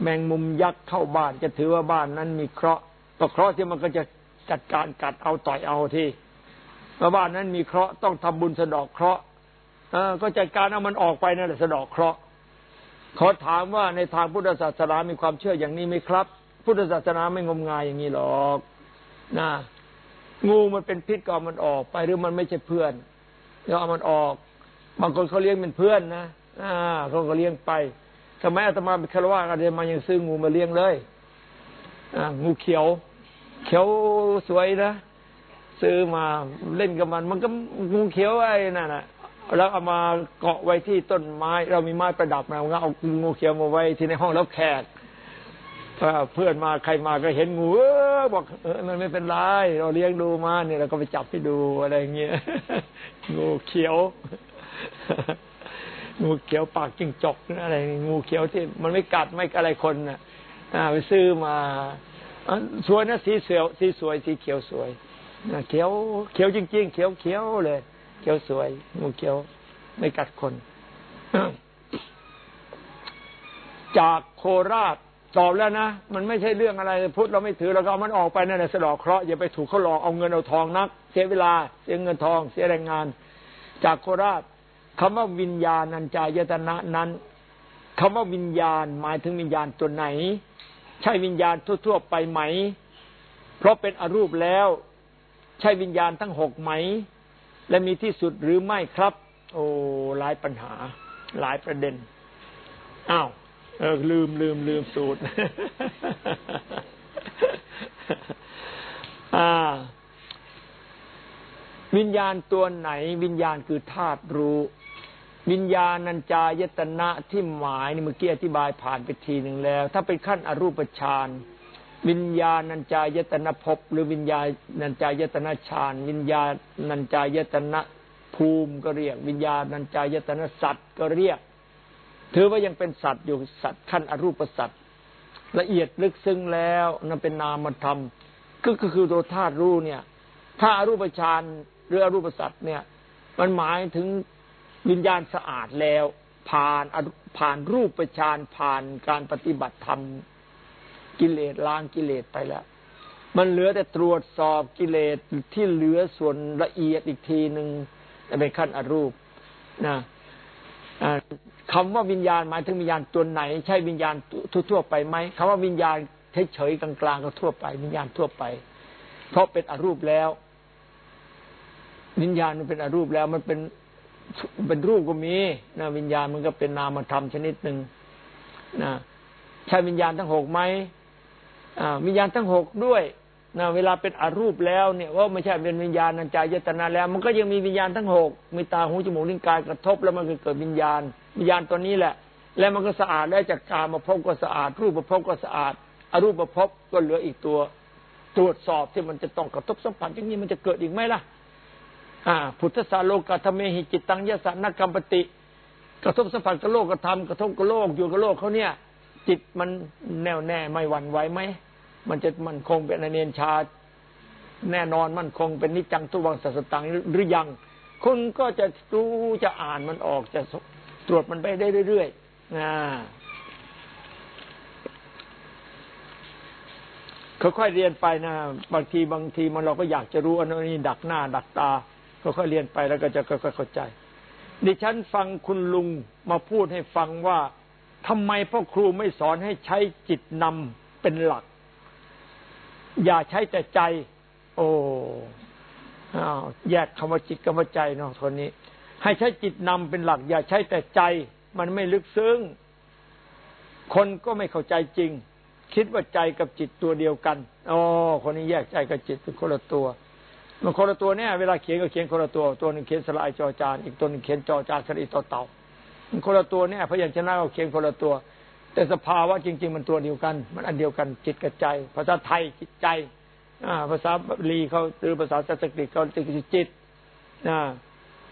แมงมุมยักษ์เข้าบ้าน จะถือว่าบ้านนั้นมีเคราะห์ต่อเคราะห์ที่มันก็จะจัดการกัดเอาต่อยเอาที่ว่าบ้านนั้นมีเคราะห์ต้องทำบุญสะดอกเคราะห์ก็จัดการเอามันออกไปนั่นแหละสะดอกเคราะห์ ขอถามว่าในทางพุทธศาสนามีความเชื่ออย่างนี้ไหมครับ พุทธศาสนาไม่งมงายอย่างนี้หรอกนะงูมันเป็นพิษก็มันออกไปหรือมันไม่ใช่เพื่อนก็เอามันออก บางคนเขาเลี้ยงเป็นเพื่อนนะอ่าเขาก็เลี้ยงไปสมัยอาตมาเป็นคารวะอาตมายังซื้องูมาเลี้ยงเลยอ่างูเขียว เขียวสวยนะซื้อมาเล่นกับมัน มันก็งูเขียวไอ้นั่นแหะ แล้วเอามาเกาะไว้ที่ต้นไม้ เรามีไม้ประดับมาเอางูเขียวมาไว้ที่ในห้องแล้วแขกเพื่อนมาใครมาก็เห็นงูบอกเออมันไม่เป็นไรเราเลี้ยงดูมาเนี่ยเราก็ไปจับให้ดูอะไรเงี้ยงูเขียว งูเขียวปากจิ้งจกอะไรงูเขียวที่มันไม่กัดไม่อะไรคนน่ะไปซื้อมาสวยนะสีเสียวสีสวยสีเขียวสวยเขียวเขียวจริง ๆ เขียวเขียวเลย เขียวสวยงูเขียวไม่กัดคน จากโคราชตอบแล้วนะมันไม่ใช่เรื่องอะไรพุทธเราไม่ถือเราก็เอามันออกไปนั่นแหละสะดอกเคราะห์อย่าไปถูกเขาหลอกเอาเงินเอาทองนัก เสียเวลา เสียเงินทอง เสียแรงงาน จากโคราชคำว่าวิญญาณัญจายตนะนั้นคำว่าวิญญาณหมายถึงวิญญาณตัวไหน ใช่วิญญาณทั่ว ๆ ไปไหม เพราะเป็นอรูปแล้ว ใช่วิญญาณทั้งหกไหม และมีที่สุดหรือไม่ครับ โอ้หลายปัญหา หลายประเด็นอ้าวเออลืมลืมลืมสูตรวิญญาณตัวไหน วิญญาณคือธาตุรู้ วิญญาณัญจายตนะที่หมายนี่เมื่อกี้อธิบายผ่านไปทีหนึ่งแล้ว ถ้าเป็นขั้นอรูปฌาน วิญญาณัญจายตนะภพหรือวิญญาณัญจายตนะฌานวิญญาณัญจายตนะภูมิก็เรียก วิญญาณัญจายตนะสัตว์ก็เรียก ถือว่ายังเป็นสัตว์อยู่สัตว์ขั้นอรูปสัตว์ละเอียดลึกซึ้งแล้วนั่นเป็นนามธรรมก็คือตัวธาตุรู้เนี่ย ถ้าอรูปฌานหรืออรูปสัตว์เนี่ย มันหมายถึงวิญญาณสะอาดแล้ว ผ่านผ่านรูปฌานผ่านการปฏิบัติธรรม กิเลสล้างกิเลสไปแล้ว มันเหลือแต่ตรวจสอบกิเลสที่เหลือส่วนละเอียดอีกทีหนึ่งเป็นขั้นอรูปนะคำว่าวิญญาณหมายถึงวิญญาณตัวไหน ใช่วิญญาณทั่วไปไหมคำว่าวิญญาณเฉยๆกลางๆก็ทั่วไป วิญญาณทั่วไป เพราะเป็นอรูปแล้ว วิญญาณมันเป็นอรูปแล้ว มันเป็นเป็นรูปก็มีนะวิญญาณมันก็เป็นนามธรรมชนิดหนึ่งนะใช่วิญญาณทั้งหกไหม วิญญาณทั้งหกด้วยนะเวลาเป็นอรูปแล้วเนี่ยว่าไม่ใช่เป็นวิญญาณนันจายตนาแล้ว มันก็ยังมีวิญญาณทั้งหกมีตาหูจมูกลิ้นกายกระทบแล้วมันก็เกิดวิญญาณ วิญญาณตัวนี้แหละ แล้วมันก็สะอาดได้จากกามาพบก็สะอาด รูปมาพบก็สะอาด อรูปมาพบก็เหลืออีกตัว ตรวจสอบที่มันจะต้องกระทบสัมผัสอย่างนี้มันจะเกิดอีกไหมล่ะ อ่า พุทธสาโลกาธรรมหิจิตตังยสานกรรมปติ กระทบสัมผัสกับโลกกระทำกระทบกับโลกอยู่กับโลกเขาเนี่ย จิตมันแน่วแน่ไม่หวั่นไหวไหมมันจะมันคงเป็นอเนนชา แน่นอนมันคงเป็นนิจังทุวังสัสตังหรือยัง คุณก็จะรู้จะอ่านมันออกจะตรวจมันไปได้เรื่อยๆนะค่อยๆเรียนไปนะบางทีบางทีมันเราก็อยากจะรู้อันนี้ดักหน้า ดักตาค่อยๆเรียนไปแล้วก็จะค่อยๆเข้าใจ ดิฉันฟังคุณลุงมาพูดให้ฟังว่า ทำไมพ่อครูไม่สอนให้ใช้จิตนำเป็นหลัก อย่าใช้แต่ใจ โอ้อแยกคำว่าจิตกับว่าใจเนาะคนนี้ ให้ใช้จิตนำเป็นหลัก อย่าใช้แต่ใจ มันไม่ลึกซึ้งคนก็ไม่เข้าใจจริง คิดว่าใจกับจิตตัวเดียวกันอ๋อคนนี้แยกใจกับจิตเป็นคนละตัวมันคนละตัวเนี่ยเวลาเขียนก็เขียนคนละตัว ตัวหนึ่งเขียนสลายจอจานอีกตัวหนึ่งเขียนจอจานสระอีต่อเต่า มันคนละตัวเนี่ยพยัญชนะก็เขียนคนละตัว แต่สภาวะจริง ๆ มันตัวเดียวกัน มันอันเดียวกันจิตกับใจ ภาษาไทยจิตใจอ่าภาษาลีเขาหรือภาษาสันสกฤตเขาติดจิต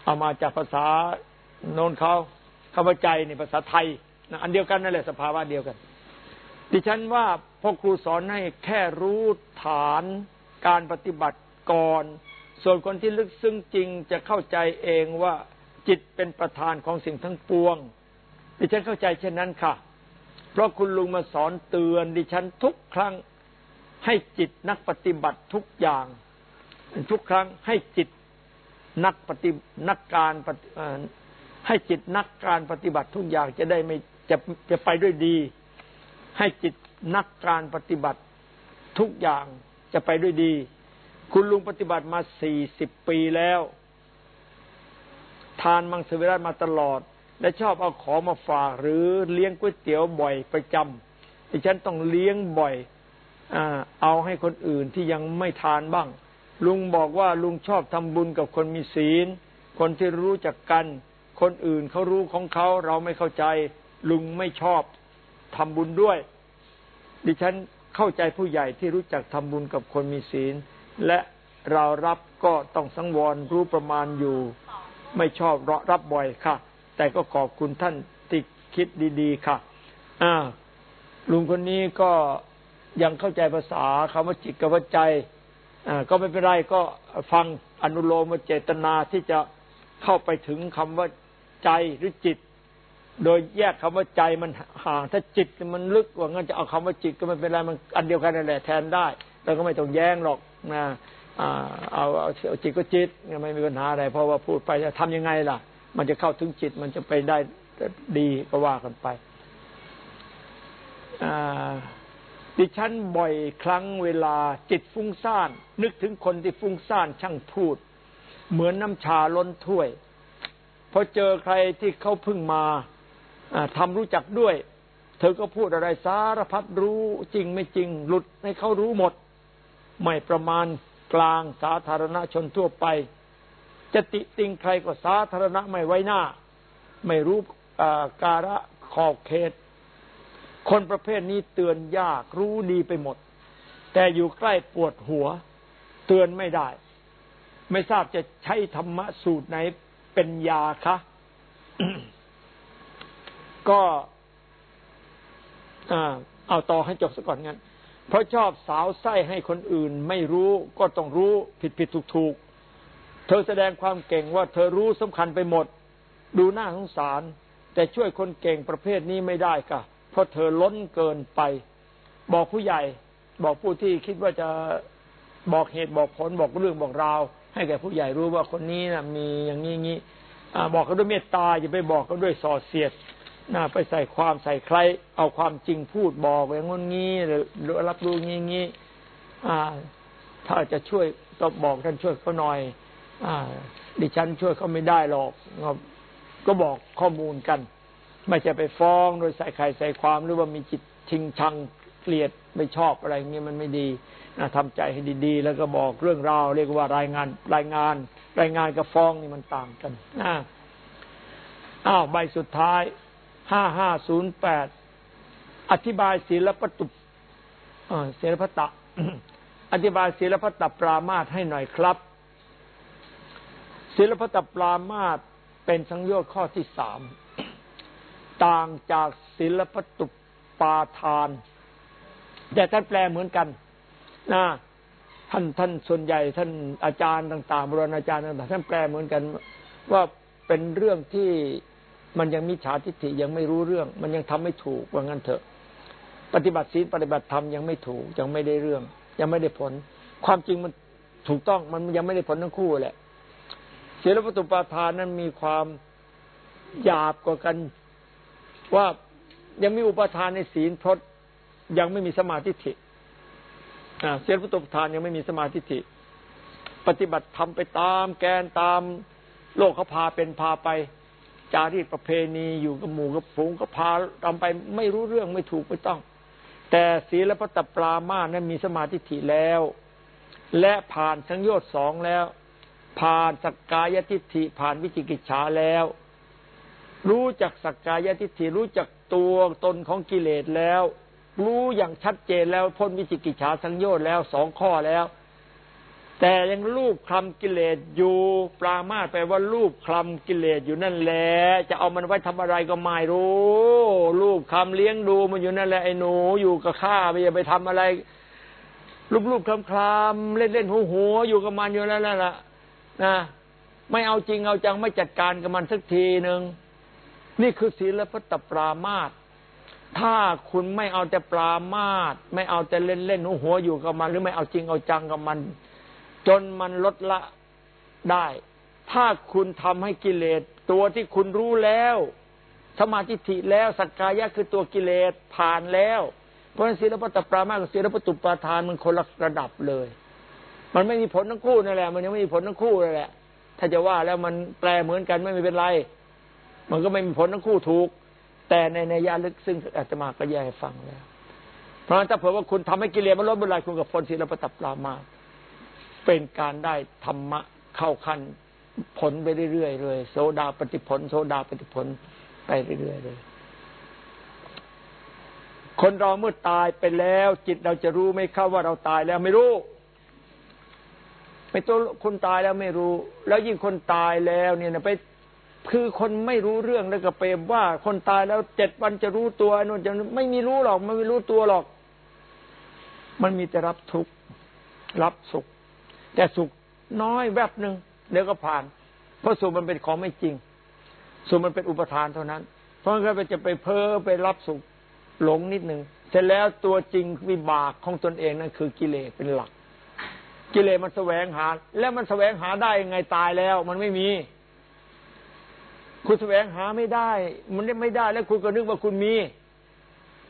เอามาจากภาษาโนนเขาคำว่าใจในภาษาไทยอันเดียวกันนั่นแหละสภาวะเดียวกัน ดิฉันว่าพ่อครูสอนให้แค่รู้ฐานการปฏิบัติก่อน ส่วนคนที่ลึกซึ้งจริงจะเข้าใจเองว่า จิตเป็นประธานของสิ่งทั้งปวง ดิฉันเข้าใจเช่นนั้นค่ะ เพราะคุณลุงมาสอนเตือนดิฉันทุกครั้งให้จิตนักปฏิบัติทุกอย่าง ทุกครั้งให้จิตนักปฏินักการให้จิตนักการปฏิบัติทุกอย่างจะได้ไม่จะจะไปด้วยดี ให้จิตนักการปฏิบัติทุกอย่างจะไปด้วยดี คุณลุงปฏิบัติมาสี่สิบปีแล้ว ทานมังสวิรัตมาตลอด และชอบเอาของมาฝาก หรือเลี้ยงก๋วยเตี๋ยวบ่อยประจำที่ฉันต้องเลี้ยงบ่อยอเอาให้คนอื่นที่ยังไม่ทานบ้าง ลุงบอกว่าลุงชอบทำบุญกับคนมีศีล คนที่รู้จักกัน คนอื่นเขารู้ของเขาเราไม่เข้าใจ ลุงไม่ชอบทำบุญด้วย ดิฉันเข้าใจผู้ใหญ่ที่รู้จักทำบุญกับคนมีศีล และเรารับก็ต้องสังวรรู้ประมาณอยู่ ไม่ชอบรับบ่อยค่ะ แต่ก็ขอบคุณท่านที่คิดดีๆค่ะ อ่า ลุงคนนี้ก็ยังเข้าใจภาษาคำว่าจิตกับใจอ่าก็ไม่เป็นไรก็ฟังอนุโลมเจตนาที่จะเข้าไปถึงคำว่าใจหรือจิต โดยแยกคำว่าใจมันห่างถ้าจิตมันลึกกว่างั้นจะเอาคำว่าจิตก็ไม่เป็นไรมันอันเดียวกันนั่นแหละแทนได้เราก็ไม่ต้องแย้งหรอกนะ เอาเอาจิตก็จิตไม่มีปัญหาอะไร เพราะว่าพูดไปจะทำยังไงล่ะ มันจะเข้าถึงจิตมันจะไปได้ดีก็ว่ากันไปดิฉันบ่อยครั้งเวลาจิตฟุ้งซ่าน นึกถึงคนที่ฟุ้งซ่านช่างพูด เหมือนน้ำชาล้นถ้วยพอเจอใครที่เขาพึ่งมาทำรู้จักด้วย เธอก็พูดอะไรสารพัดรู้จริงไม่จริง หลุดให้เขารู้หมด ไม่ประมาณ กลางสาธารณชนทั่วไป จะติติงใครก็สาธารณะไม่ไว้หน้า ไม่รู้การะขอบเขต คนประเภทนี้เตือนยากรู้ดีไปหมด แต่อยู่ใกล้ปวดหัว เตือนไม่ได้ ไม่ทราบจะใช้ธรรมะสูตรไหนเป็นยาคะก็เอาต่อให้จบซะก่อนงั้น เพราะชอบสาวไส้ให้คนอื่นไม่รู้ก็ต้องรู้ผิดผิดถูกถูกเธอแสดงความเก่งว่าเธอรู้สำคัญไปหมด ดูหน้าสงสาร แต่ช่วยคนเก่งประเภทนี้ไม่ได้ค่ะ เพราะเธอล้นเกินไป บอกผู้ใหญ่ บอกผู้ที่คิดว่าจะบอกเหตุบอกผลบอกเรื่องบอกราวให้แก่ผู้ใหญ่รู้ว่าคนนี้นะมีอย่างนี้งี้บอกเขาด้วยเมตตาอย่าไปบอกเขาด้วยส่อเสียด น่าไปใส่ความใส่ใคร เอาความจริงพูดบอกอย่างงี้งี้หรือรับรู้งี้งี้ถ้าจะช่วยต้องบอกท่านช่วยเขาหน่อยดิฉันช่วยเขาไม่ได้หรอกก็บอกข้อมูลกัน ไม่ใช่ไปฟ้องโดยใส่ใครใส่ความหรือว่ามีจิตชิงชังเกลียดไม่ชอบอะไรเงี้ยมันไม่ดีนะทำใจให้ดีๆ แล้วก็บอกเรื่องราว เรียกว่ารายงานรายงาน รายงานกับฟ้องนี่มันต่างกันนะอ้าวใบสุดท้าย ห้าห้าศูนย์แปดอธิบายศีลปตุศีลพตะ อธิบายศีลพตะปรามาตให้หน่อยครับศีลพตะปรามาตเป็นสังโยชน์ข้อที่สามต่างจากศีลพตุปาทาน แต่ท่านแปลเหมือนกันนะท่านท่านส่วนใหญ่ท่านอาจารย์ต่างๆบรณาจารย์ต่างๆท่านแปลเหมือนกันว่าเป็นเรื่องที่ มันยังมีฉาทิฏฐิยังไม่รู้เรื่อง มันยังทำไม่ถูกว่างั้นเถอะ ปฏิบัติศีลปฏิบัติธรรมยังไม่ถูกยังไม่ได้เรื่อง ยังไม่ได้ผล ความจริงมันถูกต้องมันยังไม่ได้ผลทั้งคู่แหละศีลปฏิปทานนั้นมีความหยาบกว่ากัน ว่ายังมีอุปทานในศีลพรตยังไม่มีสมาธิิศีลปฏิปทานยังไม่มีสมาธิิปฏิบัติทำไปตามแกนตามโลกเขาพาเป็นพาไป จารีตประเพณีอยู่กับหมู่กับฝูงก็พาทำไปไม่รู้เรื่องไม่ถูกไม่ต้อง แต่ศีลพัตปรามานั้นมีสมาธิถิแล้ว และผ่านสังโยชน์สองแล้ว ผ่านสักกายทิฏฐิผ่านวิจิกิจฉาแล้ว รู้จักสักกายทิฏฐิรู้จักตัวตนของกิเลสแล้ว รู้อย่างชัดเจนแล้วพ้นวิจิกิจฉาสังโยชน์แล้วสองข้อแล้ว แต่ยังรูปคลำกิเลสอยู่ ปรามาแปลว่ารูปคลำกิเลสอยู่นั่นแหละจะเอามันไว้ทำอะไรก็ไม่รู้รูปคลำเลี้ยงดูมันอยู่นั่นแหละไอ้หนูอยู่กับข้าไม่อย่าไปทำอะไรรูปรูปคลำคลำเล่นเล่นหัวหัวอยู่กับมันอยู่นั่นแหละนะไม่เอาจริงเอาจังไม่จัดการกับมันสักทีหนึ่งนี่คือศีลพัตปรามาตถ้าคุณไม่เอาแต่ปรามาตไม่เอาแต่เล่นเล่นหัวหัวอยู่กับมัน หรือไม่เอาจริงเอาจังกับมัน จนมันลดละได้ ถ้าคุณทำให้กิเลส ตัวที่คุณรู้แล้ว สมาธิิแล้วสักกายะคือตัวกิเลสผ่านแล้ว เพราะนั้นศีลปัตตปรามากับศีลปัตุปาทานมันคนละระดับเลย มันไม่มีผลทั้งคู่นั่นแหละ มันยังไม่มีผลทั้งคู่นั่นแหละ ถ้าจะว่าแล้วมันแปลเหมือนกันไม่มีเป็นไร มันก็ไม่มีผลทั้งคู่ถูก แต่ในในยาลึกซึ่งอาตมาก็แยกให้ฟังแล้ว เพราะฉะนั้นถ้าเผื่อว่าคุณทำให้กิเลสมันลดเมื่อไรคุณกับผลศีลปัตตปรามา เป็นการได้ธรรมะเข้าขั้นผลไปเรื่อยๆเลยโซดาปฏิผลโซดาปฏิผลไปเรื่อยๆเลย คนเราเมื่อตายไปแล้ว จิตเราจะรู้ไหมครับว่าเราตายแล้วไม่รู้ไม่ตัวคนตายแล้วไม่รู้ แล้วยิ่งคนตายแล้วเนี่ยไปคือคนไม่รู้เรื่องแล้วก็เปรมว่า คนตายแล้วเจ็ดวันจะรู้ตัวนนจะไม่มีรู้หรอกมันไม่รู้ตัวหรอก มันมีแต่รับทุกข์รับสุข แต่สุขน้อยแวบหนึ่งเดี๋ยวก็ผ่าน เพราะสุขมันเป็นของไม่จริง สุขมันเป็นอุปทานเท่านั้น เพราะงั้นจะไปเพ้อไปรับสุขหลงนิดหนึ่งเสร็จแล้วตัวจริงวิบากของตนเองนั่นคือกิเลสเป็นหลัก กิเลสมันแสวงหา แล้วมันแสวงหาได้ยังไงตายแล้ว มันไม่มี คุณแสวงหาไม่ได้ มันไม่ได้ แล้วคุณก็นึกว่าคุณมี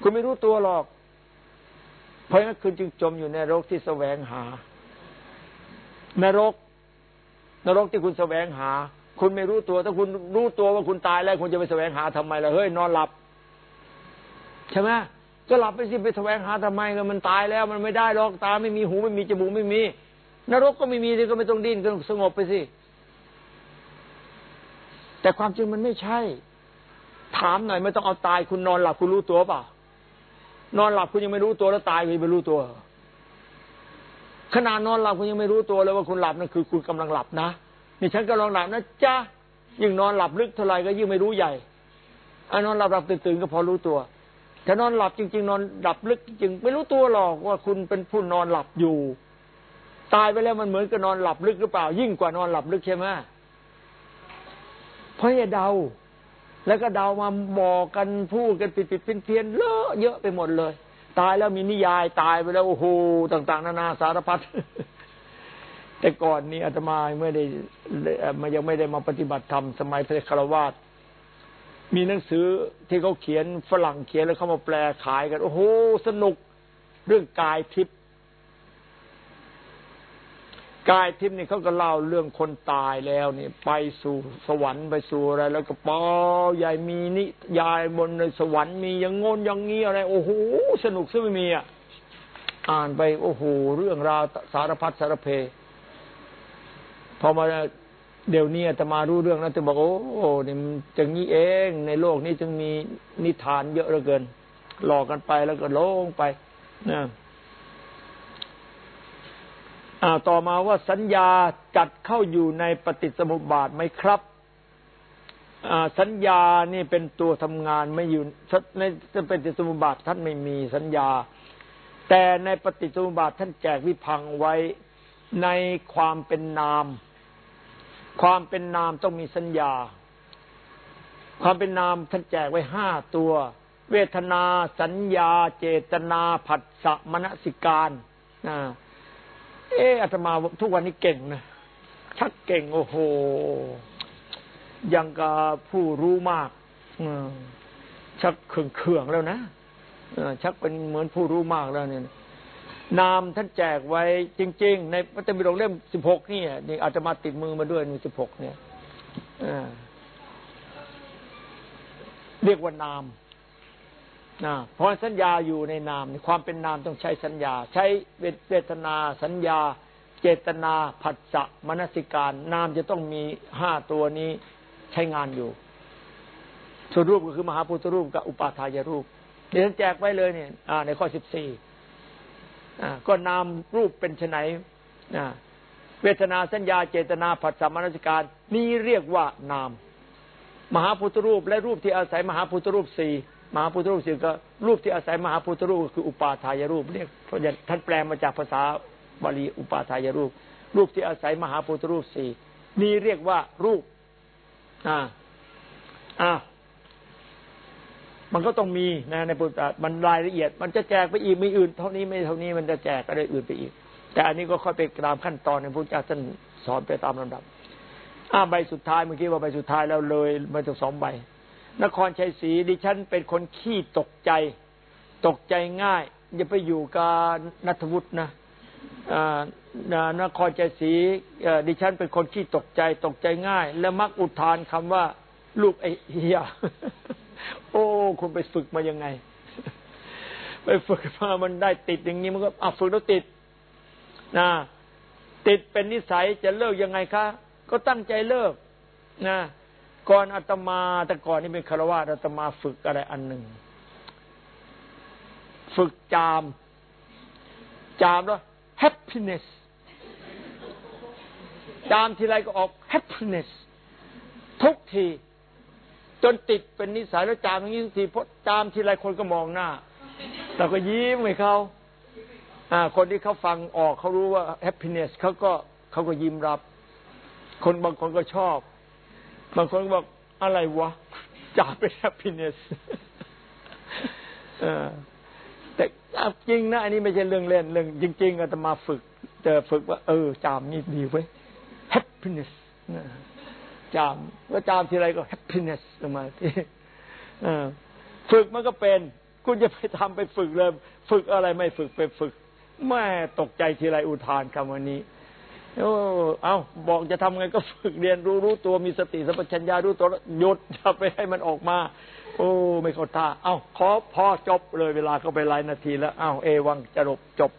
คุณไม่รู้ตัวหรอก เพราะงั้นคุณจึงจมอยู่ในโรคที่แสวงหา นรก นรกที่คุณแสวงหา คุณไม่รู้ตัว ถ้าคุณรู้ตัวว่าคุณตายแล้วคุณจะไปแสวงหาทำไมล่ะเฮ้ยนอนหลับใช่ไหมก็หลับไปสิไปแสวงหาทำไมกันมันตายแล้ว มันไม่ได้หรอกตาไม่มีหูไม่มีจมูกไม่มี นรกก็ไม่มีเลยก็ไม่ต้องดิ้นก็สงบไปสิแต่ความจริงมันไม่ใช่ ถามหน่อยไม่ต้องเอาตายคุณนอนหลับคุณรู้ตัวเปล่านอนหลับคุณยังไม่รู้ตัวแล้วตายคุณไม่รู้ตัว ขณะนอนหลับคุณยังไม่รู้ตัวเลยว่าคุณหลับนั่นคือคุณกำลังหลับนะนี่ฉันกำลังหลับนะจ้ายิ่งนอนหลับลึกเท่าไรก็ยิ่งไม่รู้ใหญ่อนนอนหลับหลับตื่นตื่นก็พอรู้ตัวถ้านอนหลับจริง ๆ นอนหลับลึกจริงไม่รู้ตัวหรอกว่าคุณเป็นผู้นอนหลับอยู่ ตายไปแล้วมันเหมือนกับนอนหลับลึกหรือเปล่า ยิ่งกว่านอนหลับลึกใช่ไหมเพราะอย่าเดา แล้วก็เดามาบอกกันพูดกันปิดปิดเพี้ยนเลอะเยอะไปหมดเลย ตายแล้วมีนิยายตายไปแล้วโอ้โหต่าง ๆ นานาสารพัดแต่ก่อนนี้อาตมาไม่ได้มันยังไม่ได้มาปฏิบัติธรรมสมัยพระคารวาสมีหนังสือที่เขาเขียนฝรั่งเขียนแล้วเขามาแปลขายกัน โอ้โห สนุกเรื่องกายทิพย์ กายทิพย์นี่เขาก็เล่าเรื่องคนตายแล้วนี่ไปสู่สวรรค์ไปสู่อะไร แล้วก็ปอยายมีนิยายบนในสวรรค์มีอย่างงนอย่างงี้อะไร โอ้โหสนุกซะไม่มีอะอ่านไปโอ้โหเรื่องราวสารพัดสารเพพอมาเดี๋ยวนี้จะมารู้เรื่องแล้วจะบอกโอ้โหนี่มันจะงี้เองในโลกนี้จึงมีนิทานเยอะเหลือเกิน หลอกกันไปแล้วก็ลงไปนะ ต่อมาว่าสัญญาจัดเข้าอยู่ในปฏิสมุปบาทไหมครับสัญญานี่เป็นตัวทำงานไม่อยู่ในปฏิสมุปบาทท่านไม่มีสัญญา แต่ในปฏิสมุปบาทท่านแจกวิพังไว้ในความเป็นนาม ความเป็นนามต้องมีสัญญา ความเป็นนามท่านแจกไว้ห้าตัว เวทนาสัญญา เจตนาผัสสะมณสิการนะ เอออาตมาทุกวันนี้เก่งนะชักเก่งโอ้โหยังกับผู้รู้มากชักเขื่องเขื่องแล้วนะชักเป็นเหมือนผู้รู้มากแล้วเนี่ยนามท่านแจกไว้จริง ๆ ในพระธรรมปิฎกเล่มสิบหกนี่นี่อาจจะมาติดมือมาด้วยในสิบหกเนี่ยเรียกว่านาม เพราะสัญญาอยู่ในนาม ความเป็นนามต้องใช้สัญญา ใช้เวทนาสัญญา เจตนาผัสสะมนสิการ นามจะต้องมีห้าตัวนี้ใช้งานอยู่ส่วนรูปก็คือมหาพุทธรูปกับอุปาทายรูปเดี๋ยวแจกไว้เลยเนี่ยในข้อสิบสี่ก็นามรูปเป็นไนเวทนาสัญญาเจตนาผัสสะมนสิการ นี้เรียกว่านาม มหาพุทธรูปและรูปที่อาศัยมหาพุทธรูปสี่ มหาพุทธรูปสี่ก็รูปที่อาศัยมหาพุทธรูปคืออุปาทายรูปเรียกท่านแปลมาจากภาษาบาลีอุปาทายรูป รูปที่อาศัยมหาพุทธรูปสี่นี่เรียกว่ารูป อ่า อ่ามันก็ต้องมีนะในพุทธมันรายละเอียด มันจะแจกไปอีกมีอื่น เท่านี้ไม่เท่านี้มันจะแจกอะไรอื่นไปอีก แต่อันนี้ก็ค่อยไปตามขั้นตอนในพุทธเจ้าท่านสอนไปตามลำดับอ่าใบสุดท้ายเมื่อกี้ว่าใบสุดท้ายแล้วเลยมาถึงสองใบ นครชัยศรีดิฉันเป็นคนขี้ตกใจ ตกใจง่าย อย่าไปอยู่กับนัทวุฒินะนครชัยศรีดิฉันเป็นคนขี้ตกใจ ตกใจง่าย และมักอุทานคำว่า ลูกไอ้เฮียโอ้ คุณไปฝึกมายังไง ไปฝึกมามันได้ติดอย่างนี้มันก็อะฝึกแล้วติดนะติดเป็นนิสัยจะเลิกยังไงคะ ก็ตั้งใจเลิกนะ ก่อนอาตมา แต่ก่อนนี่เป็นคารวะอาตมาฝึกอะไรอันหนึ่ง ฝึกจาม จามแล้ว happiness จามทีไรก็ออก happiness ทุกที จนติดเป็นนิสัยแล้วจามอย่างนี้ทุกทีเพราะจามทีไรคนก็มองหน้าเราก็ยิ้มให้เขาอ่า คนที่เขาฟังออกเขารู้ว่า happiness เขาก็เขาก็ยิ้มรับ คนบางคนก็ชอบ บางคนบอกอะไรวะจาเป็น happiness แต่จริงนะอันนี้ไม่ใช่เรื่องเล่นเรื่องจริง ๆอาตมาฝึกแต่ฝึกว่า เออ จามนี่ดีเว้ย happiness จามว่าจามทีไรก็ happiness ออกมาที่ฝึกมันก็เป็น คุณจะไปทำไปฝึกเลย ฝึกอะไรไม่ฝึกไปฝึกแม่ตกใจทีไรอุทานคำวันนี้ โอ้เอาบอกจะทำไงก็ฝึกเรียนรู้รู้ตัวมีสติสัมปชัญญะรู้ตัวหยุดจะไปให้มันออกมา โอ้ไม่เข้าท่า เอ้าขอพอจบเลยเวลาเขาไปหลายนาทีแล้ว เอาเอวังจะจบจบ